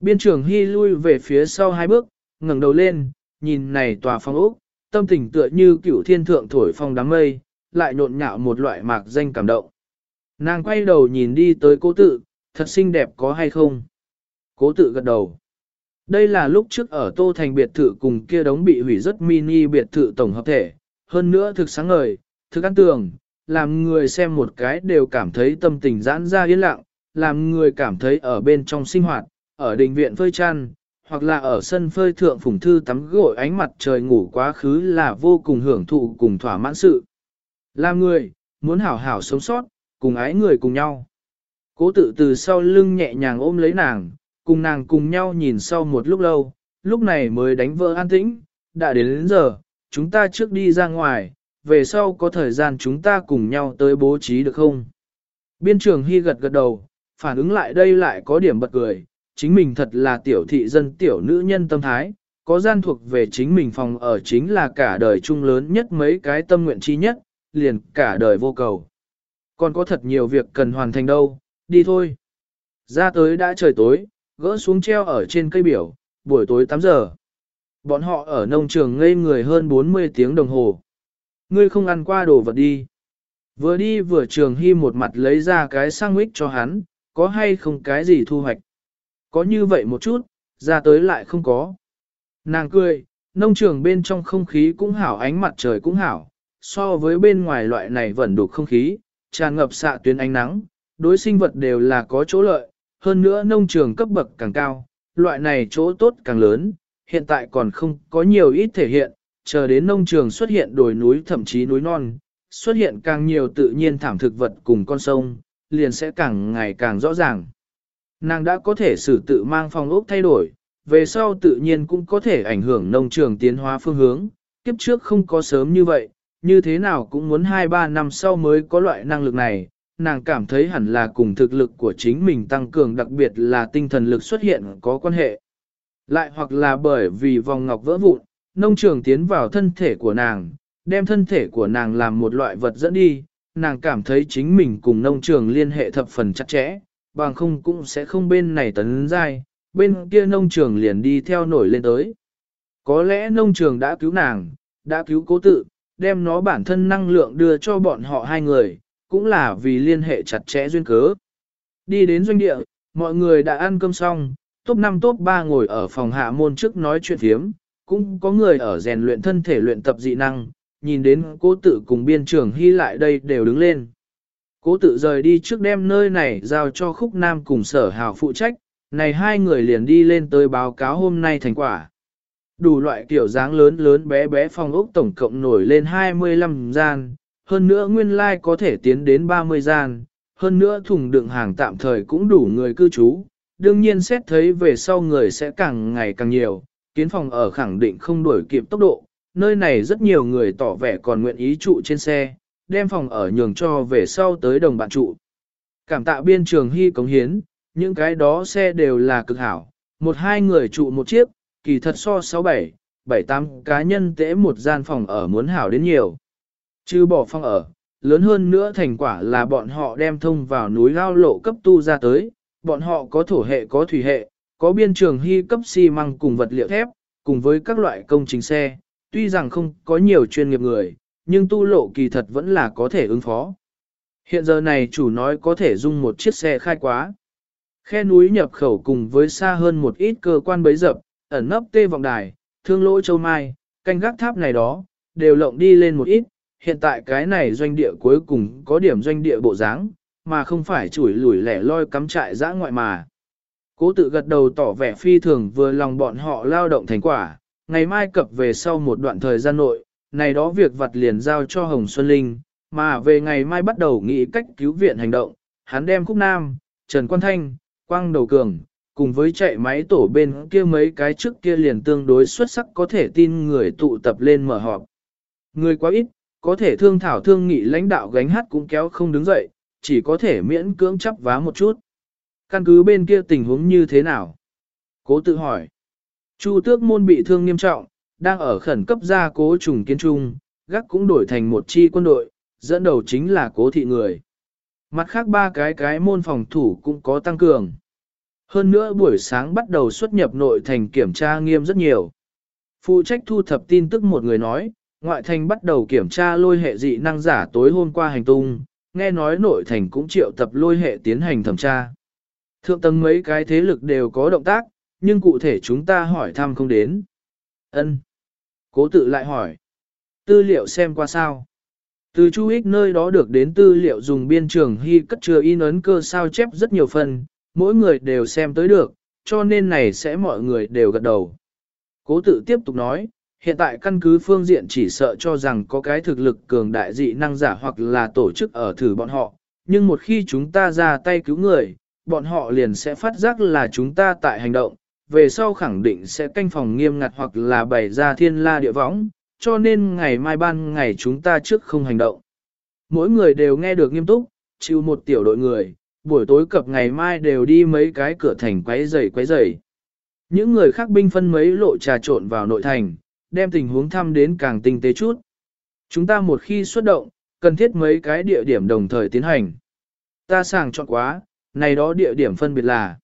Biên trưởng Hy lui về phía sau hai bước, ngẩng đầu lên, nhìn này tòa phong ốc, tâm tình tựa như cựu thiên thượng thổi phong đám mây, lại nhộn nhạo một loại mạc danh cảm động. Nàng quay đầu nhìn đi tới cố tự, thật xinh đẹp có hay không? Cố tự gật đầu. Đây là lúc trước ở Tô Thành biệt thự cùng kia đống bị hủy rất mini biệt thự tổng hợp thể, hơn nữa thực sáng ngời, thực ăn tường, làm người xem một cái đều cảm thấy tâm tình giãn ra yên lặng, làm người cảm thấy ở bên trong sinh hoạt, ở đình viện phơi chăn, hoặc là ở sân phơi thượng phùng thư tắm gội ánh mặt trời ngủ quá khứ là vô cùng hưởng thụ cùng thỏa mãn sự. Làm người, muốn hảo hảo sống sót, cùng ái người cùng nhau. Cố tự từ sau lưng nhẹ nhàng ôm lấy nàng, cùng nàng cùng nhau nhìn sau một lúc lâu, lúc này mới đánh vỡ an tĩnh, đã đến đến giờ, chúng ta trước đi ra ngoài, về sau có thời gian chúng ta cùng nhau tới bố trí được không? Biên trường Hy gật gật đầu, phản ứng lại đây lại có điểm bật cười, chính mình thật là tiểu thị dân tiểu nữ nhân tâm thái, có gian thuộc về chính mình phòng ở chính là cả đời chung lớn nhất mấy cái tâm nguyện chi nhất, liền cả đời vô cầu. Còn có thật nhiều việc cần hoàn thành đâu, đi thôi. Ra tới đã trời tối, gỡ xuống treo ở trên cây biểu, buổi tối 8 giờ. Bọn họ ở nông trường ngây người hơn 40 tiếng đồng hồ. Ngươi không ăn qua đồ vật đi. Vừa đi vừa trường hy một mặt lấy ra cái sandwich cho hắn, có hay không cái gì thu hoạch. Có như vậy một chút, ra tới lại không có. Nàng cười, nông trường bên trong không khí cũng hảo ánh mặt trời cũng hảo, so với bên ngoài loại này vẫn đục không khí, tràn ngập xạ tuyến ánh nắng, đối sinh vật đều là có chỗ lợi, hơn nữa nông trường cấp bậc càng cao, loại này chỗ tốt càng lớn, hiện tại còn không có nhiều ít thể hiện, chờ đến nông trường xuất hiện đồi núi thậm chí núi non, xuất hiện càng nhiều tự nhiên thảm thực vật cùng con sông, liền sẽ càng ngày càng rõ ràng. Nàng đã có thể xử tự mang phong ốc thay đổi, về sau tự nhiên cũng có thể ảnh hưởng nông trường tiến hóa phương hướng, kiếp trước không có sớm như vậy, như thế nào cũng muốn 2-3 năm sau mới có loại năng lực này, nàng cảm thấy hẳn là cùng thực lực của chính mình tăng cường đặc biệt là tinh thần lực xuất hiện có quan hệ. Lại hoặc là bởi vì vòng ngọc vỡ vụn, nông trường tiến vào thân thể của nàng, đem thân thể của nàng làm một loại vật dẫn đi, nàng cảm thấy chính mình cùng nông trường liên hệ thập phần chặt chẽ, bằng không cũng sẽ không bên này tấn dai, bên kia nông trường liền đi theo nổi lên tới. Có lẽ nông trường đã cứu nàng, đã cứu cố tự, đem nó bản thân năng lượng đưa cho bọn họ hai người, cũng là vì liên hệ chặt chẽ duyên cớ. Đi đến doanh địa, mọi người đã ăn cơm xong, top 5 top 3 ngồi ở phòng hạ môn trước nói chuyện thiếm, cũng có người ở rèn luyện thân thể luyện tập dị năng, nhìn đến cố tự cùng biên trưởng hy lại đây đều đứng lên. Cố tự rời đi trước đem nơi này giao cho khúc nam cùng sở hào phụ trách, này hai người liền đi lên tới báo cáo hôm nay thành quả. Đủ loại kiểu dáng lớn lớn bé bé phòng ốc tổng cộng nổi lên 25 gian, hơn nữa nguyên lai like có thể tiến đến 30 gian, hơn nữa thùng đựng hàng tạm thời cũng đủ người cư trú. Đương nhiên xét thấy về sau người sẽ càng ngày càng nhiều, kiến phòng ở khẳng định không đuổi kịp tốc độ, nơi này rất nhiều người tỏ vẻ còn nguyện ý trụ trên xe, đem phòng ở nhường cho về sau tới đồng bạn trụ. Cảm tạ biên trường hy cống hiến, những cái đó xe đều là cực hảo, một hai người trụ một chiếc, kỳ thật so 67, 78 cá nhân tễ một gian phòng ở muốn hảo đến nhiều. Chứ bỏ phòng ở, lớn hơn nữa thành quả là bọn họ đem thông vào núi lao lộ cấp tu ra tới, bọn họ có thổ hệ có thủy hệ, có biên trường hy cấp xi măng cùng vật liệu thép, cùng với các loại công trình xe, tuy rằng không có nhiều chuyên nghiệp người, nhưng tu lộ kỳ thật vẫn là có thể ứng phó. Hiện giờ này chủ nói có thể dung một chiếc xe khai quá. Khe núi nhập khẩu cùng với xa hơn một ít cơ quan bấy dập, ẩn nấp tê vọng đài, thương lỗ châu mai, canh gác tháp này đó, đều lộng đi lên một ít. Hiện tại cái này doanh địa cuối cùng có điểm doanh địa bộ dáng, mà không phải chủi lủi lẻ loi cắm trại dã ngoại mà. Cố tự gật đầu tỏ vẻ phi thường vừa lòng bọn họ lao động thành quả, ngày mai cập về sau một đoạn thời gian nội, này đó việc vặt liền giao cho Hồng Xuân Linh, mà về ngày mai bắt đầu nghĩ cách cứu viện hành động, hắn đem Khúc Nam, Trần Quan Thanh, Quang Đầu Cường, cùng với chạy máy tổ bên kia mấy cái trước kia liền tương đối xuất sắc có thể tin người tụ tập lên mở họp. Người quá ít, có thể thương thảo thương nghị lãnh đạo gánh hát cũng kéo không đứng dậy, chỉ có thể miễn cưỡng chấp vá một chút. Căn cứ bên kia tình huống như thế nào? Cố tự hỏi. Chu tước môn bị thương nghiêm trọng, đang ở khẩn cấp gia cố trùng kiến trung, gác cũng đổi thành một chi quân đội, dẫn đầu chính là cố thị người. Mặt khác ba cái cái môn phòng thủ cũng có tăng cường. Hơn nữa buổi sáng bắt đầu xuất nhập nội thành kiểm tra nghiêm rất nhiều. Phụ trách thu thập tin tức một người nói, ngoại thành bắt đầu kiểm tra lôi hệ dị năng giả tối hôm qua hành tung, nghe nói nội thành cũng triệu tập lôi hệ tiến hành thẩm tra. Thượng tầng mấy cái thế lực đều có động tác, nhưng cụ thể chúng ta hỏi thăm không đến. Ân. Cố tự lại hỏi. Tư liệu xem qua sao? Từ chú ích nơi đó được đến tư liệu dùng biên trường hy cất chứa in ấn cơ sao chép rất nhiều phần, mỗi người đều xem tới được, cho nên này sẽ mọi người đều gật đầu. Cố tự tiếp tục nói, hiện tại căn cứ phương diện chỉ sợ cho rằng có cái thực lực cường đại dị năng giả hoặc là tổ chức ở thử bọn họ, nhưng một khi chúng ta ra tay cứu người, bọn họ liền sẽ phát giác là chúng ta tại hành động, về sau khẳng định sẽ canh phòng nghiêm ngặt hoặc là bày ra thiên la địa võng, cho nên ngày mai ban ngày chúng ta trước không hành động. Mỗi người đều nghe được nghiêm túc, chịu một tiểu đội người, buổi tối cập ngày mai đều đi mấy cái cửa thành quấy rầy quấy rầy. Những người khác binh phân mấy lộ trà trộn vào nội thành, đem tình huống thăm đến càng tinh tế chút. Chúng ta một khi xuất động, cần thiết mấy cái địa điểm đồng thời tiến hành. Ta sàng chọn quá, này đó địa điểm phân biệt là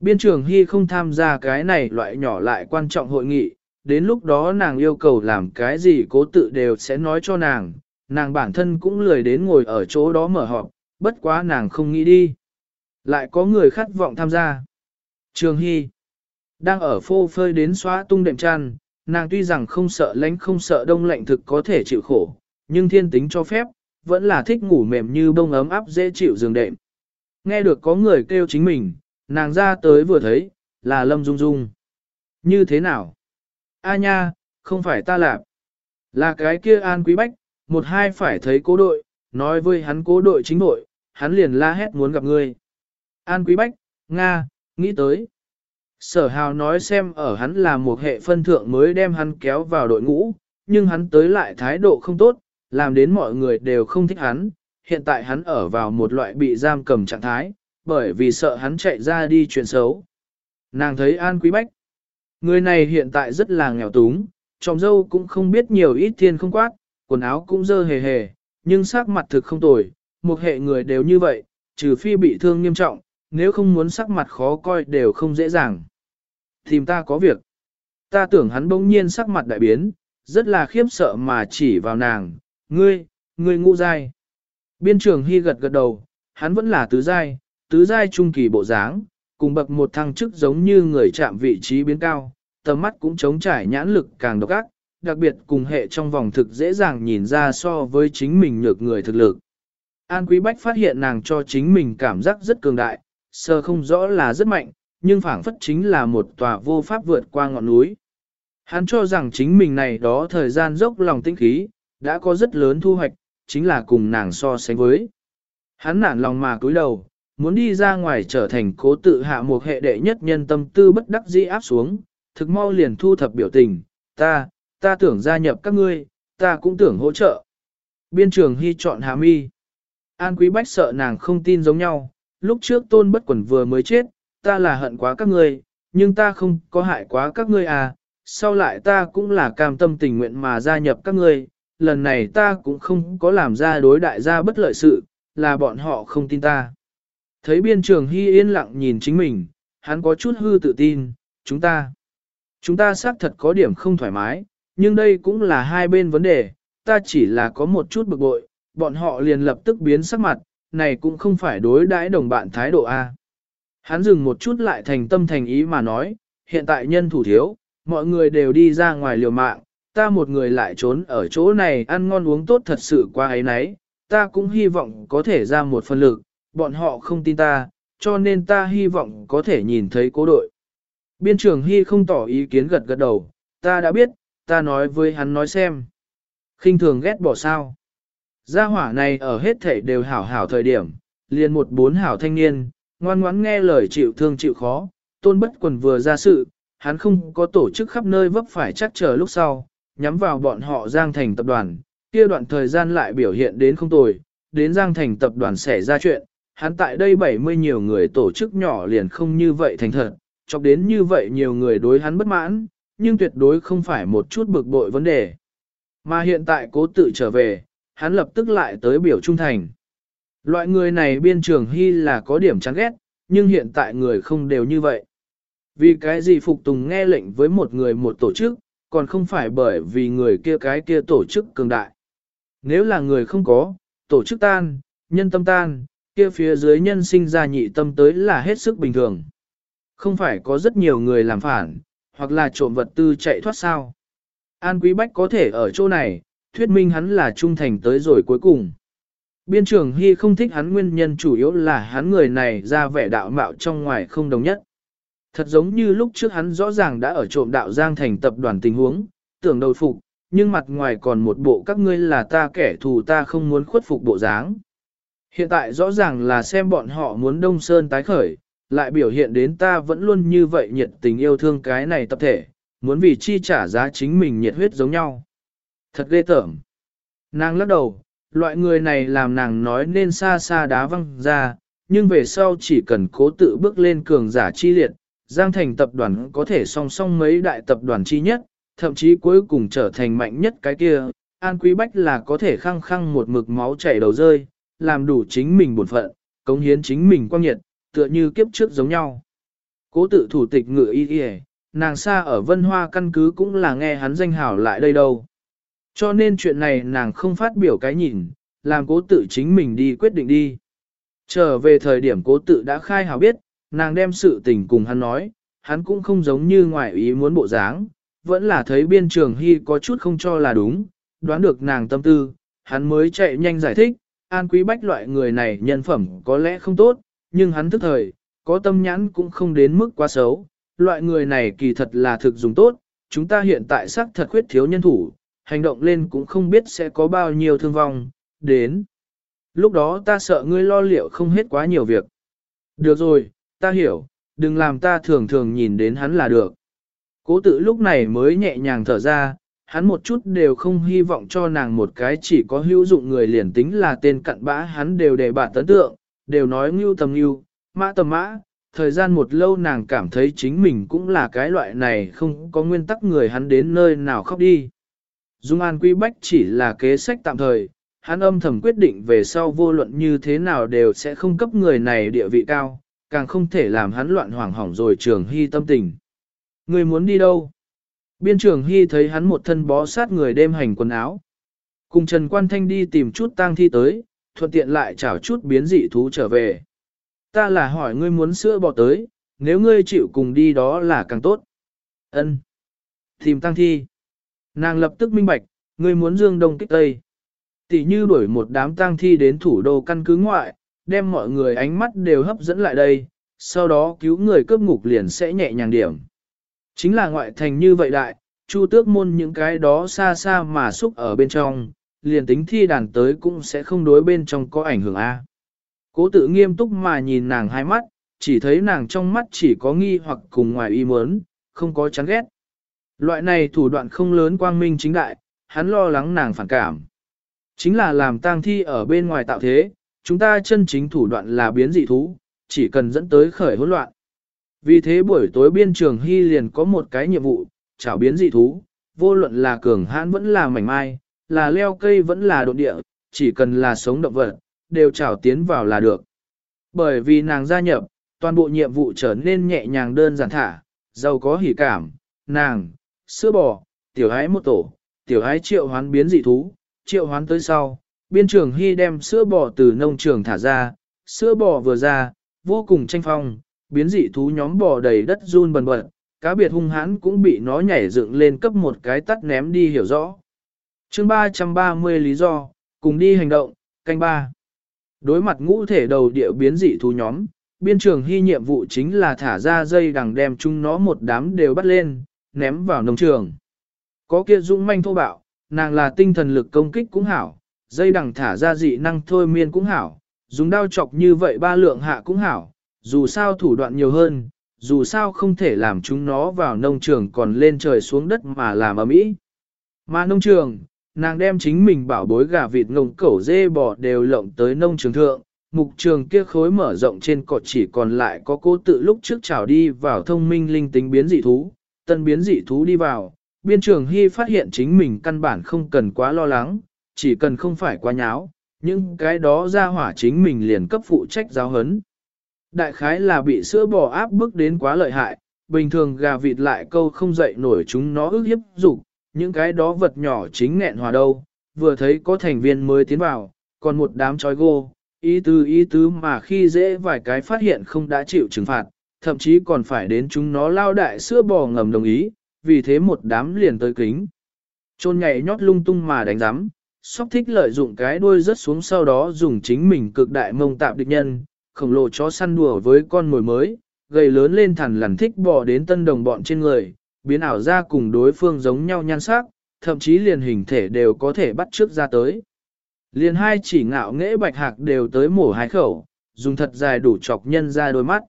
Biên trường Hy không tham gia cái này loại nhỏ lại quan trọng hội nghị, đến lúc đó nàng yêu cầu làm cái gì cố tự đều sẽ nói cho nàng, nàng bản thân cũng lười đến ngồi ở chỗ đó mở họp, bất quá nàng không nghĩ đi. Lại có người khát vọng tham gia. Trường Hy đang ở phô phơi đến xóa tung đệm chăn, nàng tuy rằng không sợ lánh không sợ đông lạnh thực có thể chịu khổ, nhưng thiên tính cho phép, vẫn là thích ngủ mềm như bông ấm áp dễ chịu giường đệm. Nghe được có người kêu chính mình, nàng ra tới vừa thấy, là Lâm Dung Dung. Như thế nào? A nha, không phải ta làm. Là cái kia An Quý Bách, một hai phải thấy cố đội, nói với hắn cố đội chính đội, hắn liền la hét muốn gặp ngươi. An Quý Bách, Nga, nghĩ tới. Sở hào nói xem ở hắn là một hệ phân thượng mới đem hắn kéo vào đội ngũ, nhưng hắn tới lại thái độ không tốt, làm đến mọi người đều không thích hắn. Hiện tại hắn ở vào một loại bị giam cầm trạng thái, bởi vì sợ hắn chạy ra đi chuyện xấu. Nàng thấy An Quý Bách. Người này hiện tại rất là nghèo túng, tròm dâu cũng không biết nhiều ít thiên không quát, quần áo cũng dơ hề hề, nhưng sắc mặt thực không tồi, một hệ người đều như vậy, trừ phi bị thương nghiêm trọng, nếu không muốn sắc mặt khó coi đều không dễ dàng. Tìm ta có việc. Ta tưởng hắn bỗng nhiên sắc mặt đại biến, rất là khiếp sợ mà chỉ vào nàng, ngươi, ngươi ngũ dai. Biên trường hy gật gật đầu, hắn vẫn là tứ giai, tứ giai trung kỳ bộ dáng, cùng bậc một thăng chức giống như người chạm vị trí biến cao, tầm mắt cũng chống trải nhãn lực càng độc ác, đặc biệt cùng hệ trong vòng thực dễ dàng nhìn ra so với chính mình nhược người thực lực. An Quý Bách phát hiện nàng cho chính mình cảm giác rất cường đại, sơ không rõ là rất mạnh, nhưng phảng phất chính là một tòa vô pháp vượt qua ngọn núi. Hắn cho rằng chính mình này đó thời gian dốc lòng tinh khí, đã có rất lớn thu hoạch, chính là cùng nàng so sánh với. Hắn nản lòng mà cúi đầu, muốn đi ra ngoài trở thành cố tự hạ một hệ đệ nhất nhân tâm tư bất đắc dĩ áp xuống, thực mau liền thu thập biểu tình, ta, ta tưởng gia nhập các ngươi, ta cũng tưởng hỗ trợ. Biên trường hy chọn Hà Mi. An Quý Bách sợ nàng không tin giống nhau, lúc trước tôn bất quần vừa mới chết, ta là hận quá các ngươi, nhưng ta không có hại quá các ngươi à, sau lại ta cũng là cam tâm tình nguyện mà gia nhập các ngươi, lần này ta cũng không có làm ra đối đại gia bất lợi sự, là bọn họ không tin ta. Thấy biên trường hy yên lặng nhìn chính mình, hắn có chút hư tự tin, chúng ta. Chúng ta xác thật có điểm không thoải mái, nhưng đây cũng là hai bên vấn đề, ta chỉ là có một chút bực bội, bọn họ liền lập tức biến sắc mặt, này cũng không phải đối đãi đồng bạn thái độ A. Hắn dừng một chút lại thành tâm thành ý mà nói, hiện tại nhân thủ thiếu, mọi người đều đi ra ngoài liều mạng, ta một người lại trốn ở chỗ này ăn ngon uống tốt thật sự qua ấy nấy, ta cũng hy vọng có thể ra một phần lực, bọn họ không tin ta, cho nên ta hy vọng có thể nhìn thấy cố đội. Biên trưởng Hy không tỏ ý kiến gật gật đầu, ta đã biết, ta nói với hắn nói xem. khinh thường ghét bỏ sao. Gia hỏa này ở hết thể đều hảo hảo thời điểm, liền một bốn hảo thanh niên, ngoan ngoãn nghe lời chịu thương chịu khó, tôn bất quần vừa ra sự, hắn không có tổ chức khắp nơi vấp phải chắc chờ lúc sau, nhắm vào bọn họ Giang Thành tập đoàn, kia đoạn thời gian lại biểu hiện đến không tồi, đến Giang Thành tập đoàn xảy ra chuyện, hắn tại đây 70 nhiều người tổ chức nhỏ liền không như vậy thành thật, chọc đến như vậy nhiều người đối hắn bất mãn, nhưng tuyệt đối không phải một chút bực bội vấn đề. Mà hiện tại cố tự trở về, hắn lập tức lại tới biểu trung thành. Loại người này biên trường hy là có điểm chán ghét, nhưng hiện tại người không đều như vậy. Vì cái gì phục tùng nghe lệnh với một người một tổ chức, còn không phải bởi vì người kia cái kia tổ chức cường đại. Nếu là người không có, tổ chức tan, nhân tâm tan, kia phía dưới nhân sinh ra nhị tâm tới là hết sức bình thường. Không phải có rất nhiều người làm phản, hoặc là trộm vật tư chạy thoát sao. An Quý Bách có thể ở chỗ này, thuyết minh hắn là trung thành tới rồi cuối cùng. Biên trưởng Hy không thích hắn nguyên nhân chủ yếu là hắn người này ra vẻ đạo mạo trong ngoài không đồng nhất. Thật giống như lúc trước hắn rõ ràng đã ở trộm đạo giang thành tập đoàn tình huống, tưởng đầu phục, nhưng mặt ngoài còn một bộ các ngươi là ta kẻ thù ta không muốn khuất phục bộ dáng. Hiện tại rõ ràng là xem bọn họ muốn Đông Sơn tái khởi, lại biểu hiện đến ta vẫn luôn như vậy nhiệt tình yêu thương cái này tập thể, muốn vì chi trả giá chính mình nhiệt huyết giống nhau. Thật ghê tởm. Nàng lắc đầu, loại người này làm nàng nói nên xa xa đá văng ra, nhưng về sau chỉ cần cố tự bước lên cường giả chi liệt, Giang Thành tập đoàn có thể song song mấy đại tập đoàn chi nhất, thậm chí cuối cùng trở thành mạnh nhất cái kia, An Quý Bách là có thể khăng khăng một mực máu chảy đầu rơi, làm đủ chính mình bổn phận, cống hiến chính mình quang nhiệt, tựa như kiếp trước giống nhau. Cố tự thủ tịch ngự y y, nàng xa ở Vân Hoa căn cứ cũng là nghe hắn danh hảo lại đây đâu. Cho nên chuyện này nàng không phát biểu cái nhìn, làm cố tự chính mình đi quyết định đi. Trở về thời điểm cố tự đã khai hào biết, nàng đem sự tình cùng hắn nói, hắn cũng không giống như ngoại ý muốn bộ dáng, vẫn là thấy biên trường hy có chút không cho là đúng, đoán được nàng tâm tư, hắn mới chạy nhanh giải thích, an quý bách loại người này nhân phẩm có lẽ không tốt, nhưng hắn thức thời, có tâm nhãn cũng không đến mức quá xấu, loại người này kỳ thật là thực dùng tốt, chúng ta hiện tại xác thật khuyết thiếu nhân thủ, hành động lên cũng không biết sẽ có bao nhiêu thương vong, đến. Lúc đó ta sợ ngươi lo liệu không hết quá nhiều việc. Được rồi, ta hiểu, đừng làm ta thường thường nhìn đến hắn là được. Cố tự lúc này mới nhẹ nhàng thở ra, hắn một chút đều không hy vọng cho nàng một cái chỉ có hữu dụng người liền tính là tên cặn bã hắn đều để bản tấn tượng, đều nói ngưu tầm ngưu, mã tầm mã, thời gian một lâu nàng cảm thấy chính mình cũng là cái loại này không có nguyên tắc người hắn đến nơi nào khóc đi. Dung An Quý Bách chỉ là kế sách tạm thời, hắn âm thầm quyết định về sau vô luận như thế nào đều sẽ không cấp người này địa vị cao, càng không thể làm hắn loạn hoảng hỏng rồi trường hy tâm tình. Người muốn đi đâu? Biên trường hy thấy hắn một thân bó sát người đêm hành quần áo. Cùng Trần Quan Thanh đi tìm chút tang thi tới, thuận tiện lại chảo chút biến dị thú trở về. Ta là hỏi ngươi muốn sữa bò tới, nếu ngươi chịu cùng đi đó là càng tốt. Ân. Tìm tang thi. Nàng lập tức minh bạch, ngươi muốn dương đông kích tây. Tỷ như đuổi một đám tang thi đến thủ đô căn cứ ngoại, đem mọi người ánh mắt đều hấp dẫn lại đây, sau đó cứu người cướp ngục liền sẽ nhẹ nhàng điểm. Chính là ngoại thành như vậy đại, chu tước môn những cái đó xa xa mà xúc ở bên trong, liền tính thi đàn tới cũng sẽ không đối bên trong có ảnh hưởng A. Cố tự nghiêm túc mà nhìn nàng hai mắt, chỉ thấy nàng trong mắt chỉ có nghi hoặc cùng ngoài ý muốn, không có chán ghét. Loại này thủ đoạn không lớn quang minh chính đại, hắn lo lắng nàng phản cảm. Chính là làm tang thi ở bên ngoài tạo thế, chúng ta chân chính thủ đoạn là biến dị thú, chỉ cần dẫn tới khởi hỗn loạn. Vì thế buổi tối biên trường hy liền có một cái nhiệm vụ, chảo biến dị thú, vô luận là cường hãn vẫn là mảnh mai, là leo cây vẫn là độn địa, chỉ cần là sống động vật, đều chảo tiến vào là được. Bởi vì nàng gia nhập, toàn bộ nhiệm vụ trở nên nhẹ nhàng đơn giản thả, giàu có hỉ cảm, nàng, sữa bò, tiểu hái một tổ, tiểu hái triệu hoán biến dị thú, triệu hoán tới sau, biên trường hy đem sữa bò từ nông trường thả ra, sữa bò vừa ra, vô cùng tranh phong, biến dị thú nhóm bò đầy đất run bần bật, cá biệt hung hãn cũng bị nó nhảy dựng lên cấp một cái tắt ném đi hiểu rõ. chương 330 lý do, cùng đi hành động, canh ba. Đối mặt ngũ thể đầu địa biến dị thú nhóm, biên trường hy nhiệm vụ chính là thả ra dây đằng đem chúng nó một đám đều bắt lên, ném vào nông trường. Có kia dũng manh thô bạo, nàng là tinh thần lực công kích cũng hảo, dây đằng thả ra dị năng thôi miên cũng hảo, dùng đao chọc như vậy ba lượng hạ cũng hảo, dù sao thủ đoạn nhiều hơn, dù sao không thể làm chúng nó vào nông trường còn lên trời xuống đất mà làm ở mỹ. Mà nông trường, nàng đem chính mình bảo bối gà vịt ngông cẩu dê bò đều lộng tới nông trường thượng, mục trường kia khối mở rộng trên cột chỉ còn lại có cố tự lúc trước trào đi vào thông minh linh tính biến dị thú, tân biến dị thú đi vào, biên trường hy phát hiện chính mình căn bản không cần quá lo lắng, chỉ cần không phải quá nháo, những cái đó ra hỏa chính mình liền cấp phụ trách giáo hấn. Đại khái là bị sữa bò áp bức đến quá lợi hại, bình thường gà vịt lại câu không dậy nổi chúng nó ức hiếp dục những cái đó vật nhỏ chính nghẹn hòa đâu, vừa thấy có thành viên mới tiến vào, còn một đám chói gô, ý tứ ý tứ mà khi dễ vài cái phát hiện không đã chịu trừng phạt, thậm chí còn phải đến chúng nó lao đại sữa bò ngầm đồng ý, vì thế một đám liền tới kính. Trôn nhảy nhót lung tung mà đánh giám, sóc thích lợi dụng cái đuôi rớt xuống sau đó dùng chính mình cực đại mông tạp địch nhân, khổng lồ chó săn đùa với con mồi mới, gầy lớn lên thẳng lằn thích bò đến tân đồng bọn trên người, biến ảo ra cùng đối phương giống nhau nhan sắc, thậm chí liền hình thể đều có thể bắt trước ra tới. Liền hai chỉ ngạo nghễ bạch hạc đều tới mổ hai khẩu, dùng thật dài đủ chọc nhân ra đôi mắt.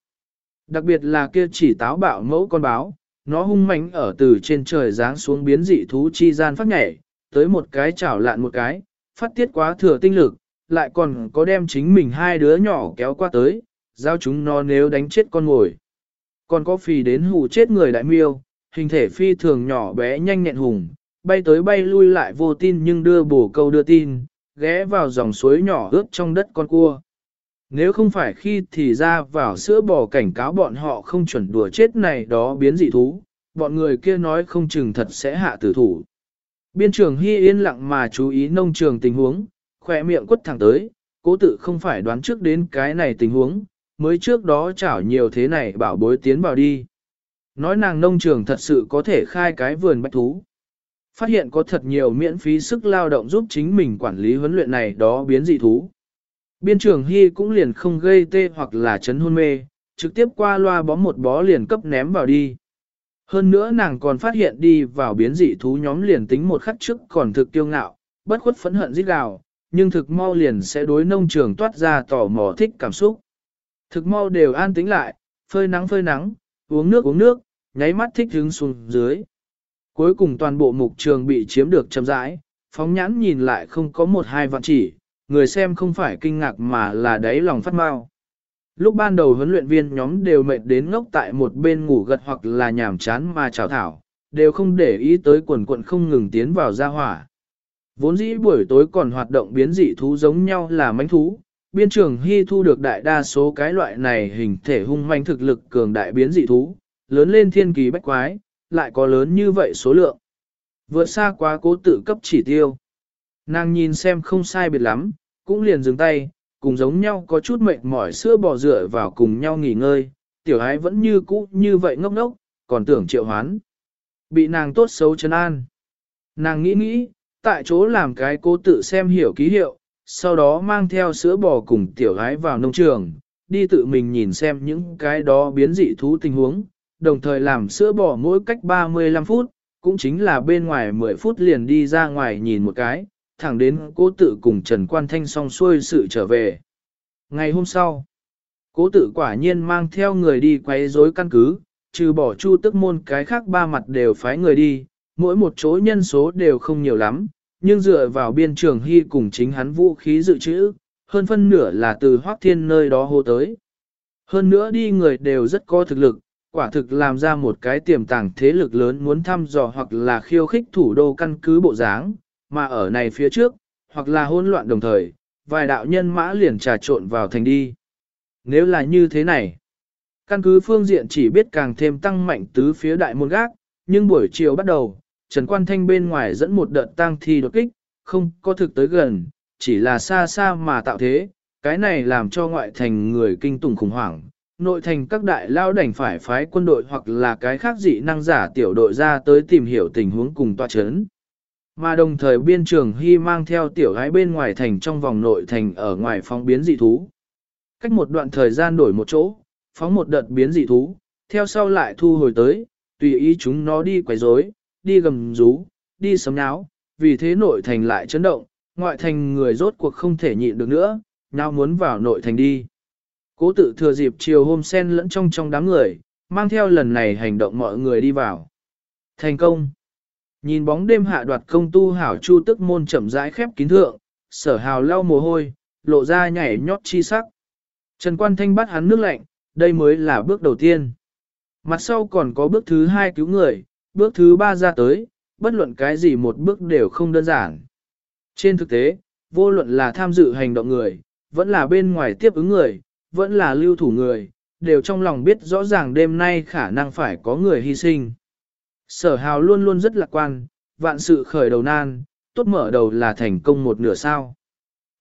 Đặc biệt là kia chỉ táo bạo mẫu con báo, nó hung mãnh ở từ trên trời giáng xuống biến dị thú chi gian phát nhảy, tới một cái chảo lạn một cái, phát tiết quá thừa tinh lực, lại còn có đem chính mình hai đứa nhỏ kéo qua tới, giao chúng nó nếu đánh chết con ngồi. Còn có phì đến hù chết người đại miêu, hình thể phi thường nhỏ bé nhanh nhẹn hùng, bay tới bay lui lại vô tin nhưng đưa bổ câu đưa tin, ghé vào dòng suối nhỏ ướt trong đất con cua. Nếu không phải khi thì ra vào sữa bò cảnh cáo bọn họ không chuẩn đùa chết này đó biến dị thú, bọn người kia nói không chừng thật sẽ hạ tử thủ. Biên trường Hy yên lặng mà chú ý nông trường tình huống, khỏe miệng quất thẳng tới, cố tự không phải đoán trước đến cái này tình huống, mới trước đó chảo nhiều thế này bảo bối tiến vào đi. Nói nàng nông trường thật sự có thể khai cái vườn bách thú. Phát hiện có thật nhiều miễn phí sức lao động giúp chính mình quản lý huấn luyện này đó biến dị thú. Biên trưởng Hy cũng liền không gây tê hoặc là chấn hôn mê, trực tiếp qua loa bó một bó liền cấp ném vào đi. Hơn nữa nàng còn phát hiện đi vào biến dị thú nhóm liền tính một khắc trước còn thực kiêu ngạo, bất khuất phẫn hận giết gào, nhưng thực mau liền sẽ đối nông trường toát ra tỏ mò thích cảm xúc. Thực mau đều an tĩnh lại, phơi nắng phơi nắng, uống nước uống nước, nháy mắt thích hứng xuống dưới. Cuối cùng toàn bộ mục trường bị chiếm được chậm rãi, phóng nhãn nhìn lại không có một hai vạn chỉ, người xem không phải kinh ngạc mà là đáy lòng phát mau. Lúc ban đầu huấn luyện viên nhóm đều mệt đến ngốc tại một bên ngủ gật hoặc là nhảm chán mà chào thảo, đều không để ý tới quần quận không ngừng tiến vào gia hỏa. Vốn dĩ buổi tối còn hoạt động biến dị thú giống nhau là mánh thú, biên trường hy thu được đại đa số cái loại này hình thể hung manh thực lực cường đại biến dị thú, lớn lên thiên kỳ bách quái, lại có lớn như vậy số lượng. Vượt xa quá cố tự cấp chỉ tiêu. Nàng nhìn xem không sai biệt lắm, cũng liền dừng tay, cùng giống nhau có chút mệt mỏi sữa bò rửa vào cùng nhau nghỉ ngơi, tiểu ái vẫn như cũ như vậy ngốc ngốc, còn tưởng triệu hoán. Bị nàng tốt xấu chân an. Nàng nghĩ nghĩ, tại chỗ làm cái cố tự xem hiểu ký hiệu, sau đó mang theo sữa bò cùng tiểu ái vào nông trường, đi tự mình nhìn xem những cái đó biến dị thú tình huống, đồng thời làm sữa bò mỗi cách 35 phút, cũng chính là bên ngoài 10 phút liền đi ra ngoài nhìn một cái, thẳng đến cố tự cùng Trần Quan Thanh xong xuôi sự trở về. Ngày hôm sau, cố tự quả nhiên mang theo người đi quấy rối căn cứ, trừ bỏ chu tức môn cái khác ba mặt đều phái người đi, mỗi một chỗ nhân số đều không nhiều lắm, nhưng dựa vào biên trường hy cùng chính hắn vũ khí dự trữ, hơn phân nửa là từ hoác thiên nơi đó hô tới. Hơn nữa đi người đều rất có thực lực, quả thực làm ra một cái tiềm tàng thế lực lớn muốn thăm dò hoặc là khiêu khích thủ đô căn cứ bộ dáng, mà ở này phía trước, hoặc là hỗn loạn đồng thời, vài đạo nhân mã liền trà trộn vào thành đi. Nếu là như thế này, căn cứ phương diện chỉ biết càng thêm tăng mạnh tứ phía đại môn gác, nhưng buổi chiều bắt đầu, Trần Quan Thanh bên ngoài dẫn một đợt tăng thi đột kích, không có thực tới gần, chỉ là xa xa mà tạo thế, cái này làm cho ngoại thành người kinh tủng khủng hoảng. Nội thành các đại lao đành phải phái quân đội hoặc là cái khác dị năng giả tiểu đội ra tới tìm hiểu tình huống cùng tòa chấn. Mà đồng thời biên trường hy mang theo tiểu gái bên ngoài thành trong vòng nội thành ở ngoài phóng biến dị thú. Cách một đoạn thời gian đổi một chỗ, phóng một đợt biến dị thú, theo sau lại thu hồi tới, tùy ý chúng nó đi quấy rối, đi gầm rú, đi sấm náo, vì thế nội thành lại chấn động, ngoại thành người rốt cuộc không thể nhịn được nữa, nào muốn vào nội thành đi. Cố tự thừa dịp chiều hôm sen lẫn trong trong đám người, mang theo lần này hành động mọi người đi vào. Thành công! Nhìn bóng đêm hạ đoạt công tu hảo chu tức môn chậm rãi khép kín thượng, sở hào lau mồ hôi, lộ ra nhảy nhót chi sắc. Trần Quan Thanh bắt hắn nước lạnh, đây mới là bước đầu tiên. Mặt sau còn có bước thứ hai cứu người, bước thứ ba ra tới, bất luận cái gì một bước đều không đơn giản. Trên thực tế, vô luận là tham dự hành động người, vẫn là bên ngoài tiếp ứng người, vẫn là lưu thủ người, đều trong lòng biết rõ ràng đêm nay khả năng phải có người hy sinh. Sở hào luôn luôn rất lạc quan, vạn sự khởi đầu nan, tốt mở đầu là thành công một nửa sao.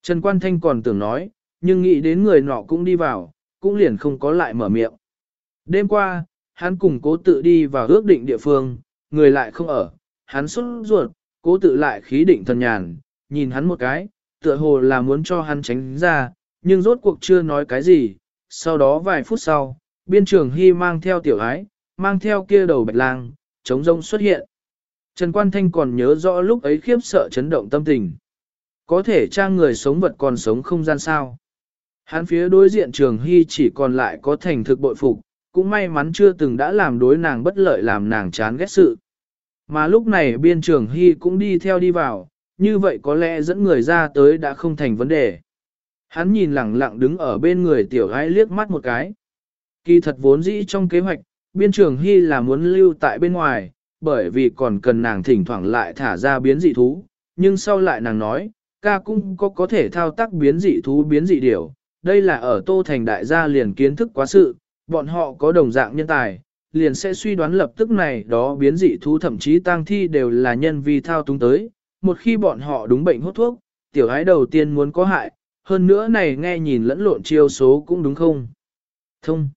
Trần Quan Thanh còn tưởng nói, nhưng nghĩ đến người nọ cũng đi vào, cũng liền không có lại mở miệng. Đêm qua, hắn cùng cố tự đi vào ước định địa phương, người lại không ở, hắn xuất ruột, cố tự lại khí định thần nhàn, nhìn hắn một cái, tựa hồ là muốn cho hắn tránh ra, nhưng rốt cuộc chưa nói cái gì, sau đó vài phút sau, biên trường hy mang theo tiểu ái, mang theo kia đầu bạch lang, trống rông xuất hiện. Trần Quan Thanh còn nhớ rõ lúc ấy khiếp sợ chấn động tâm tình. Có thể trang người sống vật còn sống không gian sao. Hắn phía đối diện trường hy chỉ còn lại có thành thực bội phục, cũng may mắn chưa từng đã làm đối nàng bất lợi làm nàng chán ghét sự. Mà lúc này biên trường hy cũng đi theo đi vào, như vậy có lẽ dẫn người ra tới đã không thành vấn đề. Hắn nhìn lẳng lặng đứng ở bên người tiểu gái liếc mắt một cái. Kỳ thật vốn dĩ trong kế hoạch, biên trường hy là muốn lưu tại bên ngoài, bởi vì còn cần nàng thỉnh thoảng lại thả ra biến dị thú, nhưng sau lại nàng nói, ca cũng có có thể thao tác biến dị thú biến dị điểu, đây là ở Tô Thành đại gia liền kiến thức quá sự, bọn họ có đồng dạng nhân tài, liền sẽ suy đoán lập tức này đó biến dị thú thậm chí tang thi đều là nhân vi thao túng tới, một khi bọn họ đúng bệnh hút thuốc, tiểu ái đầu tiên muốn có hại, hơn nữa này nghe nhìn lẫn lộn chiêu số cũng đúng không? Thông.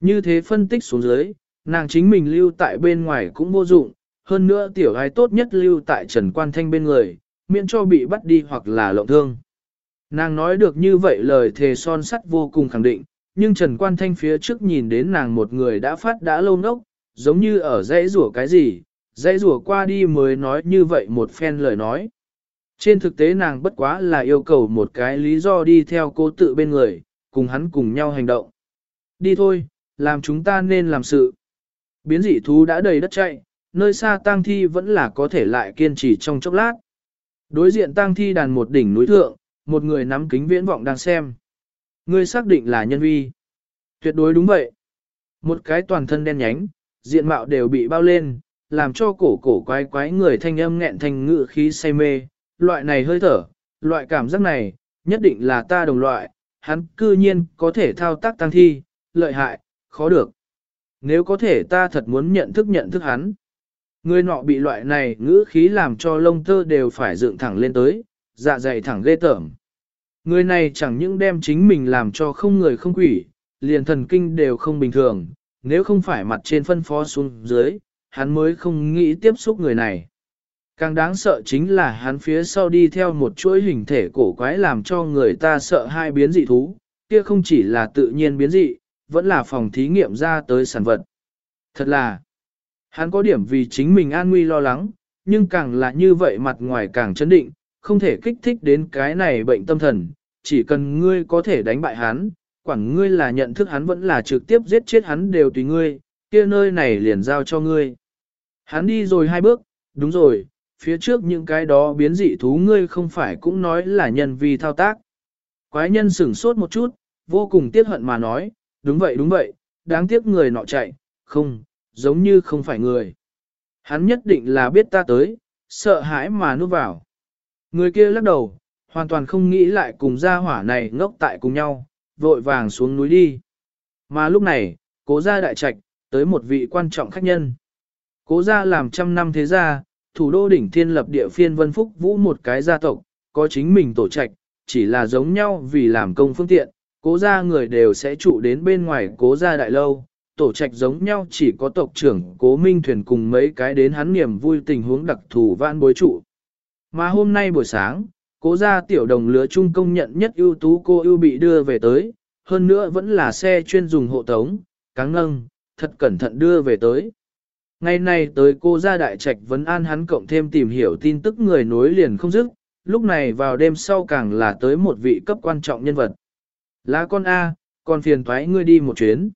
Như thế phân tích xuống dưới, nàng chính mình lưu tại bên ngoài cũng vô dụng, hơn nữa tiểu gái tốt nhất lưu tại Trần Quan Thanh bên người, miễn cho bị bắt đi hoặc là lộng thương. Nàng nói được như vậy lời thề son sắt vô cùng khẳng định, nhưng Trần Quan Thanh phía trước nhìn đến nàng một người đã phát đã lâu nốc, giống như ở dãy rủa cái gì, dãy rủa qua đi mới nói như vậy một phen lời nói. Trên thực tế nàng bất quá là yêu cầu một cái lý do đi theo cô tự bên người, cùng hắn cùng nhau hành động. Đi thôi, làm chúng ta nên làm sự. Biến dị thú đã đầy đất chạy, nơi xa tang thi vẫn là có thể lại kiên trì trong chốc lát. Đối diện tang thi đàn một đỉnh núi thượng, một người nắm kính viễn vọng đang xem. Ngươi xác định là nhân vi. Tuyệt đối đúng vậy. Một cái toàn thân đen nhánh, diện mạo đều bị bao lên, làm cho cổ cổ quái quái người thanh âm nghẹn thành ngự khí say mê, loại này hơi thở, loại cảm giác này, nhất định là ta đồng loại, hắn cư nhiên có thể thao tác tăng thi, lợi hại, khó được. Nếu có thể ta thật muốn nhận thức nhận thức hắn. Người nọ bị loại này ngữ khí làm cho lông tơ đều phải dựng thẳng lên tới, dạ dày thẳng ghê tởm. Người này chẳng những đem chính mình làm cho không người không quỷ, liền thần kinh đều không bình thường, nếu không phải mặt trên phân phó xuống dưới, hắn mới không nghĩ tiếp xúc người này. Càng đáng sợ chính là hắn phía sau đi theo một chuỗi hình thể cổ quái làm cho người ta sợ hai biến dị thú, kia không chỉ là tự nhiên biến dị, vẫn là phòng thí nghiệm ra tới sản vật. Thật là, hắn có điểm vì chính mình an nguy lo lắng, nhưng càng là như vậy mặt ngoài càng chấn định, không thể kích thích đến cái này bệnh tâm thần, chỉ cần ngươi có thể đánh bại hắn, quản ngươi là nhận thức hắn vẫn là trực tiếp giết chết hắn đều tùy ngươi, kia nơi này liền giao cho ngươi. Hắn đi rồi hai bước, đúng rồi, phía trước những cái đó biến dị thú ngươi không phải cũng nói là nhân vi thao tác. Quái nhân sửng sốt một chút, vô cùng tiếc hận mà nói, đúng vậy đúng vậy, đáng tiếc người nọ chạy, không, giống như không phải người. Hắn nhất định là biết ta tới, sợ hãi mà nuốt vào. Người kia lắc đầu, hoàn toàn không nghĩ lại cùng gia hỏa này ngốc tại cùng nhau, vội vàng xuống núi đi. Mà lúc này, cố gia đại trạch, tới một vị quan trọng khách nhân. Cố gia làm trăm năm thế gia, thủ đô đỉnh thiên lập địa phiên vân phúc vũ một cái gia tộc, có chính mình tổ trạch, chỉ là giống nhau vì làm công phương tiện, cố gia người đều sẽ trụ đến bên ngoài cố gia đại lâu. Tổ trạch giống nhau chỉ có tộc trưởng cố minh thuyền cùng mấy cái đến hắn niềm vui tình huống đặc thù vãn bối trụ. Mà hôm nay buổi sáng, cố gia tiểu đồng lứa trung công nhận nhất ưu tú cô ưu bị đưa về tới, hơn nữa vẫn là xe chuyên dùng hộ tống, cáng nâng, thật cẩn thận đưa về tới. Ngày nay tới cô gia đại trạch vấn an hắn cộng thêm tìm hiểu tin tức người nối liền không dứt, lúc này vào đêm sau càng là tới một vị cấp quan trọng nhân vật. Lá con A, con phiền thoái ngươi đi một chuyến.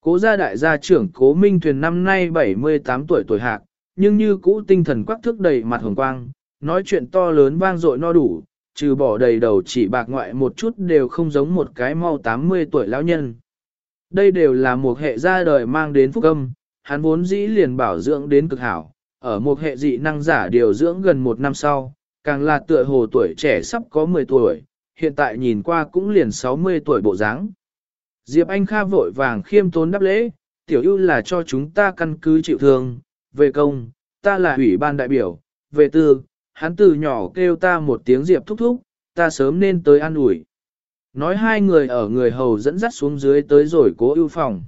Cố gia đại gia trưởng cố minh thuyền năm nay 78 tuổi tuổi hạc, nhưng như cũ tinh thần quắc thước đầy mặt hồng quang, nói chuyện to lớn vang dội no đủ, trừ bỏ đầy đầu chỉ bạc ngoại một chút đều không giống một cái mau 80 tuổi lão nhân. Đây đều là một hệ gia đời mang đến phúc âm, hắn vốn dĩ liền bảo dưỡng đến cực hảo, ở một hệ dị năng giả điều dưỡng gần một năm sau, càng là tựa hồ tuổi trẻ sắp có 10 tuổi, hiện tại nhìn qua cũng liền 60 tuổi bộ dáng. Diệp Anh Kha vội vàng khiêm tốn đáp lễ, tiểu ưu là cho chúng ta căn cứ chịu thương, về công, ta là ủy ban đại biểu, về tư, hắn từ nhỏ kêu ta một tiếng Diệp thúc thúc, ta sớm nên tới ăn ủi. Nói hai người ở người hầu dẫn dắt xuống dưới tới rồi cố ưu phòng.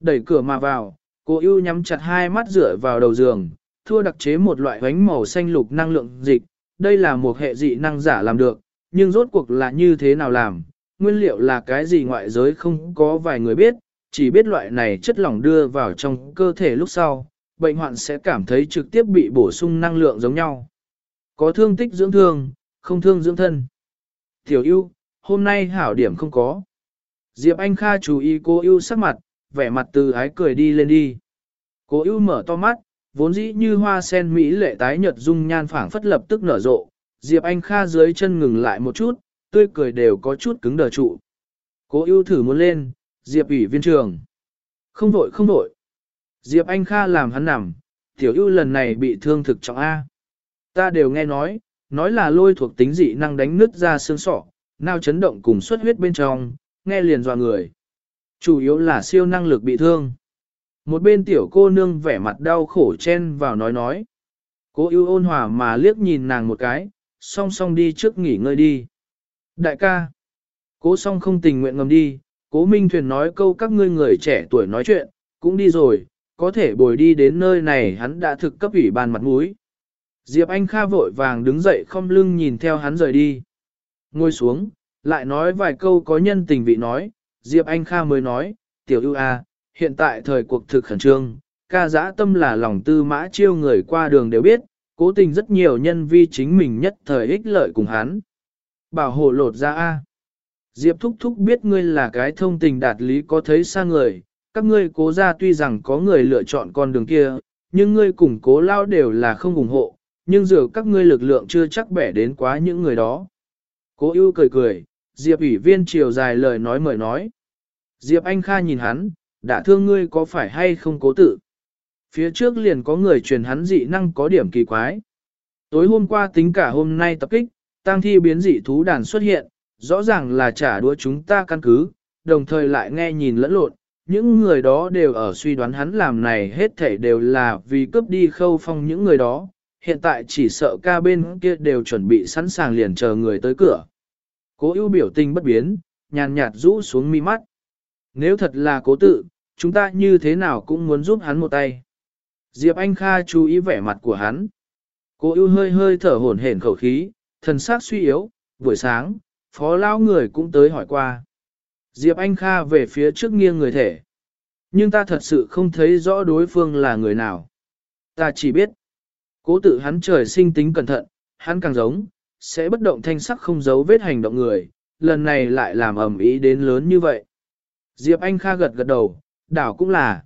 Đẩy cửa mà vào, cố ưu nhắm chặt hai mắt dựa vào đầu giường, thua đặc chế một loại bánh màu xanh lục năng lượng dịch, đây là một hệ dị năng giả làm được, nhưng rốt cuộc là như thế nào làm, nguyên liệu là cái gì ngoại giới không có vài người biết, chỉ biết loại này chất lỏng đưa vào trong cơ thể lúc sau, bệnh hoạn sẽ cảm thấy trực tiếp bị bổ sung năng lượng giống nhau. Có thương tích dưỡng thương, không thương dưỡng thân. Tiểu ưu, hôm nay hảo điểm không có. Diệp Anh Kha chú ý cô ưu sắc mặt, vẻ mặt từ ái cười đi lên đi. Cô ưu mở to mắt, vốn dĩ như hoa sen mỹ lệ tái nhật dung nhan phảng phất lập tức nở rộ. Diệp Anh Kha dưới chân ngừng lại một chút, tươi cười đều có chút cứng đờ trụ. Cố ưu thử muốn lên, Diệp ủy viên trường. Không vội không vội. Diệp Anh Kha làm hắn nằm, tiểu ưu lần này bị thương thực trọng A. Ta đều nghe nói, nói là lôi thuộc tính dị năng đánh nứt ra xương sọ, nào chấn động cùng xuất huyết bên trong, nghe liền dọa người. Chủ yếu là siêu năng lực bị thương. Một bên tiểu cô nương vẻ mặt đau khổ chen vào nói nói. Cố ưu ôn hòa mà liếc nhìn nàng một cái, song song đi trước nghỉ ngơi đi. Đại ca, cố song không tình nguyện ngầm đi, cố minh thuyền nói câu các ngươi người trẻ tuổi nói chuyện, cũng đi rồi, có thể bồi đi đến nơi này hắn đã thực cấp ủy ban mặt mũi. Diệp Anh Kha vội vàng đứng dậy không lưng nhìn theo hắn rời đi. Ngồi xuống, lại nói vài câu có nhân tình vị nói, Diệp Anh Kha mới nói, tiểu ưu a, hiện tại thời cuộc thực khẩn trương, ca giã tâm là lòng tư mã chiêu người qua đường đều biết, cố tình rất nhiều nhân vi chính mình nhất thời ích lợi cùng hắn. Bảo hộ lột ra a. Diệp thúc thúc biết ngươi là cái thông tình đạt lý có thấy xa người, các ngươi cố ra tuy rằng có người lựa chọn con đường kia, nhưng ngươi cùng cố lao đều là không ủng hộ, nhưng giờ các ngươi lực lượng chưa chắc bẻ đến quá những người đó. Cố ưu cười cười, Diệp ủy viên chiều dài lời nói mời nói. Diệp Anh Kha nhìn hắn, đã thương ngươi có phải hay không cố tự. Phía trước liền có người truyền hắn dị năng có điểm kỳ quái. Tối hôm qua tính cả hôm nay tập kích, tang thi biến dị thú đàn xuất hiện, rõ ràng là trả đũa chúng ta căn cứ, đồng thời lại nghe nhìn lẫn lộn, những người đó đều ở suy đoán hắn làm này hết thảy đều là vì cướp đi khâu phong những người đó, hiện tại chỉ sợ ca bên kia đều chuẩn bị sẵn sàng liền chờ người tới cửa. Cố ưu biểu tình bất biến, nhàn nhạt rũ xuống mi mắt. Nếu thật là cố tự, chúng ta như thế nào cũng muốn giúp hắn một tay. Diệp Anh Kha chú ý vẻ mặt của hắn. cô ưu hơi hơi thở hổn hển khẩu khí, thần sắc suy yếu, buổi sáng, phó lao người cũng tới hỏi qua. Diệp Anh Kha về phía trước nghiêng người thể. Nhưng ta thật sự không thấy rõ đối phương là người nào. Ta chỉ biết, cố tự hắn trời sinh tính cẩn thận, hắn càng giống, sẽ bất động thanh sắc không giấu vết hành động người, lần này lại làm ầm ý đến lớn như vậy. Diệp Anh Kha gật gật đầu, đảo cũng là.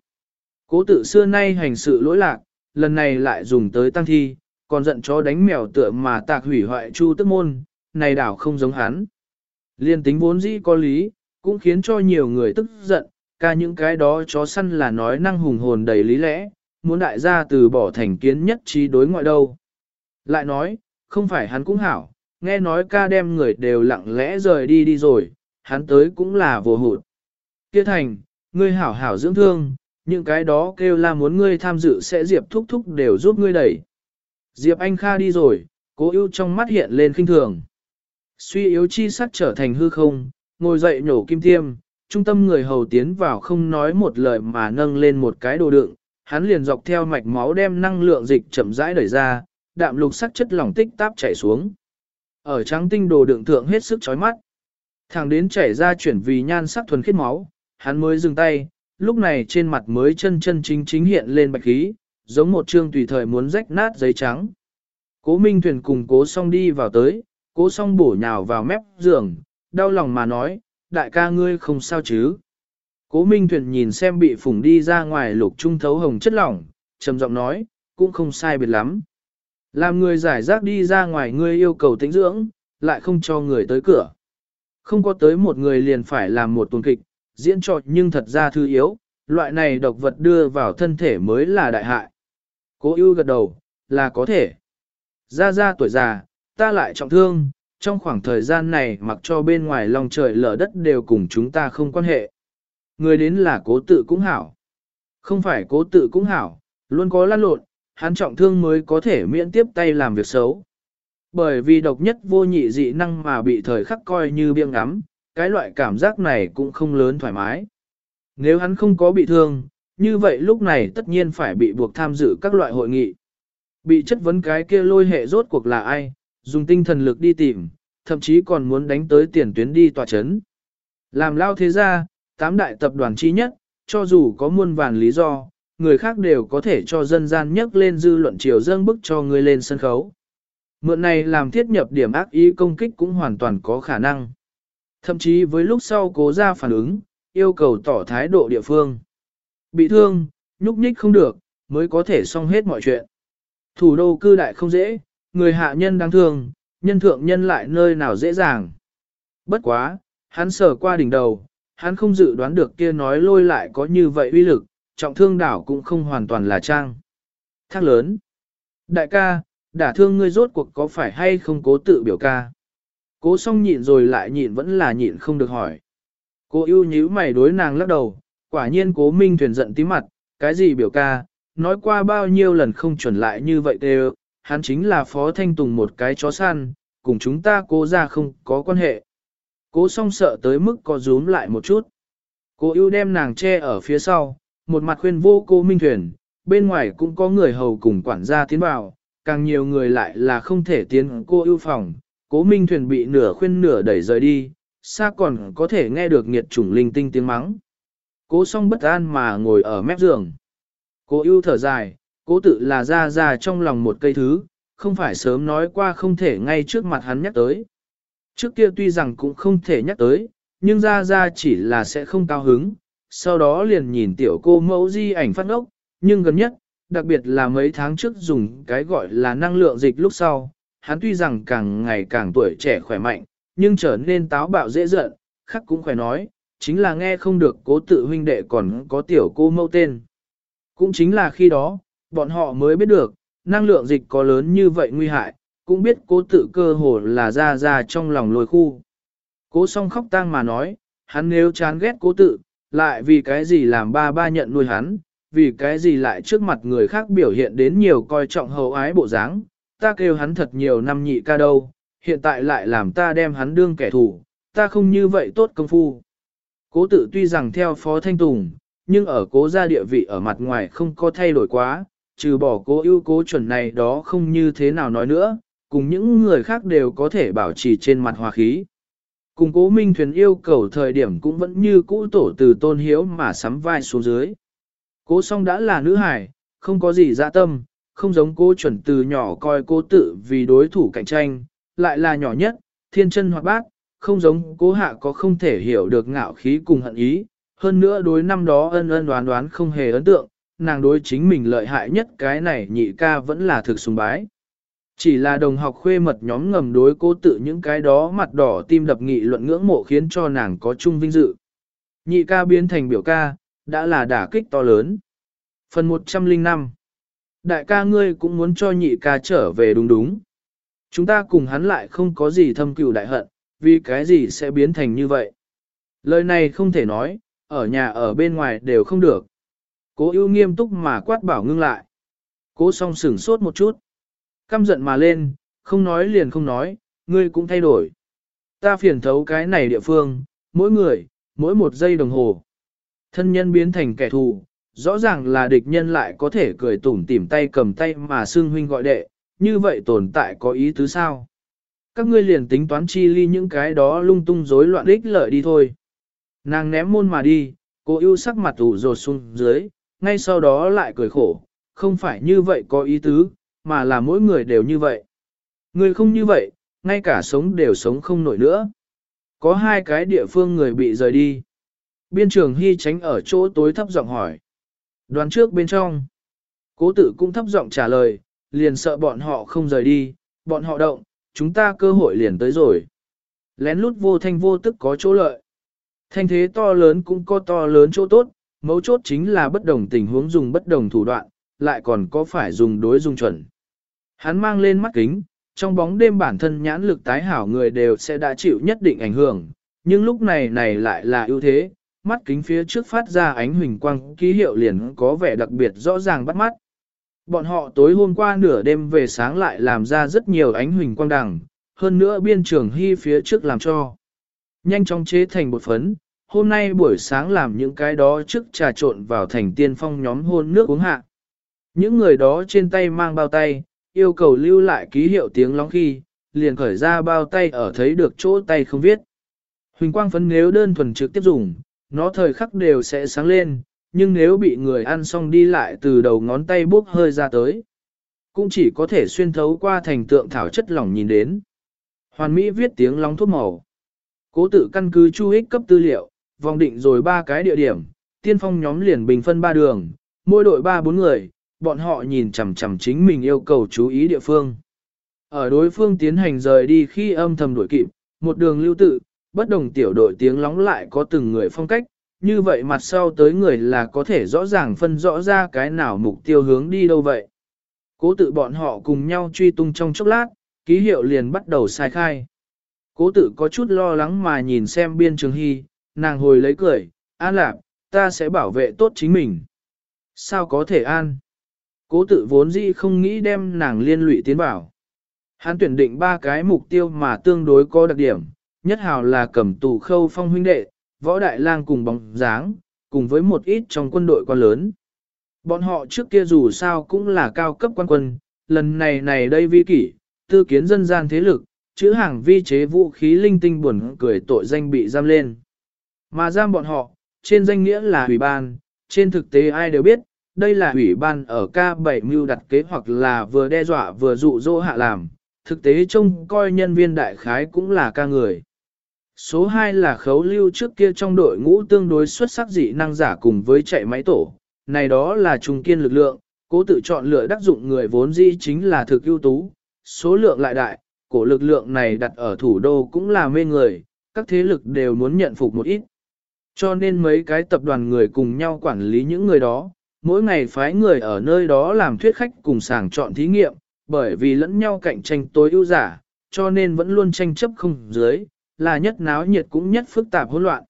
Cố tự xưa nay hành sự lỗi lạc, lần này lại dùng tới tăng thi, còn giận chó đánh mèo tựa mà tạc hủy hoại chu tức môn, này đảo không giống hắn. Liên tính vốn dĩ có lý, cũng khiến cho nhiều người tức giận, ca những cái đó chó săn là nói năng hùng hồn đầy lý lẽ, muốn đại gia từ bỏ thành kiến nhất trí đối ngoại đâu. Lại nói, không phải hắn cũng hảo, nghe nói ca đem người đều lặng lẽ rời đi đi rồi, hắn tới cũng là vô hụt. Kia thành, ngươi hảo hảo dưỡng thương, những cái đó kêu là muốn ngươi tham dự sẽ Diệp thúc thúc đều giúp ngươi đẩy. Diệp Anh Kha đi rồi, cố ưu trong mắt hiện lên khinh thường. Suy yếu chi sắc trở thành hư không, ngồi dậy nhổ kim tiêm, trung tâm người hầu tiến vào không nói một lời mà nâng lên một cái đồ đựng, hắn liền dọc theo mạch máu đem năng lượng dịch chậm rãi đẩy ra, đạm lục sắc chất lỏng tích táp chảy xuống. Ở trắng tinh đồ đựng thượng hết sức chói mắt. Thẳng đến chảy ra chuyển vì nhan sắc thuần khiết máu, hắn mới dừng tay, lúc này trên mặt mới chân chân chính chính hiện lên bạch khí, giống một chương tùy thời muốn rách nát giấy trắng. Cố Minh Thuyền cùng cố song đi vào tới, cố song bổ nhào vào mép giường, đau lòng mà nói, đại ca ngươi không sao chứ. Cố Minh Thuyền nhìn xem bị phủng đi ra ngoài lục trung thấu hồng chất lỏng, trầm giọng nói, cũng không sai biệt lắm. Làm người giải rác đi ra ngoài ngươi yêu cầu tĩnh dưỡng, lại không cho người tới cửa. Không có tới một người liền phải làm một tuần kịch, diễn trò nhưng thật ra thư yếu, loại này độc vật đưa vào thân thể mới là đại hại. Cố ưu gật đầu, là có thể. Ra ra tuổi già, ta lại trọng thương, trong khoảng thời gian này mặc cho bên ngoài lòng trời lở đất đều cùng chúng ta không quan hệ. Người đến là cố tự cũng hảo. Không phải cố tự cũng hảo, luôn có lăn lộn, hắn trọng thương mới có thể miễn tiếp tay làm việc xấu. Bởi vì độc nhất vô nhị dị năng mà bị thời khắc coi như biêng ngắm, cái loại cảm giác này cũng không lớn thoải mái. Nếu hắn không có bị thương, như vậy lúc này tất nhiên phải bị buộc tham dự các loại hội nghị. Bị chất vấn cái kia lôi hệ rốt cuộc là ai, dùng tinh thần lực đi tìm, thậm chí còn muốn đánh tới tiền tuyến đi tòa chấn. Làm lao thế ra, tám đại tập đoàn chi nhất, cho dù có muôn vàn lý do, người khác đều có thể cho dân gian nhất lên dư luận chiều dâng bức cho người lên sân khấu. Mượn này làm thiết nhập điểm ác ý công kích cũng hoàn toàn có khả năng. Thậm chí với lúc sau cố ra phản ứng, yêu cầu tỏ thái độ địa phương. Bị thương, nhúc nhích không được, mới có thể xong hết mọi chuyện. Thủ đô cư đại không dễ, người hạ nhân đáng thương, nhân thượng nhân lại nơi nào dễ dàng. Bất quá, hắn sở qua đỉnh đầu, hắn không dự đoán được kia nói lôi lại có như vậy uy lực, trọng thương đảo cũng không hoàn toàn là trang. Thác lớn. Đại ca, đả thương ngươi rốt cuộc có phải hay không cố tự biểu ca? Cố xong nhịn rồi lại nhịn vẫn là nhịn không được hỏi. Cô yêu nhíu mày đối nàng lắc đầu, quả nhiên cố minh thuyền giận tí mặt, cái gì biểu ca, nói qua bao nhiêu lần không chuẩn lại như vậy đều, hắn chính là phó thanh tùng một cái chó săn, cùng chúng ta cố ra không có quan hệ. Cố song sợ tới mức có rúm lại một chút. Cố ưu đem nàng che ở phía sau, một mặt khuyên vô cô minh thuyền, bên ngoài cũng có người hầu cùng quản gia tiến vào, càng nhiều người lại là không thể tiến cô ưu phòng. Cố minh thuyền bị nửa khuyên nửa đẩy rời đi, xa còn có thể nghe được nghiệt chủng linh tinh tiếng mắng. Cố song bất an mà ngồi ở mép giường. Cố ưu thở dài, cố tự là ra ra trong lòng một cây thứ, không phải sớm nói qua không thể ngay trước mặt hắn nhắc tới. Trước kia tuy rằng cũng không thể nhắc tới, nhưng ra ra chỉ là sẽ không cao hứng, sau đó liền nhìn tiểu cô mẫu di ảnh phát ốc, nhưng gần nhất, đặc biệt là mấy tháng trước dùng cái gọi là năng lượng dịch lúc sau, hắn tuy rằng càng ngày càng tuổi trẻ khỏe mạnh, nhưng trở nên táo bạo dễ giận, khắc cũng khỏe nói, chính là nghe không được cố tự huynh đệ còn có tiểu cô mẫu tên. Cũng chính là khi đó, bọn họ mới biết được, năng lượng dịch có lớn như vậy nguy hại, cũng biết cố tự cơ hồ là ra ra trong lòng lồi khu. Cố song khóc tang mà nói, hắn nếu chán ghét cố tự, lại vì cái gì làm ba ba nhận nuôi hắn, vì cái gì lại trước mặt người khác biểu hiện đến nhiều coi trọng hậu ái bộ dáng, ta kêu hắn thật nhiều năm nhị ca đâu, hiện tại lại làm ta đem hắn đương kẻ thù, ta không như vậy tốt công phu. Cố tự tuy rằng theo Phó Thanh Tùng, nhưng ở cố gia địa vị ở mặt ngoài không có thay đổi quá, trừ bỏ cố ưu cố chuẩn này đó không như thế nào nói nữa, cùng những người khác đều có thể bảo trì trên mặt hòa khí. Cùng cố minh thuyền yêu cầu thời điểm cũng vẫn như cũ tổ từ tôn hiếu mà sắm vai xuống dưới. Cố song đã là nữ hải, không có gì dạ tâm, không giống cô chuẩn từ nhỏ coi cô tự vì đối thủ cạnh tranh, lại là nhỏ nhất, thiên chân hoạt bát, không giống cố hạ có không thể hiểu được ngạo khí cùng hận ý, hơn nữa đối năm đó ân ân đoán đoán không hề ấn tượng, nàng đối chính mình lợi hại nhất cái này nhị ca vẫn là thực sùng bái. Chỉ là đồng học khuê mật nhóm ngầm đối cố tự những cái đó mặt đỏ tim đập nghị luận ngưỡng mộ khiến cho nàng có chung vinh dự. Nhị ca biến thành biểu ca, đã là đả kích to lớn. Phần 105 Đại ca ngươi cũng muốn cho nhị ca trở về đúng đúng. Chúng ta cùng hắn lại không có gì thâm cừu đại hận, vì cái gì sẽ biến thành như vậy. Lời này không thể nói, ở nhà ở bên ngoài đều không được. Cố ưu nghiêm túc mà quát bảo ngưng lại. Cố song sửng sốt một chút. Căm giận mà lên, không nói liền không nói, ngươi cũng thay đổi. Ta phiền thấu cái này địa phương, mỗi người, mỗi một giây đồng hồ. Thân nhân biến thành kẻ thù, rõ ràng là địch nhân lại có thể cười tủm tỉm tay cầm tay mà xương huynh gọi đệ, như vậy tồn tại có ý tứ sao? Các ngươi liền tính toán chi ly những cái đó lung tung rối loạn ích lợi đi thôi. Nàng ném môn mà đi, cô ưu sắc mặt ủ rột xuống dưới, ngay sau đó lại cười khổ, không phải như vậy có ý tứ, mà là mỗi người đều như vậy. Người không như vậy, ngay cả sống đều sống không nổi nữa. Có hai cái địa phương người bị rời đi. Biên trường Hy tránh ở chỗ tối thấp giọng hỏi. Đoán trước bên trong. Cố tử cũng thấp giọng trả lời, liền sợ bọn họ không rời đi, bọn họ động, chúng ta cơ hội liền tới rồi. Lén lút vô thanh vô tức có chỗ lợi. Thanh thế to lớn cũng có to lớn chỗ tốt, mấu chốt chính là bất đồng tình huống dùng bất đồng thủ đoạn, lại còn có phải dùng đối dung chuẩn. Hắn mang lên mắt kính, trong bóng đêm bản thân nhãn lực tái hảo người đều sẽ đã chịu nhất định ảnh hưởng, nhưng lúc này này lại là ưu thế, mắt kính phía trước phát ra ánh huỳnh quang ký hiệu liền có vẻ đặc biệt rõ ràng bắt mắt. Bọn họ tối hôm qua nửa đêm về sáng lại làm ra rất nhiều ánh huỳnh quang đằng, hơn nữa biên trường hy phía trước làm cho. Nhanh chóng chế thành bột phấn, hôm nay buổi sáng làm những cái đó trước trà trộn vào thành tiên phong nhóm hôn nước uống hạ. Những người đó trên tay mang bao tay, yêu cầu lưu lại ký hiệu tiếng lóng khi, liền khởi ra bao tay ở thấy được chỗ tay không viết. Huỳnh quang phấn nếu đơn thuần trực tiếp dùng, nó thời khắc đều sẽ sáng lên, nhưng nếu bị người ăn xong đi lại từ đầu ngón tay bốc hơi ra tới, cũng chỉ có thể xuyên thấu qua thành tượng thảo chất lỏng nhìn đến. Hoàn Mỹ viết tiếng lóng thuốc màu. Cố tự căn cứ chu ích cấp tư liệu, vòng định rồi ba cái địa điểm, tiên phong nhóm liền bình phân ba đường, mỗi đội ba bốn người, bọn họ nhìn chằm chằm chính mình yêu cầu chú ý địa phương. Ở đối phương tiến hành rời đi khi âm thầm đuổi kịp, một đường lưu tự, bất đồng tiểu đội tiếng lóng lại có từng người phong cách, như vậy mặt sau tới người là có thể rõ ràng phân rõ ra cái nào mục tiêu hướng đi đâu vậy. Cố tự bọn họ cùng nhau truy tung trong chốc lát, ký hiệu liền bắt đầu sai khai. Cố tự có chút lo lắng mà nhìn xem biên trường hy, nàng hồi lấy cười, an lạc, ta sẽ bảo vệ tốt chính mình. Sao có thể an? Cố tự vốn dĩ không nghĩ đem nàng liên lụy tiến bảo. Hắn tuyển định ba cái mục tiêu mà tương đối có đặc điểm, nhất hào là cầm tù khâu phong huynh đệ, võ đại lang cùng bóng dáng, cùng với một ít trong quân đội quan lớn. Bọn họ trước kia dù sao cũng là cao cấp quan quân, lần này này đây vi kỷ, tư kiến dân gian thế lực, chữ hàng vi chế vũ khí linh tinh buồn cười tội danh bị giam lên. Mà giam bọn họ, trên danh nghĩa là ủy ban, trên thực tế ai đều biết, đây là ủy ban ở K7 mưu đặt kế hoặc là vừa đe dọa vừa dụ dỗ hạ làm, thực tế trông coi nhân viên đại khái cũng là ca người. Số 2 là khấu lưu trước kia trong đội ngũ tương đối xuất sắc dị năng giả cùng với chạy máy tổ, này đó là trung kiên lực lượng, cố tự chọn lựa đắc dụng người vốn dĩ chính là thực ưu tú, số lượng lại đại, cổ lực lượng này đặt ở thủ đô cũng là mê người, các thế lực đều muốn nhận phục một ít. Cho nên mấy cái tập đoàn người cùng nhau quản lý những người đó, mỗi ngày phái người ở nơi đó làm thuyết khách cùng sàng chọn thí nghiệm, bởi vì lẫn nhau cạnh tranh tối ưu giả, cho nên vẫn luôn tranh chấp không dưới, là nhất náo nhiệt cũng nhất phức tạp hỗn loạn.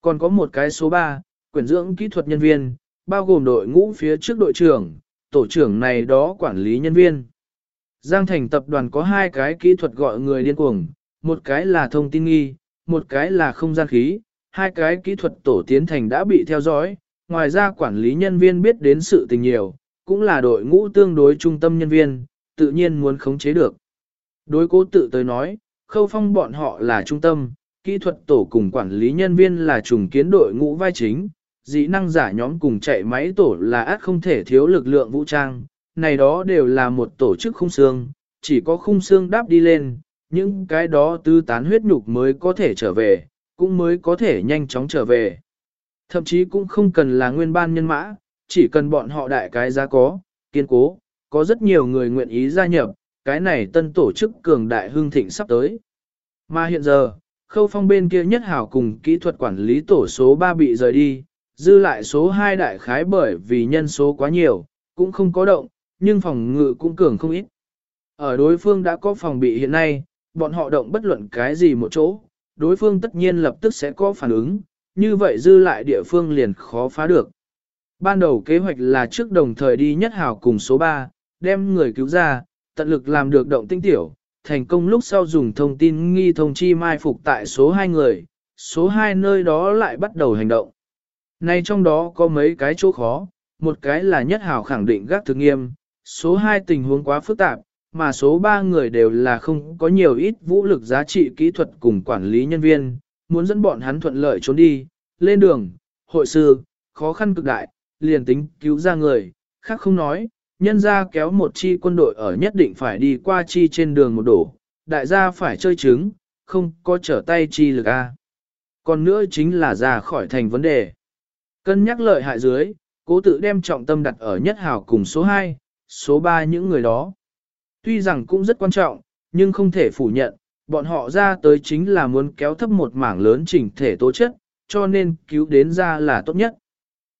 Còn có một cái số 3, quyển dưỡng kỹ thuật nhân viên, bao gồm đội ngũ phía trước đội trưởng, tổ trưởng này đó quản lý nhân viên. Giang thành tập đoàn có hai cái kỹ thuật gọi người điên cuồng, một cái là thông tin nghi, một cái là không gian khí, hai cái kỹ thuật tổ tiến thành đã bị theo dõi, ngoài ra quản lý nhân viên biết đến sự tình nhiều, cũng là đội ngũ tương đối trung tâm nhân viên, tự nhiên muốn khống chế được. Đối cố tự tới nói, khâu phong bọn họ là trung tâm, kỹ thuật tổ cùng quản lý nhân viên là trùng kiến đội ngũ vai chính, dĩ năng giả nhóm cùng chạy máy tổ là át không thể thiếu lực lượng vũ trang, này đó đều là một tổ chức khung xương, chỉ có khung xương đáp đi lên, những cái đó tư tán huyết nhục mới có thể trở về, cũng mới có thể nhanh chóng trở về. Thậm chí cũng không cần là nguyên ban nhân mã, chỉ cần bọn họ đại cái giá có, kiên cố, có rất nhiều người nguyện ý gia nhập, cái này tân tổ chức cường đại hưng thịnh sắp tới. Mà hiện giờ, khâu phong bên kia nhất hảo cùng kỹ thuật quản lý tổ số 3 bị rời đi, dư lại số 2 đại khái bởi vì nhân số quá nhiều, cũng không có động, nhưng phòng ngự cũng cường không ít. Ở đối phương đã có phòng bị hiện nay, bọn họ động bất luận cái gì một chỗ, đối phương tất nhiên lập tức sẽ có phản ứng, như vậy dư lại địa phương liền khó phá được. Ban đầu kế hoạch là trước đồng thời đi nhất hào cùng số 3, đem người cứu ra, tận lực làm được động tinh tiểu, thành công lúc sau dùng thông tin nghi thông chi mai phục tại số 2 người, số 2 nơi đó lại bắt đầu hành động. Này trong đó có mấy cái chỗ khó, một cái là nhất hảo khẳng định gác thực nghiêm, số 2 tình huống quá phức tạp, mà số 3 người đều là không có nhiều ít vũ lực giá trị kỹ thuật cùng quản lý nhân viên, muốn dẫn bọn hắn thuận lợi trốn đi, lên đường, hội sư, khó khăn cực đại, liền tính cứu ra người, khác không nói, nhân ra kéo một chi quân đội ở nhất định phải đi qua chi trên đường một đổ, đại gia phải chơi trứng, không có trở tay chi lực A. Còn nữa chính là ra khỏi thành vấn đề. Cân nhắc lợi hại dưới, cố tự đem trọng tâm đặt ở nhất hào cùng số 2, số 3 những người đó. Tuy rằng cũng rất quan trọng, nhưng không thể phủ nhận, bọn họ ra tới chính là muốn kéo thấp một mảng lớn chỉnh thể tố chất, cho nên cứu đến ra là tốt nhất.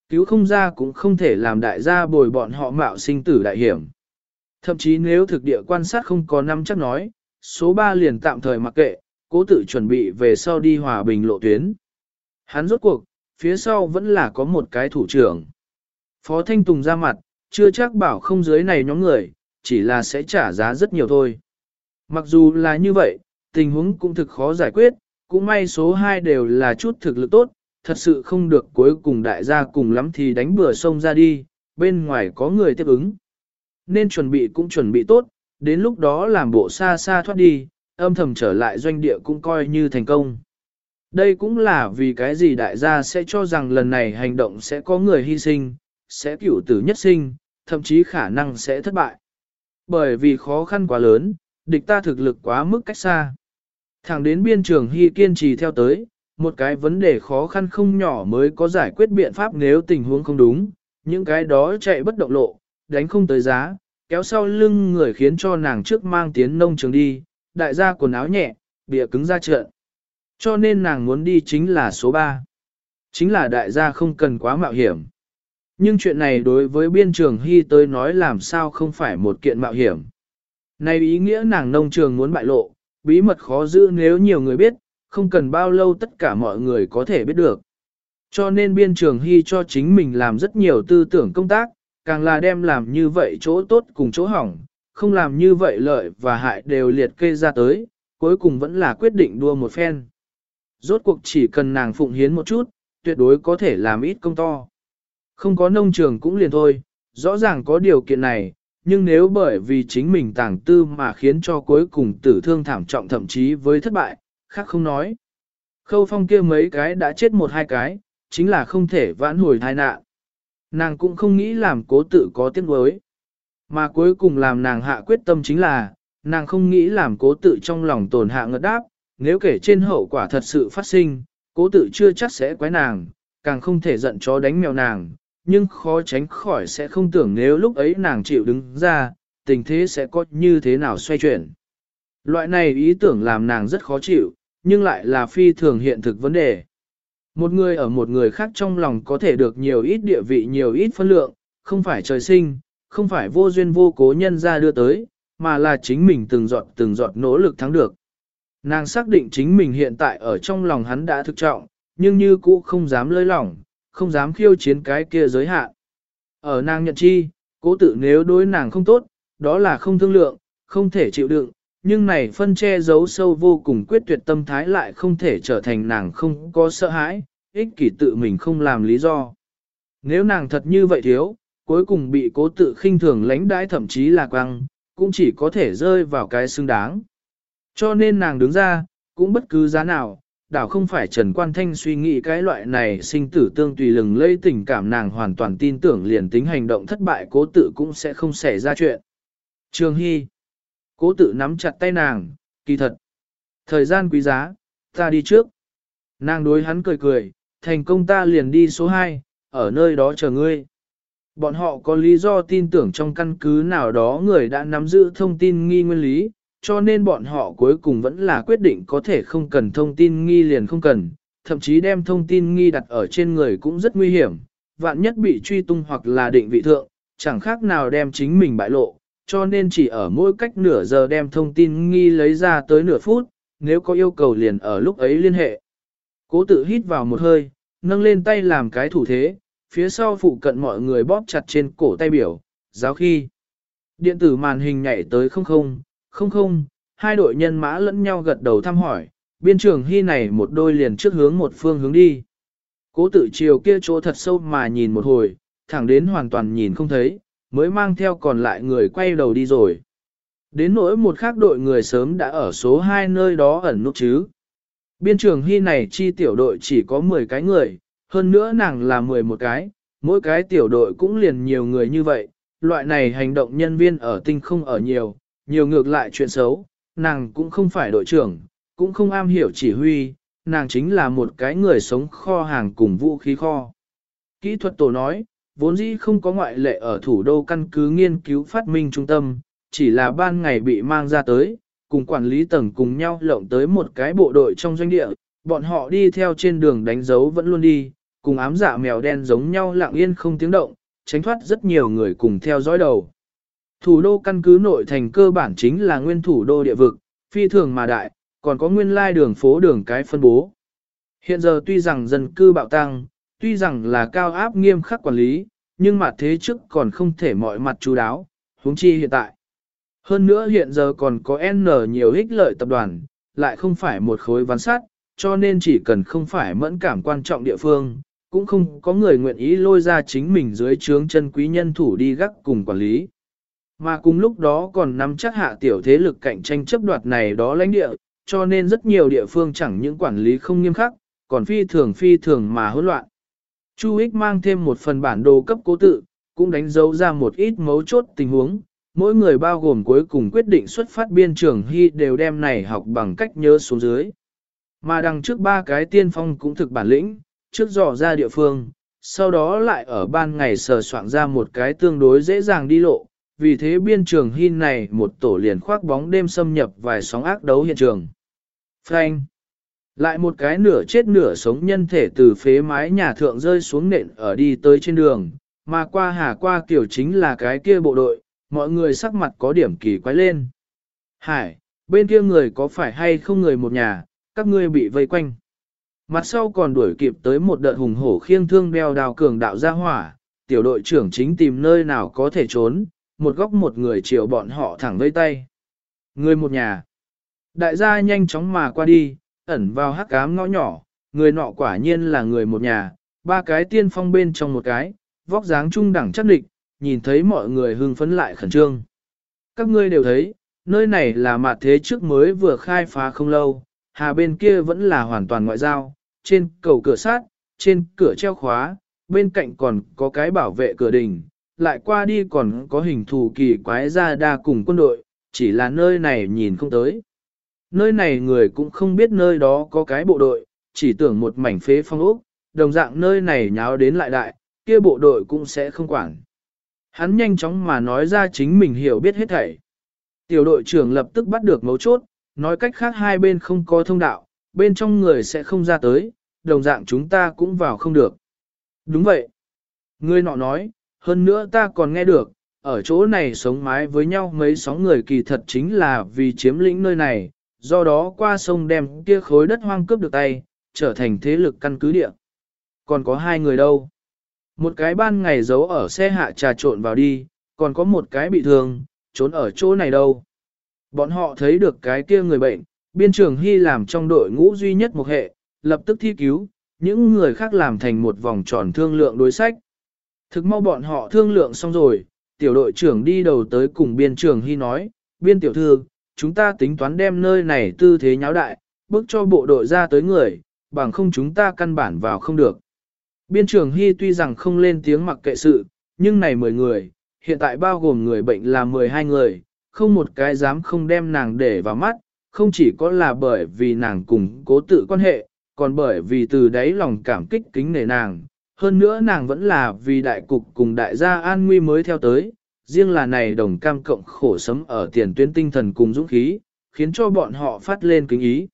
Cứu không ra cũng không thể làm đại gia bồi bọn họ mạo sinh tử đại hiểm. Thậm chí nếu thực địa quan sát không có năm chắc nói, số 3 liền tạm thời mặc kệ, cố tự chuẩn bị về sau đi hòa bình lộ tuyến. Hắn rốt cuộc, phía sau vẫn là có một cái thủ trưởng. Phó Thanh Tùng ra mặt, chưa chắc bảo không dưới này nhóm người, chỉ là sẽ trả giá rất nhiều thôi. Mặc dù là như vậy, tình huống cũng thực khó giải quyết, cũng may số 2 đều là chút thực lực tốt, thật sự không được cuối cùng đại gia cùng lắm thì đánh bừa sông ra đi, bên ngoài có người tiếp ứng. Nên chuẩn bị cũng chuẩn bị tốt, đến lúc đó làm bộ xa xa thoát đi, âm thầm trở lại doanh địa cũng coi như thành công. Đây cũng là vì cái gì đại gia sẽ cho rằng lần này hành động sẽ có người hy sinh, sẽ cửu tử nhất sinh, thậm chí khả năng sẽ thất bại. Bởi vì khó khăn quá lớn, địch ta thực lực quá mức cách xa. Thẳng đến biên trường hy kiên trì theo tới, một cái vấn đề khó khăn không nhỏ mới có giải quyết biện pháp nếu tình huống không đúng, những cái đó chạy bất động lộ, đánh không tới giá, kéo sau lưng người khiến cho nàng trước mang tiến nông trường đi, đại gia quần áo nhẹ, bịa cứng ra trận. Cho nên nàng muốn đi chính là số 3. Chính là đại gia không cần quá mạo hiểm. Nhưng chuyện này đối với biên trường hy tới nói làm sao không phải một kiện mạo hiểm. Này ý nghĩa nàng nông trường muốn bại lộ, bí mật khó giữ nếu nhiều người biết, không cần bao lâu tất cả mọi người có thể biết được. Cho nên biên trường hy cho chính mình làm rất nhiều tư tưởng công tác, càng là đem làm như vậy chỗ tốt cùng chỗ hỏng, không làm như vậy lợi và hại đều liệt kê ra tới, cuối cùng vẫn là quyết định đua một phen. Rốt cuộc chỉ cần nàng phụng hiến một chút, tuyệt đối có thể làm ít công to. Không có nông trường cũng liền thôi, rõ ràng có điều kiện này, nhưng nếu bởi vì chính mình tàng tư mà khiến cho cuối cùng tử thương thảm trọng thậm chí với thất bại, khác không nói. Khâu phong kia mấy cái đã chết một hai cái, chính là không thể vãn hồi tai nạn. Nàng cũng không nghĩ làm cố tự có tiếc nuối. Mà cuối cùng làm nàng hạ quyết tâm chính là, nàng không nghĩ làm cố tự trong lòng tổn hạ ngất đáp, nếu kể trên hậu quả thật sự phát sinh, cố tự chưa chắc sẽ quái nàng, càng không thể giận chó đánh mèo nàng, nhưng khó tránh khỏi sẽ không tưởng nếu lúc ấy nàng chịu đứng ra, tình thế sẽ có như thế nào xoay chuyển. Loại này ý tưởng làm nàng rất khó chịu, nhưng lại là phi thường hiện thực vấn đề. Một người ở một người khác trong lòng có thể được nhiều ít địa vị nhiều ít phân lượng, không phải trời sinh, không phải vô duyên vô cố nhân ra đưa tới, mà là chính mình từng giọt từng giọt nỗ lực thắng được. Nàng xác định chính mình hiện tại ở trong lòng hắn đã thực trọng, nhưng như cũ không dám lơi lỏng, không dám khiêu chiến cái kia giới hạn. Ở nàng nhận chi, cố tự nếu đối nàng không tốt, đó là không thương lượng, không thể chịu đựng, nhưng này phân che giấu sâu vô cùng quyết tuyệt tâm thái lại không thể trở thành nàng không có sợ hãi, ích kỷ tự mình không làm lý do. Nếu nàng thật như vậy thiếu, cuối cùng bị cố tự khinh thường lãnh đãi thậm chí là quăng, cũng chỉ có thể rơi vào cái xứng đáng. Cho nên nàng đứng ra, cũng bất cứ giá nào, đảo không phải Trần Quan Thanh suy nghĩ cái loại này sinh tử tương tùy lừng lây tình cảm nàng hoàn toàn tin tưởng liền tính hành động thất bại cố tự cũng sẽ không xảy ra chuyện. Trường Hy Cố tự nắm chặt tay nàng, kỳ thật. Thời gian quý giá, ta đi trước. Nàng đối hắn cười cười, thành công ta liền đi số 2, ở nơi đó chờ ngươi. Bọn họ có lý do tin tưởng trong căn cứ nào đó người đã nắm giữ thông tin nghi nguyên lý, cho nên bọn họ cuối cùng vẫn là quyết định có thể không cần thông tin nghi liền không cần, thậm chí đem thông tin nghi đặt ở trên người cũng rất nguy hiểm, vạn nhất bị truy tung hoặc là định vị thượng, chẳng khác nào đem chính mình bại lộ, cho nên chỉ ở mỗi cách nửa giờ đem thông tin nghi lấy ra tới nửa phút, nếu có yêu cầu liền ở lúc ấy liên hệ. Cố tự hít vào một hơi, nâng lên tay làm cái thủ thế, phía sau phụ cận mọi người bóp chặt trên cổ tay biểu, giáo khi. Điện tử màn hình nhảy tới không không, không không, hai đội nhân mã lẫn nhau gật đầu thăm hỏi, biên trường hy này một đôi liền trước hướng một phương hướng đi. Cố tự chiều kia chỗ thật sâu mà nhìn một hồi, thẳng đến hoàn toàn nhìn không thấy, mới mang theo còn lại người quay đầu đi rồi. Đến nỗi một khác đội người sớm đã ở số 2 nơi đó ẩn nút chứ. Biên trường hy này chi tiểu đội chỉ có 10 cái người, hơn nữa nàng là 11 cái, mỗi cái tiểu đội cũng liền nhiều người như vậy. Loại này hành động nhân viên ở tinh không ở nhiều, nhiều ngược lại chuyện xấu, nàng cũng không phải đội trưởng, cũng không am hiểu chỉ huy, nàng chính là một cái người sống kho hàng cùng vũ khí kho. Kỹ thuật tổ nói, vốn dĩ không có ngoại lệ ở thủ đô căn cứ nghiên cứu phát minh trung tâm, chỉ là ban ngày bị mang ra tới, cùng quản lý tầng cùng nhau lộng tới một cái bộ đội trong doanh địa, bọn họ đi theo trên đường đánh dấu vẫn luôn đi, cùng ám dạ mèo đen giống nhau lặng yên không tiếng động, tránh thoát rất nhiều người cùng theo dõi đầu. Thủ đô căn cứ nội thành cơ bản chính là nguyên thủ đô địa vực, phi thường mà đại, còn có nguyên lai đường phố đường cái phân bố. Hiện giờ tuy rằng dân cư bạo tăng, tuy rằng là cao áp nghiêm khắc quản lý, nhưng mà thế trước còn không thể mọi mặt chú đáo, huống chi hiện tại. Hơn nữa hiện giờ còn có N nhiều ích lợi tập đoàn, lại không phải một khối ván sát, cho nên chỉ cần không phải mẫn cảm quan trọng địa phương, cũng không có người nguyện ý lôi ra chính mình dưới trướng chân quý nhân thủ đi gác cùng quản lý. Mà cùng lúc đó còn nắm chắc hạ tiểu thế lực cạnh tranh chấp đoạt này đó lãnh địa, cho nên rất nhiều địa phương chẳng những quản lý không nghiêm khắc, còn phi thường phi thường mà hỗn loạn. Chu Ích mang thêm một phần bản đồ cấp cố tự, cũng đánh dấu ra một ít mấu chốt tình huống, mỗi người bao gồm cuối cùng quyết định xuất phát biên trường hy đều đem này học bằng cách nhớ xuống dưới. Mà đằng trước ba cái tiên phong cũng thực bản lĩnh, trước dò ra địa phương, sau đó lại ở ban ngày sờ soạn ra một cái tương đối dễ dàng đi lộ, vì thế biên trường hy này một tổ liền khoác bóng đêm xâm nhập vài sóng ác đấu hiện trường. Frank lại một cái nửa chết nửa sống nhân thể từ phế mái nhà thượng rơi xuống nện ở đi tới trên đường, mà qua hà qua kiểu chính là cái kia bộ đội, mọi người sắc mặt có điểm kỳ quái lên. Hải, bên kia người có phải hay không người một nhà, các ngươi bị vây quanh. Mặt sau còn đuổi kịp tới một đợt hùng hổ khiêng thương đeo đào cường đạo ra hỏa, tiểu đội trưởng chính tìm nơi nào có thể trốn, một góc một người chiều bọn họ thẳng vây tay. Người một nhà. Đại gia nhanh chóng mà qua đi, ẩn vào hắc ám ngõ nhỏ, người nọ quả nhiên là người một nhà, ba cái tiên phong bên trong một cái, vóc dáng trung đẳng chắc địch, nhìn thấy mọi người hưng phấn lại khẩn trương. Các ngươi đều thấy, nơi này là mặt thế trước mới vừa khai phá không lâu, hà bên kia vẫn là hoàn toàn ngoại giao, trên cầu cửa sát, trên cửa treo khóa, bên cạnh còn có cái bảo vệ cửa đình, lại qua đi còn có hình thù kỳ quái ra đa cùng quân đội, chỉ là nơi này nhìn không tới. Nơi này người cũng không biết nơi đó có cái bộ đội, chỉ tưởng một mảnh phế phong ốc, đồng dạng nơi này nháo đến lại đại, kia bộ đội cũng sẽ không quản. Hắn nhanh chóng mà nói ra chính mình hiểu biết hết thảy. Tiểu đội trưởng lập tức bắt được mấu chốt, nói cách khác hai bên không có thông đạo, bên trong người sẽ không ra tới, đồng dạng chúng ta cũng vào không được. Đúng vậy. Người nọ nói, hơn nữa ta còn nghe được, ở chỗ này sống mái với nhau mấy sóng người kỳ thật chính là vì chiếm lĩnh nơi này, do đó qua sông đem kia khối đất hoang cướp được tay, trở thành thế lực căn cứ địa. Còn có hai người đâu? Một cái ban ngày giấu ở xe hạ trà trộn vào đi, còn có một cái bị thương, trốn ở chỗ này đâu. Bọn họ thấy được cái kia người bệnh, biên trường Hy làm trong đội ngũ duy nhất một hệ, lập tức thi cứu, những người khác làm thành một vòng tròn thương lượng đối sách. Thực mau bọn họ thương lượng xong rồi, tiểu đội trưởng đi đầu tới cùng biên trường Hy nói, biên tiểu thư, chúng ta tính toán đem nơi này tư thế nháo đại, bước cho bộ đội ra tới người, bằng không chúng ta căn bản vào không được. Biên trưởng Hy tuy rằng không lên tiếng mặc kệ sự, nhưng này 10 người, hiện tại bao gồm người bệnh là 12 người, không một cái dám không đem nàng để vào mắt, không chỉ có là bởi vì nàng cùng cố tự quan hệ, còn bởi vì từ đấy lòng cảm kích kính nể nàng. Hơn nữa nàng vẫn là vì đại cục cùng đại gia an nguy mới theo tới, riêng là này đồng cam cộng khổ sấm ở tiền tuyến tinh thần cùng dũng khí, khiến cho bọn họ phát lên kính ý.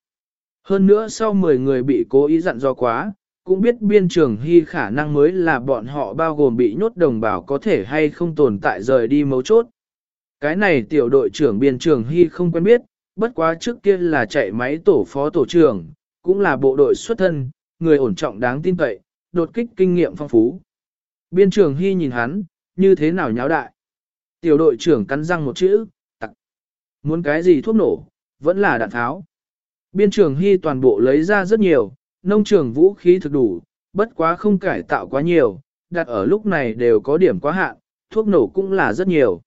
Hơn nữa sau 10 người bị cố ý dặn do quá, cũng biết biên trường hy khả năng mới là bọn họ bao gồm bị nhốt đồng bào có thể hay không tồn tại rời đi mấu chốt. Cái này tiểu đội trưởng biên trường hy không quen biết, bất quá trước kia là chạy máy tổ phó tổ trưởng, cũng là bộ đội xuất thân, người ổn trọng đáng tin cậy, đột kích kinh nghiệm phong phú. Biên trường hy nhìn hắn, như thế nào nháo đại. Tiểu đội trưởng cắn răng một chữ, tặc. Muốn cái gì thuốc nổ, vẫn là đạn tháo. Biên trường hy toàn bộ lấy ra rất nhiều, nông trường vũ khí thực đủ, bất quá không cải tạo quá nhiều, đặt ở lúc này đều có điểm quá hạn, thuốc nổ cũng là rất nhiều.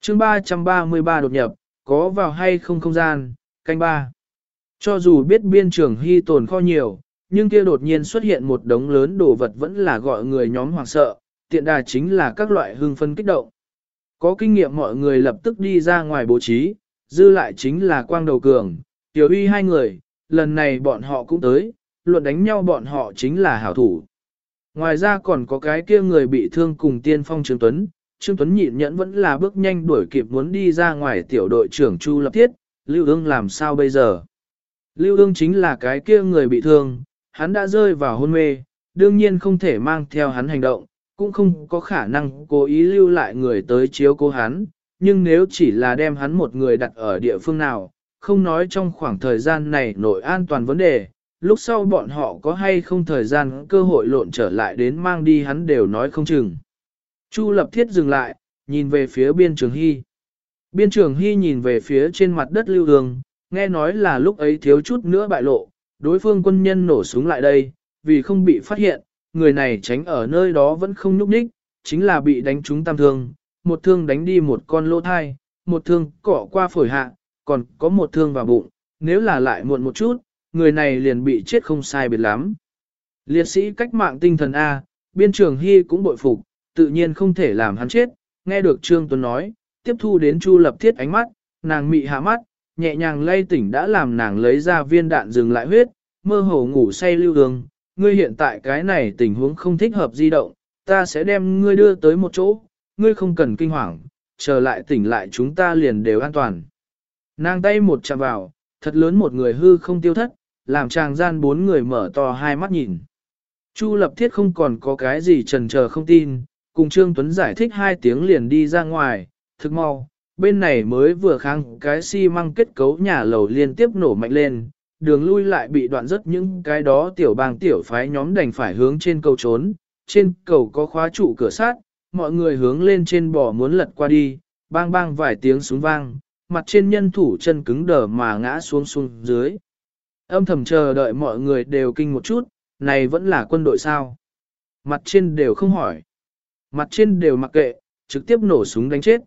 chương 333 đột nhập, có vào hay không không gian, canh ba. Cho dù biết biên trường hy tồn kho nhiều, nhưng kia đột nhiên xuất hiện một đống lớn đồ vật vẫn là gọi người nhóm hoảng sợ, tiện đà chính là các loại hưng phân kích động. Có kinh nghiệm mọi người lập tức đi ra ngoài bố trí, dư lại chính là quang đầu cường, tiểu uy hai người, lần này bọn họ cũng tới, luận đánh nhau bọn họ chính là hảo thủ. Ngoài ra còn có cái kia người bị thương cùng tiên phong Trương Tuấn, Trương Tuấn nhịn nhẫn vẫn là bước nhanh đuổi kịp muốn đi ra ngoài tiểu đội trưởng Chu Lập Thiết, Lưu ương làm sao bây giờ? Lưu ương chính là cái kia người bị thương, hắn đã rơi vào hôn mê, đương nhiên không thể mang theo hắn hành động, cũng không có khả năng cố ý lưu lại người tới chiếu cố hắn, nhưng nếu chỉ là đem hắn một người đặt ở địa phương nào, không nói trong khoảng thời gian này nội an toàn vấn đề, lúc sau bọn họ có hay không thời gian cơ hội lộn trở lại đến mang đi hắn đều nói không chừng. Chu lập thiết dừng lại, nhìn về phía biên trường hy. Biên trường hy nhìn về phía trên mặt đất lưu đường, nghe nói là lúc ấy thiếu chút nữa bại lộ, đối phương quân nhân nổ súng lại đây, vì không bị phát hiện, người này tránh ở nơi đó vẫn không nhúc nhích, chính là bị đánh trúng tam thương, một thương đánh đi một con lỗ thai, một thương cỏ qua phổi hạ, còn có một thương vào bụng, nếu là lại muộn một chút, người này liền bị chết không sai biệt lắm. Liệt sĩ cách mạng tinh thần A, biên trường Hy cũng bội phục, tự nhiên không thể làm hắn chết, nghe được Trương Tuấn nói, tiếp thu đến Chu Lập Thiết ánh mắt, nàng mị hạ mắt, nhẹ nhàng lay tỉnh đã làm nàng lấy ra viên đạn dừng lại huyết, mơ hồ ngủ say lưu đường, ngươi hiện tại cái này tình huống không thích hợp di động, ta sẽ đem ngươi đưa tới một chỗ, ngươi không cần kinh hoàng, trở lại tỉnh lại chúng ta liền đều an toàn. Nàng tay một chạm vào, thật lớn một người hư không tiêu thất, làm chàng gian bốn người mở to hai mắt nhìn. Chu lập thiết không còn có cái gì trần chờ không tin, cùng Trương Tuấn giải thích hai tiếng liền đi ra ngoài, thực mau, bên này mới vừa kháng cái xi măng kết cấu nhà lầu liên tiếp nổ mạnh lên, đường lui lại bị đoạn rất những cái đó tiểu bang tiểu phái nhóm đành phải hướng trên cầu trốn, trên cầu có khóa trụ cửa sát, mọi người hướng lên trên bò muốn lật qua đi, bang bang vài tiếng súng vang, mặt trên nhân thủ chân cứng đờ mà ngã xuống xuống dưới. Âm thầm chờ đợi mọi người đều kinh một chút, này vẫn là quân đội sao? Mặt trên đều không hỏi. Mặt trên đều mặc kệ, trực tiếp nổ súng đánh chết.